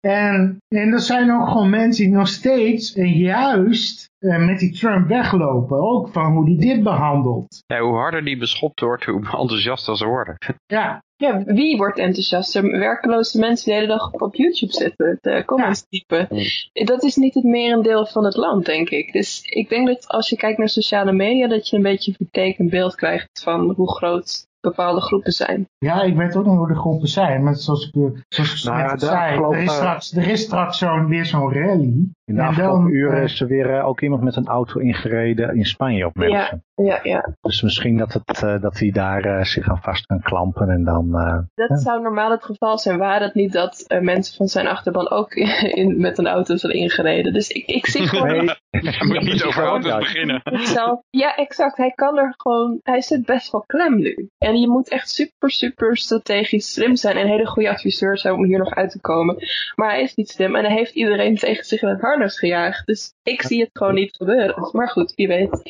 en, en er zijn ook gewoon mensen die nog steeds en juist eh, met die Trump weglopen. Ook van hoe die dit behandelt. ja, hoe harder die beschopt wordt, hoe enthousiaster ze worden. Ja, Ja, wie wordt enthousiaster? Werkeloze mensen die de hele dag op YouTube zitten, de comments typen. Dat is niet het merendeel van het land, denk ik. Dus ik denk dat als je kijkt naar sociale media, dat je een beetje een vertekend beeld krijgt van hoe groot bepaalde groepen zijn. ja, ik weet ook nog hoe de groepen zijn. Maar zoals ik, eh, zoals ik Nou ja, zei, er is straks, er is straks zo'n, weer zo'n rally. In de En afgelopen dan, uren eh, is er weer eh, ook iemand met een auto ingereden in Spanje op mensen. Ja, ja. Dus misschien dat, het, eh, dat hij daar eh, zich aan vast kan klampen en dan... eh, Dat Ja. zou normaal het geval zijn, waar het niet dat mensen van zijn achterban ook in, met een auto zijn ingereden. Dus ik, ik zie gewoon nee, Je moet niet over auto's beginnen. zelf. Ja, exact. Hij kan er gewoon, hij zit best wel klem nu. En je moet echt super, super strategisch slim zijn en een hele goede adviseur zijn om hier nog uit te komen. Maar hij is niet slim en hij heeft iedereen tegen zich in het gejaagd. Dus ik zie het gewoon niet gebeuren. Maar goed, wie weet.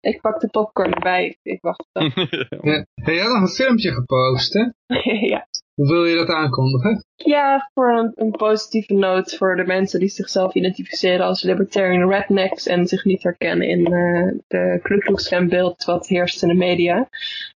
Ik pak de popcorn erbij. Ik wacht dan. Ja. Je had nog een filmpje gepost, hè? ja. Hoe wil je dat aankondigen? Ja, voor een, een positieve noot voor de mensen die zichzelf identificeren als libertarian rednecks en zich niet herkennen in eh, de Ku beeld wat heerst in de media.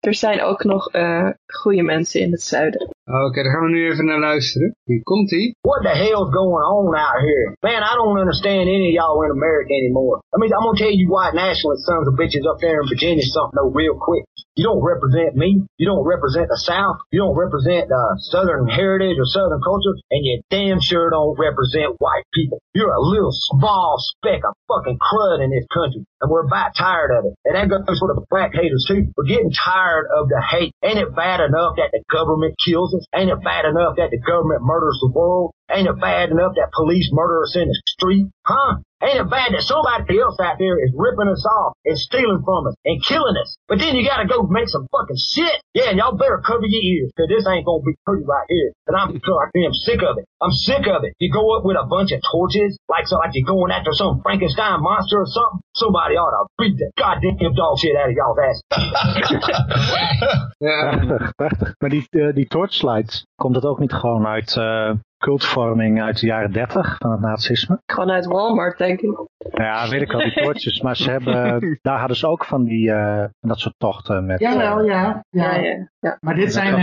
Er zijn ook nog eh goede mensen in het zuiden. Oké, daar gaan we nu even naar luisteren. Hier komt. What the hell's going on out here? Man, I don't understand any of y'all in America anymore. I mean, I'm gonna tell you white nationalist sons of bitches up there in Virginia something though real quick. You don't represent me. You don't represent the South. You don't represent uh, Southern heritage or Southern culture, and you damn sure don't represent white people. You're a little small speck of fucking crud in this country, and we're about tired of it. And that goes for the black haters too. We're getting tired of the hate. Ain't it bad enough that the government kills us? Ain't it bad enough that the government murders the world? Ain't it bad enough that police murder us in the street? Huh? Ain't it bad that somebody else out there is ripping us off and stealing from us and killing us? But then you gotta go make some fucking shit. Yeah, and y'all better cover your ears, cause this ain't gonna be pretty right here. And I'm so I am sick of it. I'm sick of it. You go up with a bunch of torches, like so like you're going after some Frankenstein monster or something. Somebody ought to beat the goddamn dog shit out of y'all's ass. Ja, prachtig, prachtig. Maar die, eh, die torchlights, komt dat ook niet gewoon uit eh, cultvorming uit de jaren 30 van het nazisme? Gewoon uit Walmart, denk ik. Ja, weet ik al, die torches. Maar ze hebben, daar hadden ze ook van die, eh, dat soort tochten met... Jawel, eh, ja. Ja, ja. ja. ja. Maar dit zijn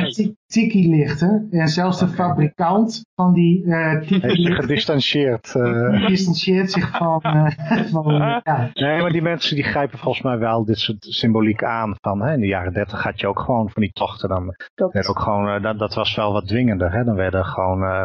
eh, tiki-lichten. En zelfs de fabrikant van die eh heeft zich tiki-lichten gedistanceerd. eh. distancieert zich van... eh, van ja. Nee, maar die mensen die grijpen volgens mij wel dit soort symboliek aan. Van, hè, in de jaren 30 had je ook gewoon van die tochten. Dan werd ook gewoon, eh, dat, dat was wel wat dwingender. Hè? Dan werden gewoon, eh,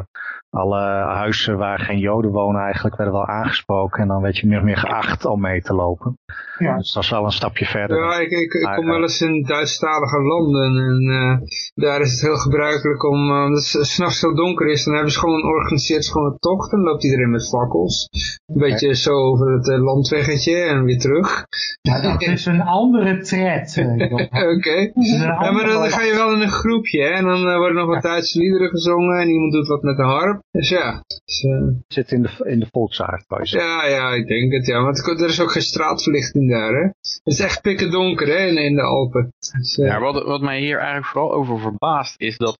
alle huizen waar geen joden wonen eigenlijk werden wel aangesproken. En dan werd je meer of meer geacht om mee te lopen. Ja. Dus dat is wel een stapje verder. Ja, ik, ik, ik kom eh, wel eens in Duitsstalige landen en eh, daar is het heel gebruikelijk om, uh, als het s'nachts zo donker is, dan hebben ze gewoon organiseerd ze gewoon een tocht en loopt iedereen met fakkels. Een beetje zo over het eh, landweggetje en weer terug. Ja, dat is een andere tred. eh. Oké. Een Ja, maar dan ga je wel in een groepje hè? en dan eh, worden nog wat Duitse liederen gezongen en iemand doet wat met de harp. Dus ja, dus, eh, Het zit in de, in de volksaard. wou je zeggen. ja, ja, ik denk het ja, want er is ook geen straatverlichting daar hè. Het is echt pikken donker hè, in, in de Alpen. Dus, eh, Ja, wat, wat mij hier eigenlijk vooral over verbaast is dat,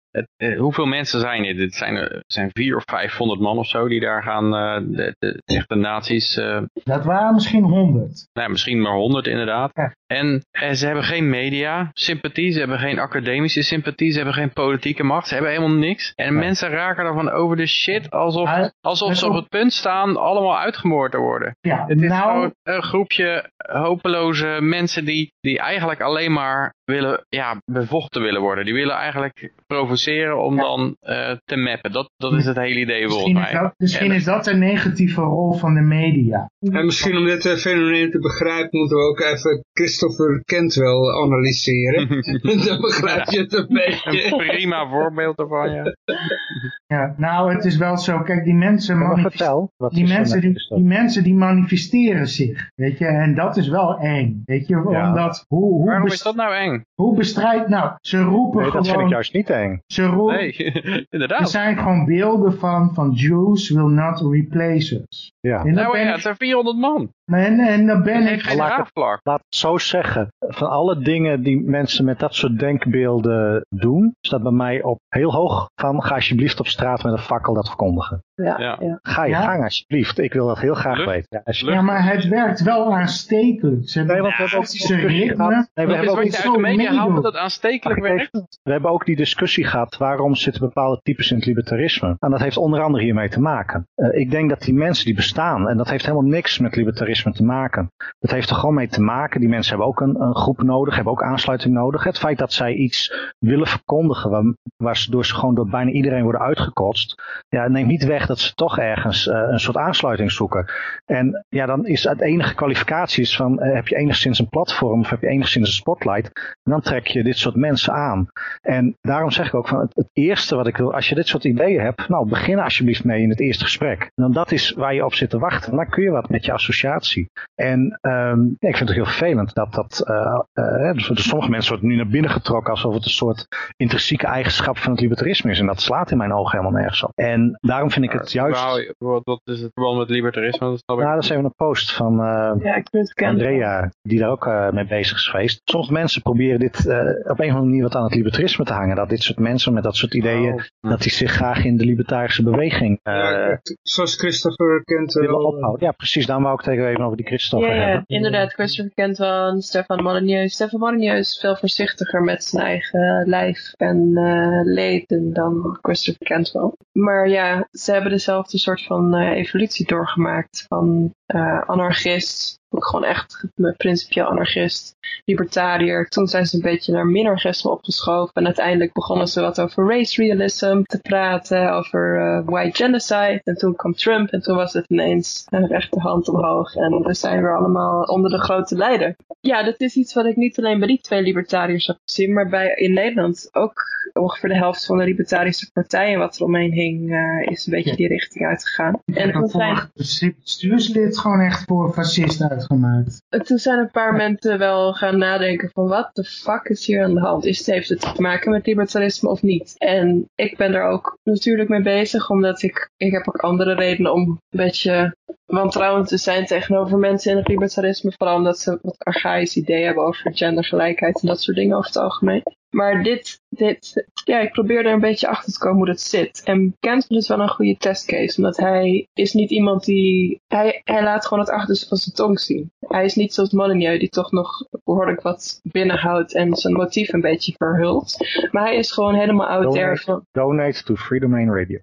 hoeveel mensen zijn dit? Het zijn, er zijn vier of vijfhonderd man of zo die daar gaan, eh, de, de, echte nazi's, eh, Dat waren misschien honderd. nou, misschien maar honderd inderdaad. Ja. En eh, ze hebben geen media sympathie, ze hebben geen academische sympathie, ze hebben geen politieke macht, ze hebben helemaal niks. En mensen raken ervan over de shit alsof, alsof ze op het punt staan allemaal uitgemoord te worden. Ja, Het is nou, gewoon een groepje hopeloze mensen die, die eigenlijk alleen maar willen, ja, bevochten willen worden. Die willen eigenlijk provoceren om Ja. dan eh, te mappen. Dat, dat is het hele idee volgens misschien, is mij. dat, misschien En- is dat een negatieve rol van de media. En misschien om dit eh, fenomeen te begrijpen moeten we ook even Christopher Cantwell analyseren. Dan begrijp je het een beetje. Een prima voorbeeld daarvan, ja. Ja, nou, het is wel zo. Kijk, die mensen, vertel. Wat die, is er mensen die, die mensen die manifesteren zich. Weet je, en dat is wel eng. Weet je, Ja. omdat hoe, hoe, Waarom is dat nou eng? hoe bestrijdt. Nou, ze roepen Nee, dat vind ik juist niet eng. Nee, Er inderdaad. zijn gewoon beelden van, van Jews will not replace us. Ja. En Nou ben ja, ik- het zijn 400 man. En, en dan ben ik. geen laat ik het- draagvlak. Laat het zo zeggen. Van alle dingen die mensen met dat soort denkbeelden doen, staat bij mij op heel hoog van ga alsjeblieft op straat met een fakkel dat verkondigen. Ja, Ja. ja. Ga je Ja? gang alsjeblieft. Ik wil dat heel graag Lucht? weten. Ja, maar het werkt wel aanstekelijk. Ze hebben Nee, want we hebben ook fantastische discussie gehad. Nee, we Dat hebben ook wat die- je uit de media haalt, meedoen. dat het aanstekelijk Wacht werkt. We hebben ook die discussie gehad waarom zitten bepaalde types in het libertarisme. En dat heeft onder andere hiermee te maken. Eh, ik denk dat die mensen die bestaan, en dat heeft helemaal niks met libertarisme te maken. Dat heeft er gewoon mee te maken. Die mensen hebben ook een, een groep nodig, hebben ook aansluiting nodig. Het feit dat zij iets willen verkondigen, waar, ze door, gewoon door bijna iedereen worden uitgekotst. Ja, neemt niet weg dat ze toch ergens eh, een soort aansluiting zoeken. En ja, dan is het enige kwalificatie is van, eh, heb je enigszins een platform of heb je enigszins een spotlight? En dan trek je dit soort mensen aan. En daarom zeg ik ook van het, het eerste wat ik wil, als je dit soort ideeën hebt, nou begin alsjeblieft mee in het eerste gesprek. Dan dat is waar je op zit te wachten. Dan kun je wat met je associatie. En ehm, ja, ik vind het heel vervelend dat dat, eh, eh, dus voor sommige mensen wordt het nu naar binnen getrokken alsof het een soort intrinsieke eigenschap van het libertarisme is. En dat slaat in mijn ogen helemaal nergens op. En daarom vind ik het juist, Wauw, Wat, wat is het verband met libertarisme? Dat snap ik. nou dat is even een post van, eh, Ja. Andrea, die daar ook mee bezig is geweest. Sommige mensen proberen dit eh, op een of andere manier wat aan het libertarisme te hangen. Dat dit soort mensen met dat soort ideeën, Oh. dat die zich graag in de libertarische beweging eh, Ja, zoals Christopher Cantwell. willen ophouden. Ja, precies. Daarom wou ik tegen even over die Christopher Ja, inderdaad. Christopher kent wel Stefan Molyneux. Stefan Molyneux is veel voorzichtiger met zijn eigen lijf en eh, leden dan Christopher Cantwell. Maar ja, ze hebben dezelfde soort van eh, evolutie doorgemaakt. Van eh, anarchist, ook gewoon echt principieel anarchist, libertariër. Toen zijn ze een beetje naar minarchisme opgeschoven. En uiteindelijk begonnen ze wat over race realism te praten, over eh, white genocide. En toen kwam Trump en toen was het ineens een rechterhand omhoog. En we zijn weer allemaal onder de grote leider. Ja, dat is iets wat ik niet alleen bij die twee libertariërs heb gezien, maar bij in Nederland ook ongeveer de helft van de libertarische partijen wat er omheen hing, eh, is een beetje Ja. die richting uitgegaan. En dat zijn, vorige bestuurslid gewoon echt voor fascist toen zijn een paar mensen wel gaan nadenken van wat de fuck is hier aan de hand? Is het, heeft het te maken met libertarisme of niet? En ik ben er ook natuurlijk mee bezig, omdat ik, ik heb ook andere redenen om een beetje wantrouwend te zijn tegenover mensen in het libertarisme. Vooral omdat ze wat archaïs ideeën hebben over gendergelijkheid en dat soort dingen over het algemeen. Maar dit, dit, ja, ik probeer er een beetje achter te komen hoe dat zit. En Cantwell is wel een goede testcase, omdat hij is niet iemand die, hij, hij laat gewoon het achterste van zijn tong zien. Hij is niet zoals Molyneux, die toch nog behoorlijk wat binnenhoudt en zijn motief een beetje verhult. Maar hij is gewoon helemaal out there Donate, van, donate to Free Domain Radio.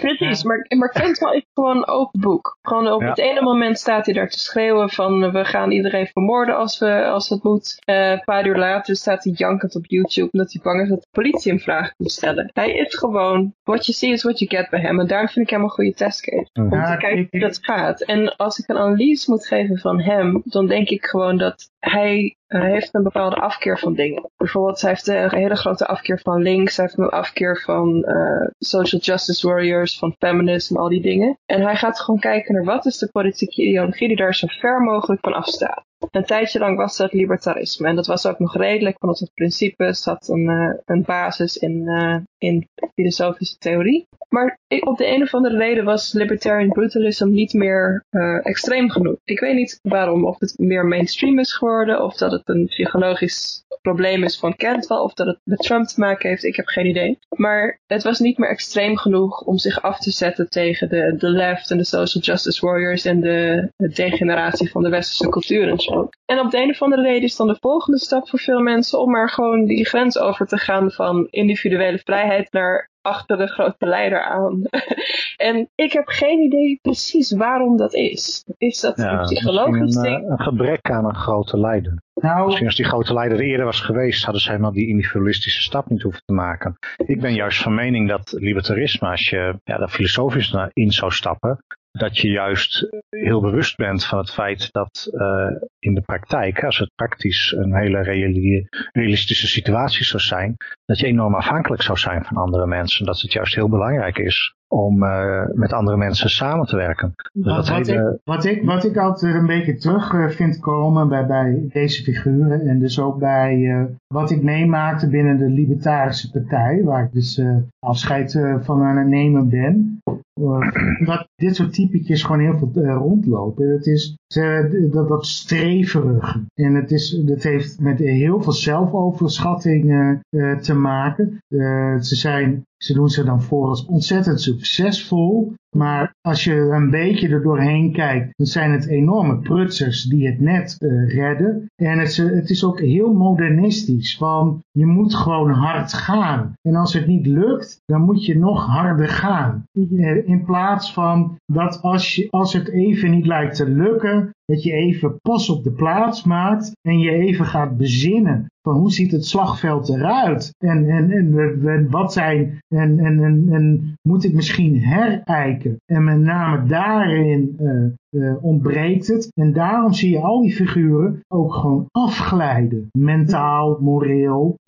Precies, maar, maar Kentel is gewoon een open boek. Gewoon op Ja. het ene moment staat hij daar te schreeuwen van eh, we gaan iedereen vermoorden als, we, als het moet. Eh, een paar uur later staat hij jankend op YouTube omdat hij bang is dat de politie hem vragen moet stellen. Hij is gewoon, what you see is what you get bij hem. En daarom vind ik hem een goede testcase. Om Ja, te kijken hoe dat gaat. En als ik een analyse moet geven van hem, dan denk ik gewoon dat hij eh, heeft een bepaalde afkeer van dingen. Bijvoorbeeld, hij heeft een hele grote afkeer van links. Hij heeft een afkeer van eh, social justice warriors, van feminists en al die dingen. En hij gaat gewoon kijken naar wat is de politieke ideologie die daar zo ver mogelijk van afstaat. Een tijdje lang was dat libertarisme. En dat was ook nog redelijk, want het principe had een, eh, een basis in, eh, in filosofische theorie. Maar op de een of andere reden was libertarian brutalism niet meer eh, extreem genoeg. Ik weet niet waarom, of het meer mainstream is geworden, of dat het een psychologisch probleem is van Cantwell, of dat het met Trump te maken heeft, ik heb geen idee. Maar het was niet meer extreem genoeg om zich af te zetten tegen de, de left en de social justice warriors en de, de degeneratie van de westerse cultuur en zo. En op de een of andere reden is dan de volgende stap voor veel mensen om maar gewoon die grens over te gaan van individuele vrijheid naar achter de grote leider aan. en ik heb geen idee precies waarom dat is. Is dat Ja, een psychologisch een, ding? eh, een gebrek aan een grote leider. Nou, Misschien als die grote leider er eerder was geweest, hadden ze helemaal die individualistische stap niet hoeven te maken. Ik ben juist van mening dat libertarisme, als je ja, daar filosofisch naar in zou stappen, dat je juist heel bewust bent van het feit dat eh, in de praktijk, als het praktisch een hele reali- realistische situatie zou zijn, dat je enorm afhankelijk zou zijn van andere mensen. Dat het juist heel belangrijk is om eh, met andere mensen samen te werken. Dus Wat, dat wat, hele- ik, wat, ik, wat ik altijd een beetje terug eh, vind komen bij, bij deze figuren en dus ook bij wat ik meemaakte binnen de Libertarische Partij, waar ik dus afscheid van aan het nemen ben, dat dit soort typetjes gewoon heel veel eh, rondlopen. Het is ze- dat, dat streverige. En het, is, het heeft met heel veel zelfoverschatting eh, te maken. Eh, ze zijn ze doen ze dan voor als ontzettend succesvol. Maar als je een beetje er doorheen kijkt, dan zijn het enorme prutsers die het net eh, redden. En het, is- het is ook heel modernistisch. Van je moet gewoon hard gaan. En als het niet lukt, dan moet je nog harder gaan. Eh, in plaats van dat als, je, als het even niet lijkt te lukken, dat je even pas op de plaats maakt en je even gaat bezinnen van hoe ziet het slagveld eruit en, en, en, wat zijn en, en, en, en moet ik misschien herijken? En met name daarin eh, eh, ontbreekt het. En daarom zie je al die figuren ook gewoon afglijden. Mentaal, moreel,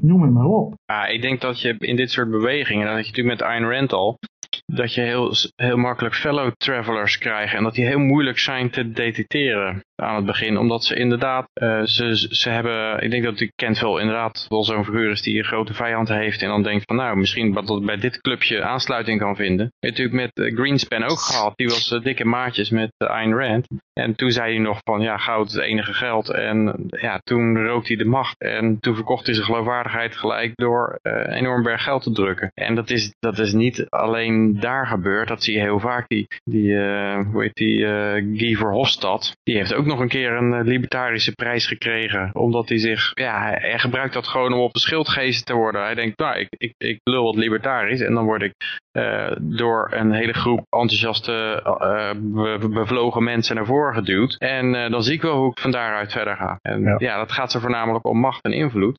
noem het maar op. Ja, ik denk dat je in dit soort bewegingen, dat je natuurlijk met Ayn Rand al, dat je heel, heel makkelijk fellow travelers krijgt en dat die heel moeilijk zijn te detecteren aan het begin, omdat ze inderdaad, eh, ze, ze hebben, ik denk dat die kent wel inderdaad wel zo'n figuur is die een grote vijand heeft en dan denkt van nou, misschien dat bij dit clubje aansluiting kan vinden. Natuurlijk met eh, Greenspan ook gehad, die was eh, dikke maatjes met Ayn Rand en toen zei hij nog van ja, goud is het enige geld en ja, toen rookte hij de macht en toen verkocht hij zijn geloofwaardigheid gelijk door enorm berg geld te drukken. En dat is, dat is niet alleen daar gebeurd, dat zie je heel vaak. Die, die hoe heet die, Guy Verhofstadt, die heeft ook nog een keer een eh, libertarische prijs gekregen, omdat hij zich, ja, hij, hij gebruikt dat gewoon om op een schildgeest te worden. Hij denkt, nou, ik, ik, ik lul wat libertarisch en dan word ik eh, door een hele groep enthousiaste, eh, be- bevlogen mensen naar voren geduwd. En dan zie ik wel hoe ik van daaruit verder ga. En Ja. ja, dat gaat ze voornamelijk om macht en invloed.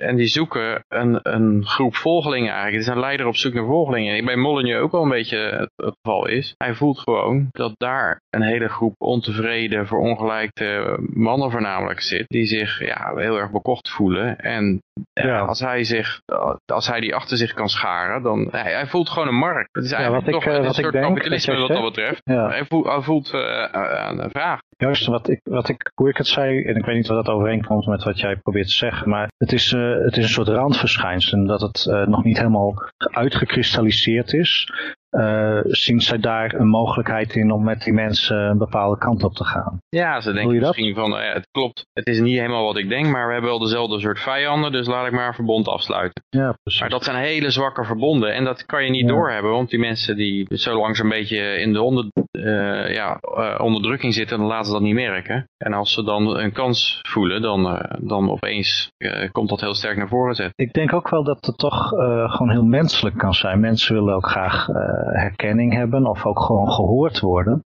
En, en die zoeken een, een groep volgelingen eigenlijk. Het is een leider op zoek naar volgelingen. Ik bij Molyneux ook wel een beetje het, het geval is. Hij voelt gewoon dat daar een hele groep ontevreden, verongelijkte mannen voornamelijk zit. Die zich ja, heel erg bekocht voelen. En ja, Ja. als, hij zich, als hij die achter zich kan scharen, dan hij, hij voelt gewoon een markt. Het is Ja, eigenlijk wat ik, toch eh, een wat ik soort denk, kapitalisme wat dat betreft. Ja. Hij voelt, hij voelt eh, eh, een vraag. Juist wat ik, wat ik, hoe ik het zei, en ik weet niet of dat overeenkomt met wat jij probeert te zeggen, maar het is, eh, het is een soort randverschijnsel, dat het eh, nog niet helemaal uitgekristalliseerd is. eh, zien zij daar een mogelijkheid in om met die mensen een bepaalde kant op te gaan. Ja, ze denken misschien van, eh, het klopt, het is niet helemaal wat ik denk, maar we hebben wel dezelfde soort vijanden, dus laat ik maar een verbond afsluiten. Ja, precies. Maar dat zijn hele zwakke verbonden en dat kan je niet Ja. doorhebben, want die mensen die zo langs een beetje in de onder, ja, onderdrukking zitten, dan laten ze dat niet merken. En als ze dan een kans voelen, dan, eh, dan opeens eh, komt dat heel sterk naar voren zetten. Ik denk ook wel dat het toch eh, gewoon heel menselijk kan zijn. Mensen willen ook graag eh, herkenning hebben of ook gewoon gehoord worden.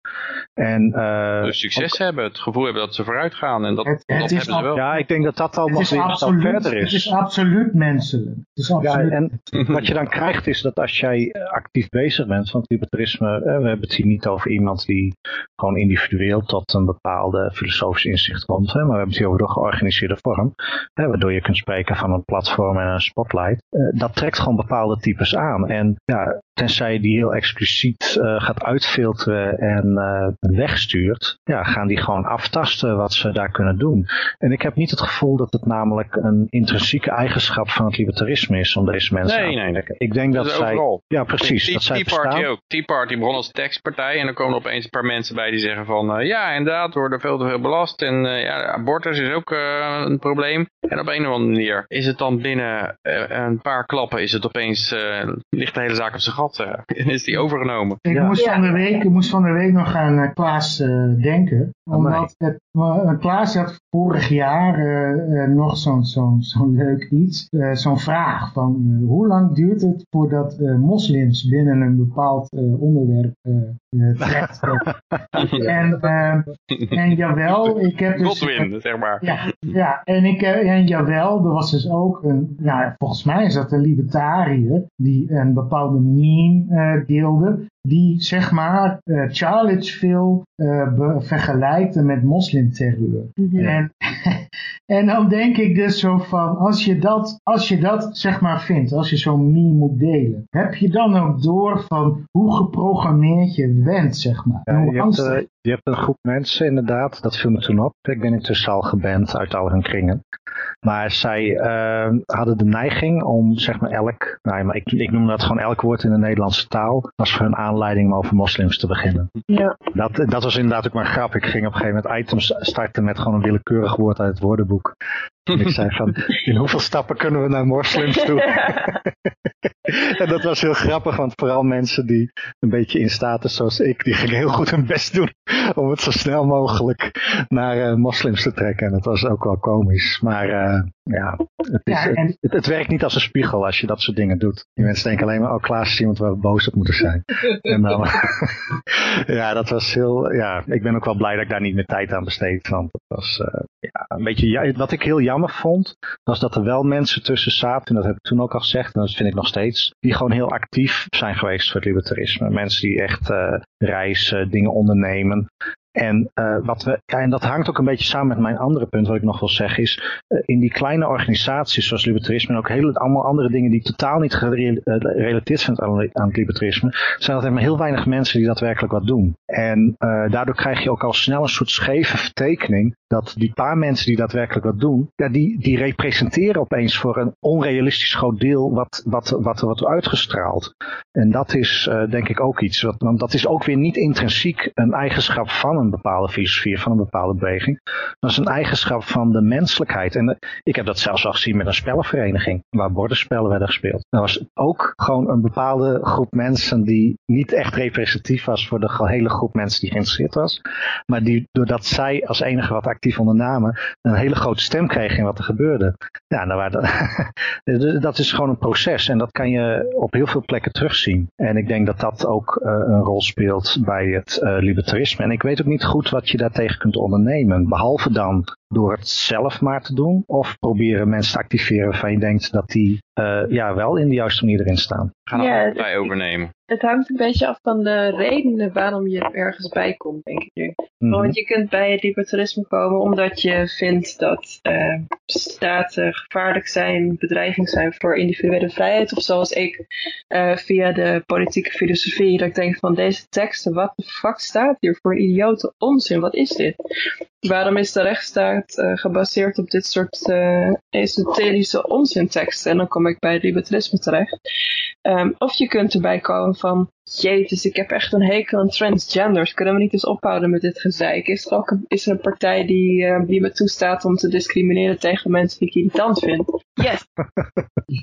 En, eh, Dus succes hebben, het gevoel hebben dat ze vooruit gaan. En dat, Het- het dat is hebben ze wel. ja, ik denk dat dat al nog is, absoluut, verder het is. is absoluut menselijk. Het is Ja, absoluut en wat je dan krijgt is dat als jij actief bezig bent, want libertarisme, eh, we hebben het hier niet over iemand die gewoon individueel tot een bepaalde filosofische inzicht komt, hè, maar we hebben het hier over de georganiseerde vorm, hè, waardoor je kunt spreken van een platform en een spotlight. Eh, dat trekt gewoon bepaalde types aan. En ja, tenzij je die heel expliciet eh, gaat uitfilteren en eh, wegstuurt, ja, gaan die gewoon aftasten wat ze daar kunnen doen. En ik heb niet het gevoel dat het namelijk een intrinsieke eigenschap van het libertarisme is om deze mensen Nee, aan te nee. Ik denk dat, zij... overal. Ja, precies. Tea, dat zij Tea Party bestaan. ook. Tea Party begon als tekstpartij en dan komen er opeens een paar mensen bij die zeggen van eh, ja inderdaad, we worden veel te veel belast en ja, abortus is ook een probleem. En op een of andere manier is het dan binnen een paar klappen is het opeens, ligt de hele zaak op zijn gat eh, en is die overgenomen. Ik Ja. moest, van de week, ik moest van de week nog aan eh, Klaas eh, denken. Omdat het, uh, Klaas had vorig jaar eh, eh, nog zo'n zo'n zo'n leuk iets. eh, zo'n vraag van eh, hoe lang duurt het voordat eh, moslims binnen een bepaald eh, onderwerp eh eh, en, eh, en jawel, ik heb dus... Godwin, zeg maar. Ja, ja en, ik, en jawel, er was dus ook een, nou, volgens mij is dat een libertariër die een bepaalde meme eh, deelde, die zeg maar eh, Charlottesville eh, be- vergelijkte met moslimterreur. En, en dan denk ik dus zo van, als je dat, als je dat zeg maar vindt, als je zo'n meme moet delen, heb je dan ook door van hoe geprogrammeerd je bent, zeg maar. En Ja, hoe je, hebt, angstig- eh, je hebt een groep mensen inderdaad, dat viel me toen op. Ik ben intussen al geband uit al hun kringen. Maar zij eh, hadden de neiging om zeg maar elk, nou, maar ik, ik noem dat gewoon elk woord in de Nederlandse taal, was voor hun aanleiding om over moslims te beginnen. Ja. Dat, dat was inderdaad ook maar grap. Ik ging op een gegeven moment items starten met gewoon een willekeurig woord uit het woordenboek. En ik zei van, in hoeveel stappen kunnen we naar moslims toe? en dat was heel grappig, want vooral mensen die een beetje in status zoals ik, die gingen heel goed hun best doen om het zo snel mogelijk naar eh, moslims te trekken. En dat was ook wel komisch. Maar eh, ja, het, is, Ja, en- het, het werkt niet als een spiegel als je dat soort dingen doet. Die mensen denken alleen maar, oh Klaas is iemand waar we boos op moeten zijn. en dan, ja, dat was heel, ja, ik ben ook wel blij dat ik daar niet meer tijd aan besteed. Want dat was eh, ja, een beetje, ja, wat ik heel jammer vond, was dat er wel mensen tussen zaten, en dat heb ik toen ook al gezegd, en dat vind ik nog steeds, die gewoon heel actief zijn geweest voor het libertarisme. Mensen die echt eh, reizen, dingen ondernemen. En, eh, wat we, ja, en dat hangt ook een beetje samen met mijn andere punt, wat ik nog wil zeggen, is eh, in die kleine organisaties zoals libertarisme en ook hele, allemaal andere dingen die totaal niet gerelateerd zijn aan, aan het libertarisme, zijn er maar heel weinig mensen die daadwerkelijk wat doen. En eh, daardoor krijg je ook al snel een soort scheve vertekening dat die paar mensen die daadwerkelijk wat doen, ja, die, die representeren opeens voor een onrealistisch groot deel wat, wat, wat er wordt uitgestraald. En dat is uh, denk ik ook iets, wat, want dat is ook weer niet intrinsiek een eigenschap van een bepaalde filosofie, van een bepaalde beweging. Dat is een eigenschap van de menselijkheid. En uh, ik heb dat zelfs al gezien met een spellenvereniging, waar bordenspellen werden gespeeld. Dat was ook gewoon een bepaalde groep mensen die niet echt representatief was voor de hele groep mensen die geïnteresseerd was. Maar die, doordat zij als enige wat actief ondernamen, een hele grote stem kregen in wat er gebeurde. Ja, nou, dat, dat is gewoon een proces en dat kan je op heel veel plekken terugzien. En ik denk dat dat ook uh, een rol speelt bij het uh, libertarisme. En ik weet ook niet goed wat je daartegen kunt ondernemen. Behalve dan door het zelf maar te doen. Of proberen mensen te activeren waarvan je denkt dat die uh, ja, wel in de juiste manier erin staan. Gaan ja, bij overnemen. Het hangt een beetje af van de redenen waarom je ergens bij komt, denk ik nu. Mhm. Mm -hmm. Want je kunt bij het libertarisme komen omdat je vindt dat uh, staten gevaarlijk zijn, bedreiging zijn voor individuele vrijheid. Of zoals ik uh, via de politieke filosofie, dat ik denk van deze teksten, wat de fuck staat hier voor een idiote onzin? Wat is dit? Waarom is de rechtsstaat uh, gebaseerd op dit soort uh, esoterische onzinteksten? En dan kom ik bij libertarisme terecht. Um, of je kunt erbij komen van Jezus, ik heb echt een hekel aan transgenders. Kunnen we niet eens ophouden met dit gezeik? Is er ook een, is er een partij die, uh, die me toestaat om te discrimineren tegen mensen die ik irritant vind? Yes.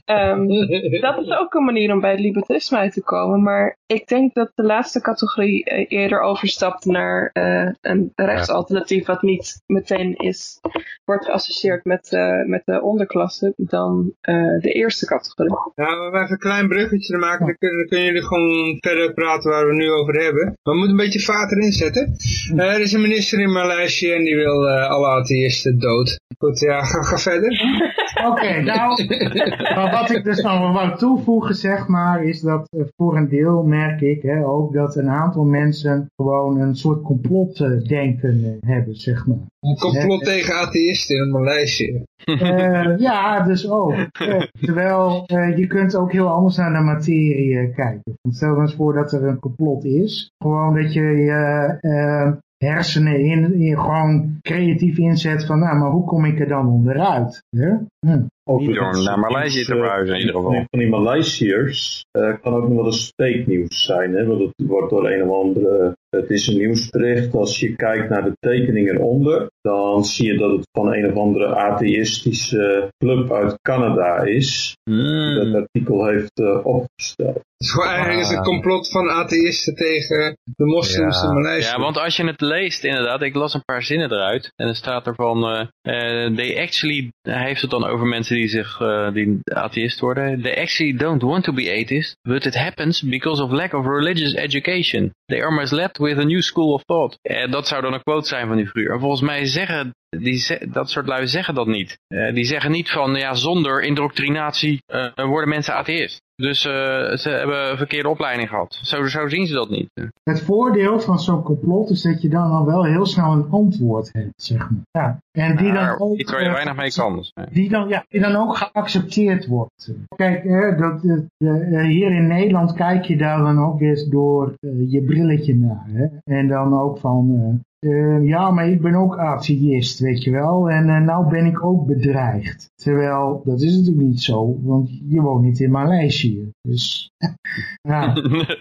um, dat is ook een manier om bij het libertarisme uit te komen. Maar ik denk dat de laatste categorie eerder overstapt naar uh, een rechtsalternatief wat niet meteen is, wordt geassocieerd met, uh, met de onderklasse dan de eerste categorie. Ja, we even een klein bruggetje te maken, dan kunnen, dan kunnen jullie gewoon verder praten waar we nu over hebben. We moeten een beetje vaart erin zetten. Uh, er is een minister in Maleisië en die wil uh, alle atheïsten dood. Goed, ja, ga, ga verder. Oké, okay, nou, maar wat ik dus nog wou toevoegen, zeg maar, is dat uh, voor een deel merk ik hè, ook dat een aantal mensen gewoon een soort complotdenken hebben, zeg maar. Een complot tegen atheïsten in Maleisië. Uh, ja, dus ook. Uh, terwijl uh, je kunt ook heel anders naar de materie kijken. Stel eens voor dat er een complot is. Gewoon dat je je hersenen in, in, gewoon creatief inzet van, nou, maar hoe kom ik er dan onderuit? Ja? Hm. Niet door naar Maleisië te verhuizen in ieder geval. Van die Maleisiërs uh, kan ook nog wel eens fake nieuws zijn. Hè? Want het wordt door een of andere... Het is een nieuwsbericht. Als je kijkt naar de tekeningen eronder, dan zie je dat het van een of andere atheïstische club uit Canada is. Mm. Die dat artikel heeft uh, opgesteld. Het is gewoon eigenlijk een complot van atheïsten tegen de moslims ja. in Maleisië. Ja, want als je het leest inderdaad, ik las een paar zinnen eruit. En er staat er van, uh, they actually, hij heeft het dan over mensen die zich, uh, die atheïst worden. They actually don't want to be atheist, but it happens because of lack of religious education. They are misled with a new school of thought. Uh, dat zou dan een quote zijn van die figuur. En volgens mij zeggen die, dat soort lui zeggen dat niet. Uh, die zeggen niet van, ja, zonder indoctrinatie worden mensen atheïst. Dus uh, ze hebben een verkeerde opleiding gehad. Zo, zo zien ze dat niet. Het voordeel van zo'n complot is dat je dan al wel heel snel een antwoord hebt, zeg maar. Ja. En die dan ook, iets waar je weinig mee kan. Dus, die, dan, ja, die dan ook geaccepteerd wordt. Kijk, hè, dat, uh, hier in Nederland kijk je daar dan ook eens door je brilletje naar. Hè? En dan ook van, Uh, ja, maar ik ben ook atheïst, weet je wel. En uh, nou ben ik ook bedreigd. Terwijl, dat is natuurlijk niet zo, want je woont niet in Maleisië. Dus, ja.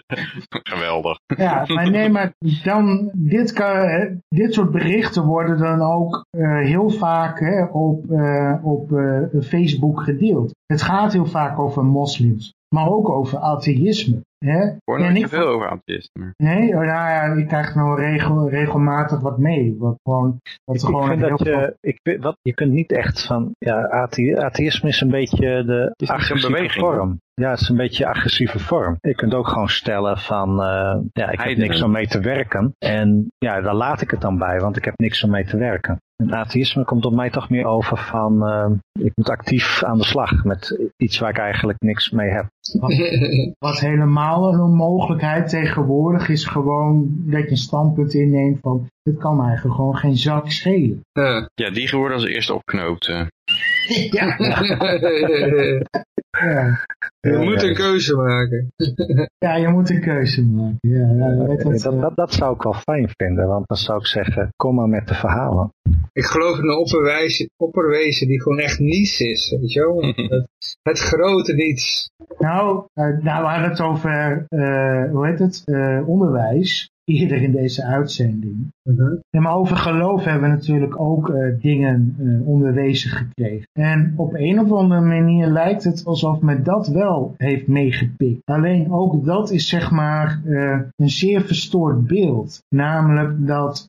Geweldig. Ja, maar nee, maar dan, dit, kan, dit soort berichten worden dan ook uh, heel vaak hè, op, op Facebook gedeeld. Het gaat heel vaak over moslims, maar ook over atheïsme. Hè? Ik hoor nog niet zoveel over atheïsme. Nee, nou ja, ik krijg nou regel, regelmatig wat mee. Wat gewoon, wat ik, gewoon ik vind dat je, ik, wat, je kunt niet echt van, ja, athe, atheïsme is een beetje de is agressieve beweging, vorm. Ja, het is een beetje agressieve vorm. Je kunt ook gewoon stellen van, uh, ja, ik heb niks om mee te werken. En ja, daar laat ik het dan bij, want ik heb niks om mee te werken. En atheïsme komt op mij toch meer over van, uh, ik moet actief aan de slag met iets waar ik eigenlijk niks mee heb. Wat, wat helemaal een onmogelijkheid tegenwoordig is gewoon dat je een standpunt inneemt van, het kan eigenlijk gewoon geen zak schelen. Ja. Ja, die geworden als eerste opknoopt. Uh. Ja. ja. Je moet een keuze maken. ja, je moet een keuze maken. Ja, ja, weet dat, dat, dat, dat, zou ik wel fijn vinden, want dan zou ik zeggen, kom maar met de verhalen. Ik geloof in een opperwijze, opperwezen die gewoon echt niets is, weet je wel? het, het grote niets. Nou, uh, nou we hadden het over, uh, hoe heet het, uh, onderwijs eerder in deze uitzending. Uh -huh. ja, maar over geloof hebben we natuurlijk ook uh, dingen uh, onderwezen gekregen. En op een of andere manier lijkt het alsof men dat wel heeft meegepikt. Alleen ook dat is zeg maar uh, een zeer verstoord beeld. Namelijk dat,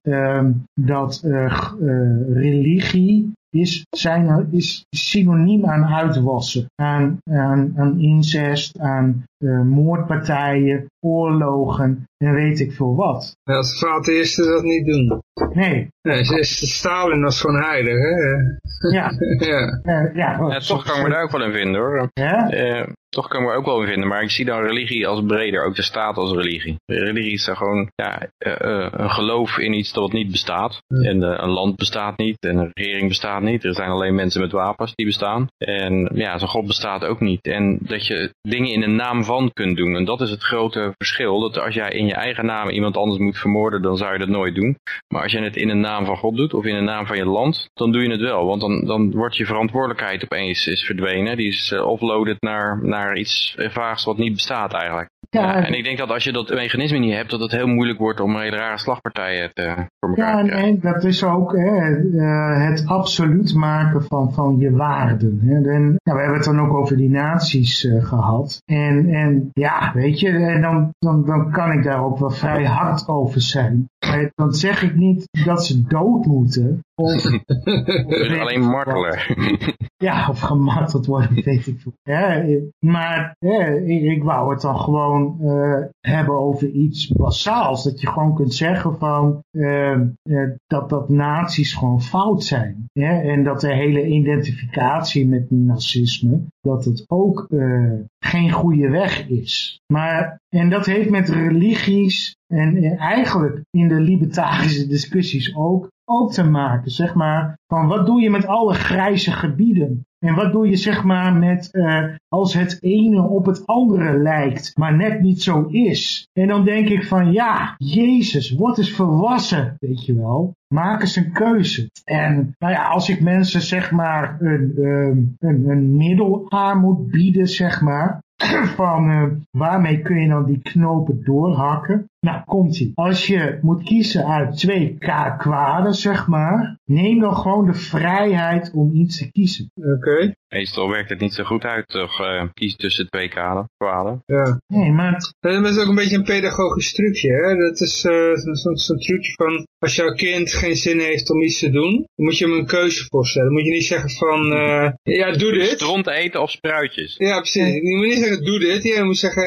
dat religie is, zijn, is synoniem aan uitwassen, aan, aan, aan incest, aan uh, moordpartijen, oorlogen en weet ik veel wat. Ja, als atheïsten dat niet doen. Nee. nee Stalin was gewoon heilig, hè? Ja. ja. Uh, ja, ja, toch kan ik me daar ook wel in vinden, hoor. Ja? Uh, toch kan ik me ook wel in vinden, maar ik zie dan religie als breder, ook de staat als religie. Religie is dan gewoon ja, uh, een geloof in iets dat niet bestaat. En een land bestaat niet, en een regering bestaat niet. Er zijn alleen mensen met wapens die bestaan. En ja, zo'n god bestaat ook niet. En dat je dingen in de naam van kunt doen. En dat is het grote verschil. Dat als jij in je eigen naam iemand anders moet vermoorden, dan zou je dat nooit doen. Maar als je het in de naam van God doet, of in de naam van je land, dan doe je het wel. Want dan, dan wordt je verantwoordelijkheid opeens is verdwenen. Die is uh, offloaded naar, naar iets vaags wat niet bestaat eigenlijk. Ja, en ik denk dat als je dat mechanisme niet hebt, dat het heel moeilijk wordt om hele rare slagpartijen te, voor elkaar Ja, te krijgen. nee, dat is ook hè, eh, het absoluut maken van, van je waarden. Hè. En, ja, we hebben het dan ook over die naties eh, gehad. En, en ja, weet je, en dan, dan, dan kan ik daar ook wel vrij hard over zijn. Dan zeg ik niet dat ze dood moeten. Of, Dus alleen martelen. ja, of gemarteld worden, weet ik veel. Ja, maar ja, ik, ik wou het dan gewoon eh, hebben over iets basaals. Dat je gewoon kunt zeggen van eh, eh, dat, dat nazi's gewoon fout zijn. Ja? En dat de hele identificatie met nazisme, dat het ook eh, geen goede weg is. Maar, en dat heeft met religies en eh, eigenlijk in de libertarische discussies ook, ook te maken. Zeg maar, van wat doe je met alle grijze gebieden? En wat doe je zeg maar met eh, als het ene op het andere lijkt, maar net niet zo is? En dan denk ik van ja, Jezus, word eens volwassen, weet je wel. Maak eens een keuze. En nou ja, als ik mensen zeg maar een, ehm, een, een middel aan moet bieden, zeg maar, van eh, waarmee kun je dan die knopen doorhakken? Nou, komt ie. Als je moet kiezen uit twee kwaden, zeg maar, neem dan gewoon de vrijheid om iets te kiezen. Oké. Meestal werkt het niet zo goed uit, toch? eh kies tussen twee kaden, kwaden. Ja. Nee, maar Dat is ook een beetje een pedagogisch trucje. Hè? Dat is eh, zo'n trucje van als jouw kind geen zin heeft om iets te doen, dan moet je hem een keuze voorstellen. Dan moet je niet zeggen van eh, ja, doe dit. Stront eten of spruitjes? Ja, precies. Je moet niet zeggen doe dit. Je moet zeggen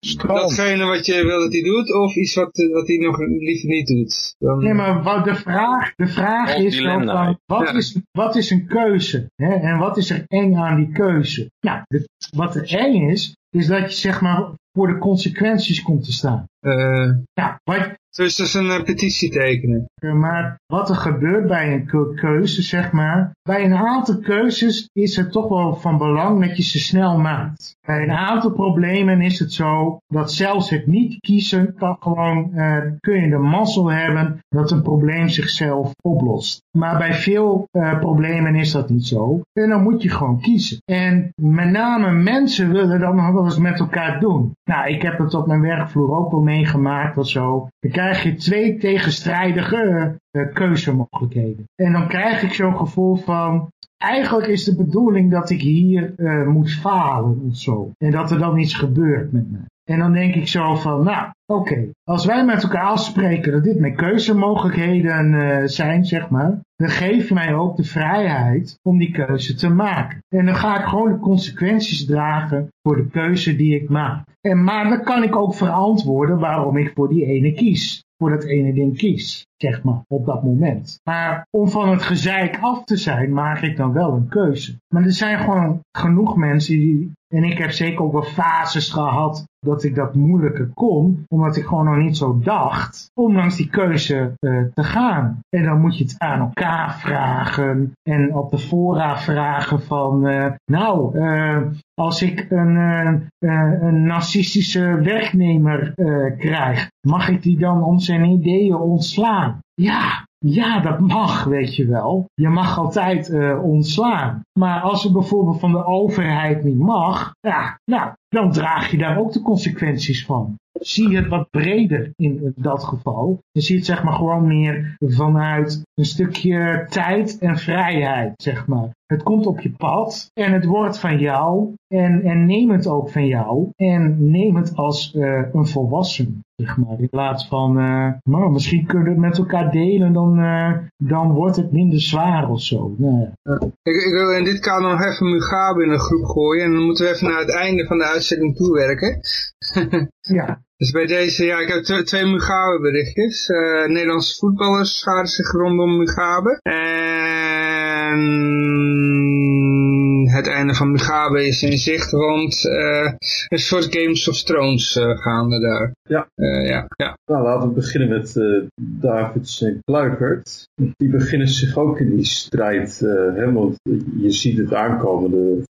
eh, datgene wat je wil dat hij doet of iets wat, wat hij nog liever niet doet. Dan, Nee, maar wat de vraag, de vraag is dan van, wat, Ja. is, wat is een keuze? Hè? En wat is er eng aan die keuze? Nou, de- wat er eng is, is dat je zeg maar voor de consequenties komt te staan. eh, Ja, wat, dus dat is een eh, petitie tekenen. Eh, Maar wat er gebeurt bij een ke- keuze, zeg maar. Bij een aantal keuzes is het toch wel van belang dat je ze snel maakt. Bij een aantal problemen is het zo dat zelfs het niet kiezen kan gewoon, eh, kun je de mazzel hebben dat een probleem zichzelf oplost. Maar bij veel eh, problemen is dat niet zo. En dan moet je gewoon kiezen. En met name mensen willen dat nog wel eens met elkaar doen. Nou, ik heb het op mijn werkvloer ook wel meegemaakt of zo. Dan krijg je twee tegenstrijdige eh, keuzemogelijkheden. En dan krijg ik zo'n gevoel van, eigenlijk is de bedoeling dat ik hier eh, moet falen of zo. En dat er dan iets gebeurt met mij. En dan denk ik zo van, nou, oké, als wij met elkaar afspreken dat dit mijn keuzemogelijkheden eh, zijn, zeg maar, dan geef mij ook de vrijheid om die keuze te maken. En dan ga ik gewoon de consequenties dragen voor de keuze die ik maak. En, maar dan kan ik ook verantwoorden waarom ik voor die ene kies. Voor dat ene ding kies, zeg maar, op dat moment. Maar om van het gezeik af te zijn, maak ik dan wel een keuze. Maar er zijn gewoon genoeg mensen die, en ik heb zeker ook wel fases gehad dat ik dat moeilijker kon, omdat ik gewoon nog niet zo dacht, om langs die keuze eh, te gaan. En dan moet je het aan elkaar vragen en op de fora vragen van, eh, nou, eh, als ik een, eh, een narcistische werknemer eh, krijg, mag ik die dan om zijn ideeën ontslaan? Ja, ja, dat mag, weet je wel. Je mag altijd ontslaan. Maar als het bijvoorbeeld van de overheid niet mag, ja, nou, dan draag je daar ook de consequenties van. Zie je het wat breder in dat geval. Je ziet het zeg maar gewoon meer vanuit een stukje tijd en vrijheid, zeg maar. Het komt op je pad en het wordt van jou en, en neem het ook van jou en neem het als eh, een volwassen, zeg maar. In plaats van, nou, misschien kunnen we het met elkaar delen, dan, eh, dan wordt het minder zwaar of zo. Nou, ja. Ik, ik wil in dit kader nog even Mugabe in een groep gooien en dan moeten we even naar het einde van de uitzending toewerken. ja. Dus bij deze, ja, ik heb tw- twee Mugabe berichtjes. Nederlandse voetballers scharen zich rondom Mugabe. En and het einde van Mugabe is in zicht, want eh een soort Games of Thrones eh, gaande daar. Ja. Eh, ja, ja. Nou, laten we beginnen met eh Davids en Kluivert. Die beginnen zich ook in die strijd, eh, hè, want je ziet het aankomen. De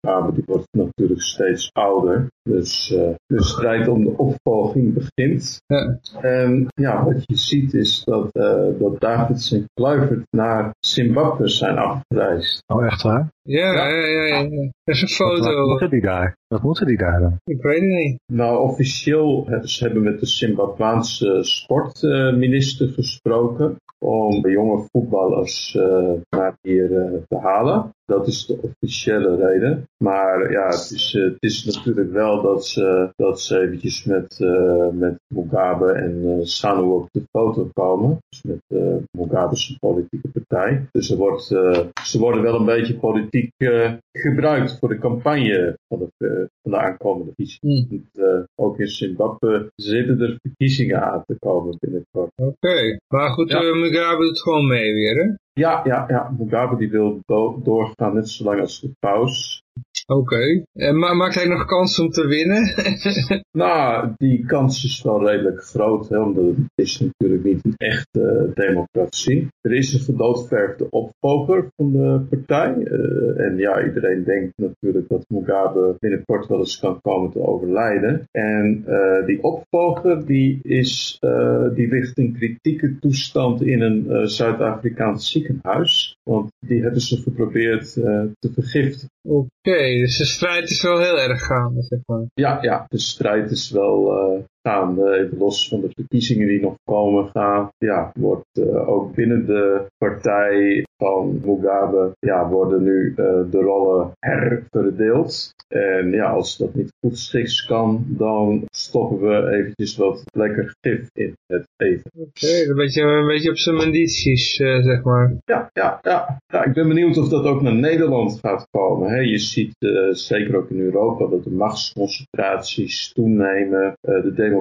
Mugabe die wordt natuurlijk steeds ouder. Dus eh, de strijd om de opvolging begint. Ja. En ja, wat je ziet is dat, eh dat Davids en Kluivert naar Zimbabwe zijn afgereisd. Oh, echt waar? Ja, ja, ja. ja, ja. Er is een Wat, wat foto. moeten die daar? Wat moeten die daar dan? Ik weet het niet. Nou, officieel hebben ze hebben met de Zimbabwaanse sportminister gesproken om de jonge voetballers eh, naar hier eh, te halen. Dat is de officiële reden. Maar ja, het is, eh, het is natuurlijk wel dat ze, dat ze eventjes met, eh, met Mugabe en eh, Sanu op de foto komen. Dus met eh Mugabe's politieke partij. Dus er wordt, eh, ze worden wel een beetje politiek eh, gebruikt voor de campagne van de, eh, van de aankomende verkiezingen. Hm. Eh, ook in Zimbabwe zitten er verkiezingen aan te komen binnenkort. Oké. Maar goed, Ja. eh, Mugabe doet gewoon mee weer, hè? Ja, ja, ja. Mugabe die wil do- doorgaan net zo lang als de paus. Oké. En ma maakt hij nog kans om te winnen? Nou, die kans is wel redelijk groot, hè, omdat het is natuurlijk niet een echte democratie. Er is een gedoodverfde opvolger van de partij. eh, en ja, iedereen denkt natuurlijk dat Mugabe binnenkort wel eens kan komen te overlijden. En eh, die opvolger die is, eh, die ligt in kritieke toestand in een eh, Zuid-Afrikaans ziekenhuis. Want die hebben ze geprobeerd eh, te vergiftigen. Oké, dus de strijd is wel heel erg gaande, zeg maar. Ja, ja, de strijd is wel eh gaande. Even los van de verkiezingen die nog komen gaan. Ja, wordt eh, ook binnen de partij van Mugabe ja, worden nu eh, de rollen herverdeeld. En ja, als dat niet goed schiks kan, dan stoppen we eventjes wat lekker gif in het eten. Oké, een, beetje, een beetje op zijn mandities, eh, zeg maar. Ja, ja, ja. ja, ik ben benieuwd of dat ook naar Nederland gaat komen. Hè. Je ziet zeker ook in Europa dat de machtsconcentraties toenemen, de democratie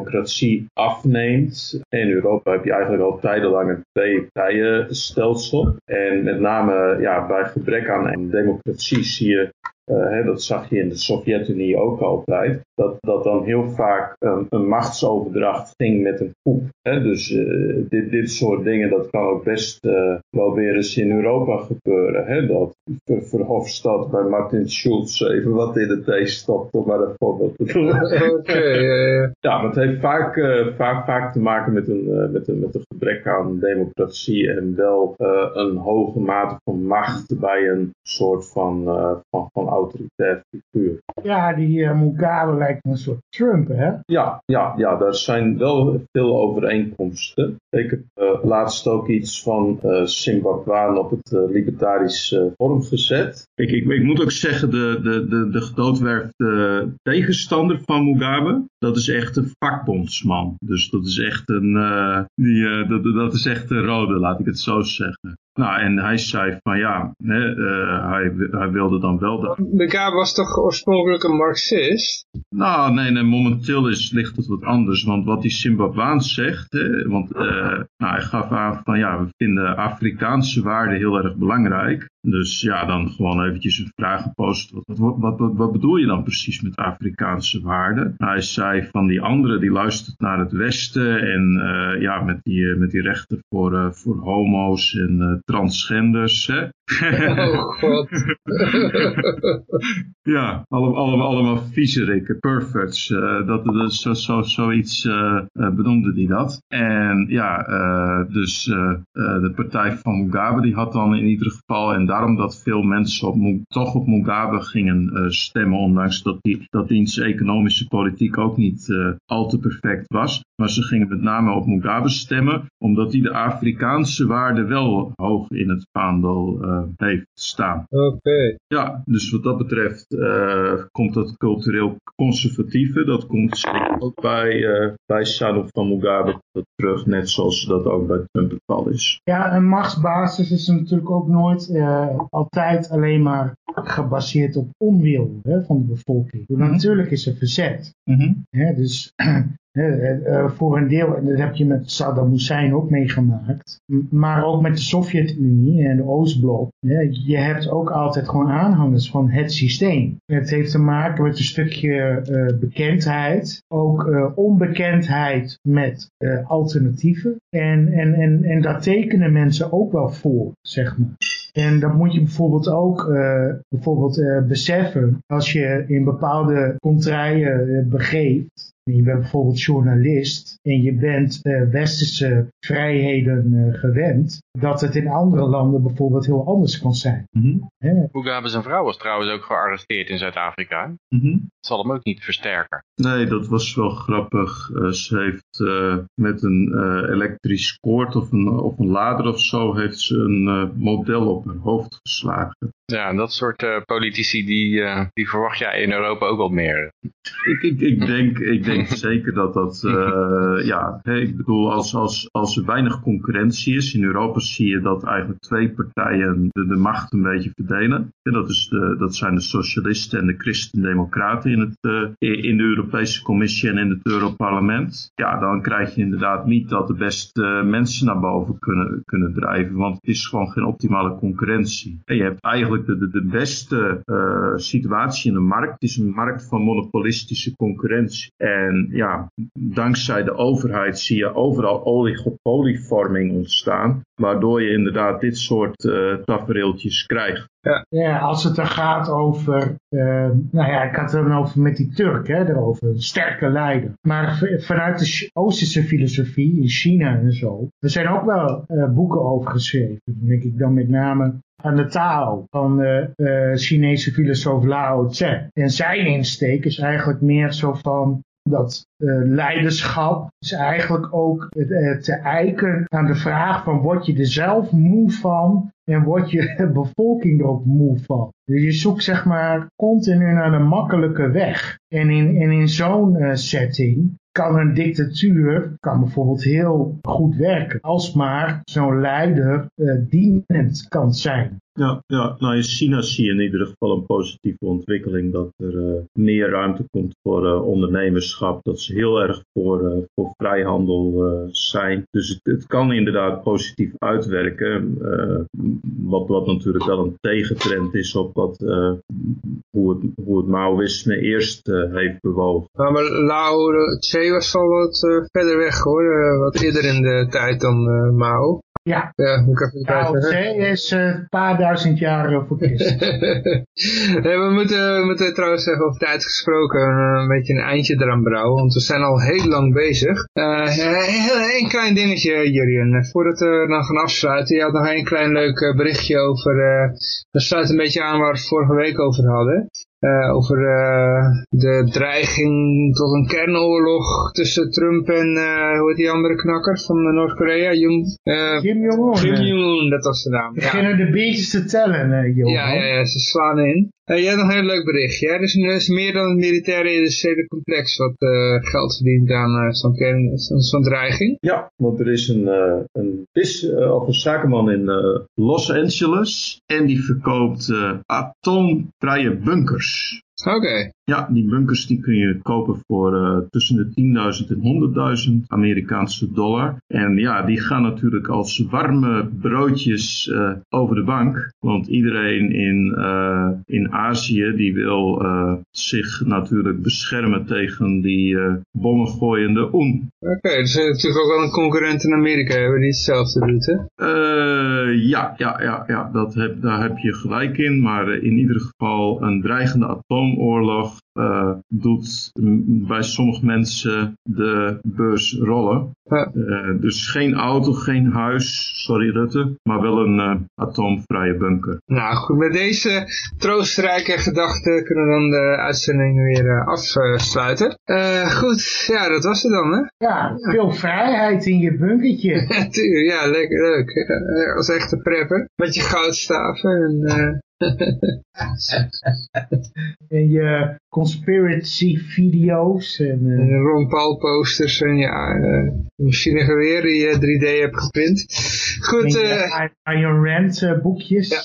afneemt. In Europa heb je eigenlijk al tijdenlang een twee-partijenstelsel. En met name ja, bij gebrek aan democratie zie je hè, dat zag je in de Sovjet-Unie ook altijd. Dat, dat dan heel vaak een, een machtsoverdracht ging met een coup. Hè? Dus eh, dit, dit soort dingen, dat kan ook best eh, wel weer eens in Europa gebeuren. Hè? Dat Ver, Verhofstadt bij Martin Schulz even wat in de thee stopt, om maar een voorbeeld te doen. Eh, Ja, maar het heeft vaak, eh, vaak, vaak te maken met een, eh, met, een, met een gebrek aan democratie en wel eh, een hoge mate van macht bij een soort van, eh, van, van autoritair figuur. Ja, die eh, Mugabe lijkt een soort Trump, hè? Ja, ja, ja, daar zijn wel veel overeenkomsten. Ik heb eh, laatst ook iets van eh Zimbabwean op het eh, libertarisch eh, forum gezet. Ik, ik, ik moet ook zeggen, de, de, de, de gedoodwerfde tegenstander van Mugabe, dat is echt een vakbondsman. Dus dat is echt een, eh, die, eh, dat, dat is echt een rode, laat ik het zo zeggen. Nou, en hij zei van ja, hè, eh, hij, hij wilde dan wel de Mugabe was toch oorspronkelijk een marxist? nou, nee, nee, momenteel is, ligt het wat anders. Want wat die Zimbabweans zegt, hè, want eh, nou, hij gaf aan van ja, we vinden Afrikaanse waarden heel erg belangrijk. Dus ja, dan gewoon eventjes een vraag gepost. Wat, wat, wat, bedoel je dan precies met Afrikaanse waarden? Nou, hij zei van die andere die luistert naar het Westen en eh, ja, met die, eh, met die rechten voor, eh, voor homo's en transgenders. Hè? Oh god. Ja, allemaal, allemaal, allemaal viezerikken, eh, dat, zo, zo, zoiets eh eh, benoemde hij dat. En ja, eh, dus de partij van Mugabe die had dan in ieder geval, en daarom dat veel mensen op, toch op Mugabe gingen stemmen, ondanks dat, die, dat diens economische politiek ook niet al te perfect was. Maar ze gingen met name op Mugabe stemmen, omdat hij de Afrikaanse waarden wel hoog in het vaandel heeft staan. Oké. Ja, dus wat dat betreft eh, komt dat cultureel conservatieve, dat komt ook bij, eh bij Sanu van Mugabe terug, net zoals dat ook bij Trump het geval is. Ja, een machtsbasis is natuurlijk ook nooit eh, altijd alleen maar gebaseerd op onwil hè, van de bevolking. Natuurlijk is er verzet. Hè, dus eh, eh, voor een deel, en dat heb je met Saddam Hussein ook meegemaakt, maar ook met de Sovjet-Unie en de Oostblok. je hebt ook altijd gewoon aanhangers van het systeem. Het heeft te maken met een stukje eh, bekendheid, ook eh, onbekendheid met eh, alternatieven. En, en, en, en daar tekenen mensen ook wel voor, zeg maar. En dat moet je bijvoorbeeld ook eh, bijvoorbeeld, eh, beseffen als je in bepaalde contraien eh, begeeft. Je bent bijvoorbeeld journalist en je bent eh, westerse vrijheden eh, gewend, dat het in andere landen bijvoorbeeld heel anders kan zijn. Hè? Mugabe zijn vrouw was trouwens ook gearresteerd in Zuid-Afrika. Mhm. Dat zal hem ook niet versterken. Nee, dat was wel grappig. Eh, ze heeft eh, met een eh, elektrisch koord of een, of een lader of zo, heeft ze een model op haar hoofd geslagen. Ja, en dat soort eh, politici, die, eh, die verwacht jij in Europa ook wat meer. Ik, ik, ik, denk, ik denk zeker dat dat, eh, ja, hè, ik bedoel, als, als, als er weinig concurrentie is, in Europa zie je dat eigenlijk twee partijen de, macht een beetje verdelen. En dat, is de, dat zijn de socialisten en de christendemocraten in, het, eh, in de Europese Commissie en in het Europarlement. Ja, dan krijg je inderdaad niet dat de beste mensen naar boven kunnen, kunnen drijven, want het is gewoon geen optimale concurrentie. En je hebt eigenlijk de, de, beste eh, situatie in de markt, het is een markt van monopolistische concurrentie. En ja, dankzij de overheid zie je overal oligopolievorming ontstaan, waardoor je inderdaad dit soort uh, tafereeltjes krijgt. Ja, als het er gaat over, uh, nou ja, ik had het dan over met die Turk, hè, een sterke leider. Maar vanuit de Oosterse filosofie in China en zo, er zijn ook wel uh, boeken over geschreven. Dan denk ik dan met name aan de taal van de uh, Chinese filosoof Lao Tse. En zijn insteek is eigenlijk meer zo van dat uh, leiderschap is eigenlijk ook uh, te eiken aan de vraag van word je er zelf moe van en word je bevolking er ook moe van. Dus je zoekt zeg maar continu naar een makkelijke weg. En in, en in zo'n uh, setting kan een dictatuur kan bijvoorbeeld heel goed werken. Als maar zo'n leider dienend kan zijn. Ja, ja, nou in China zie je in ieder geval een positieve ontwikkeling. Dat er uh, meer ruimte komt voor uh, ondernemerschap. Dat ze heel erg voor, uh, voor vrijhandel zijn. Dus het, het, kan inderdaad positief uitwerken. wat, wat natuurlijk wel een tegentrend is op wat, hoe, het, hoe het eerst heeft bewogen. Ja, maar Lao Tse was al wat verder weg hoor. wat eerder in de tijd dan Mao. Ja, ja moet ik even Lao Tse is een paar duizend jaar voor Christus. nee, we, moeten, we moeten trouwens even over tijd gesproken een beetje een eindje eraan brouwen, want we zijn al heel lang bezig. Uh, een klein dingetje, Jurien, voordat we dan gaan afsluiten. Je had nog een klein leuk berichtje over, uh, dat sluit een beetje aan waar we het vorige week over hadden. Uh, over uh, de dreiging tot een kernoorlog tussen Trump en uh, hoe heet die andere knakker van Noord-Korea? Kim Jong-un. Kim Jong-un, dat was de naam. Beginnen ja. de beetjes te tellen, Johan. Ja, ja, ja, ze slaan in. Uh, jij een heel leuk berichtje. Hè? Dus is meer dan het militaire industriële complex wat uh, geld verdient aan uh, zo'n zo zo dreiging. Ja, want er is een, een, bis, of een zakenman in Los Angeles en die verkoopt atoomvrije bunkers. Oké. Okay. Ja, die bunkers die kun je kopen voor uh, tussen de 10.000 en 100.000 Amerikaanse dollar. En ja, die gaan natuurlijk als warme broodjes uh, over de bank. Want iedereen in, uh, in Azië die wil zich natuurlijk beschermen tegen die bommengooiende OEN. Oké, okay, dus er natuurlijk ook wel een concurrent in Amerika hebben die hetzelfde doet, hè? ja, ja, ja, ja dat heb, daar heb je gelijk in. Maar in ieder geval een dreigende atoomoorlog uh, doet bij sommige mensen de beurs rollen. Ja. Uh, dus geen auto, geen huis, sorry Rutte, maar wel een uh, atoomvrije bunker. Nou goed, met deze troostrijke gedachten kunnen we dan de uitzending weer afsluiten. goed, ja dat was het dan hè? Ja, veel vrijheid in je bunkertje. ja, lekker leuk. als echte prepper. Met je goudstaven en... en je conspiracy video's. En, uh... Ron Paul posters en ja, uh, machinegeweer die je 3D hebt geprint. Goed. Uh, Iron Rand boekjes. Ja.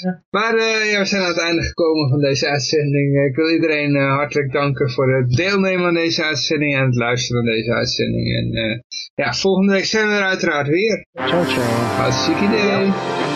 Ja. Maar ja, we zijn aan het einde gekomen van deze uitzending. Ik wil iedereen hartelijk danken voor het deelnemen aan deze uitzending en het luisteren naar deze uitzending. En ja, volgende week zijn we er uiteraard weer. Ciao, ciao. Hartstikke idee.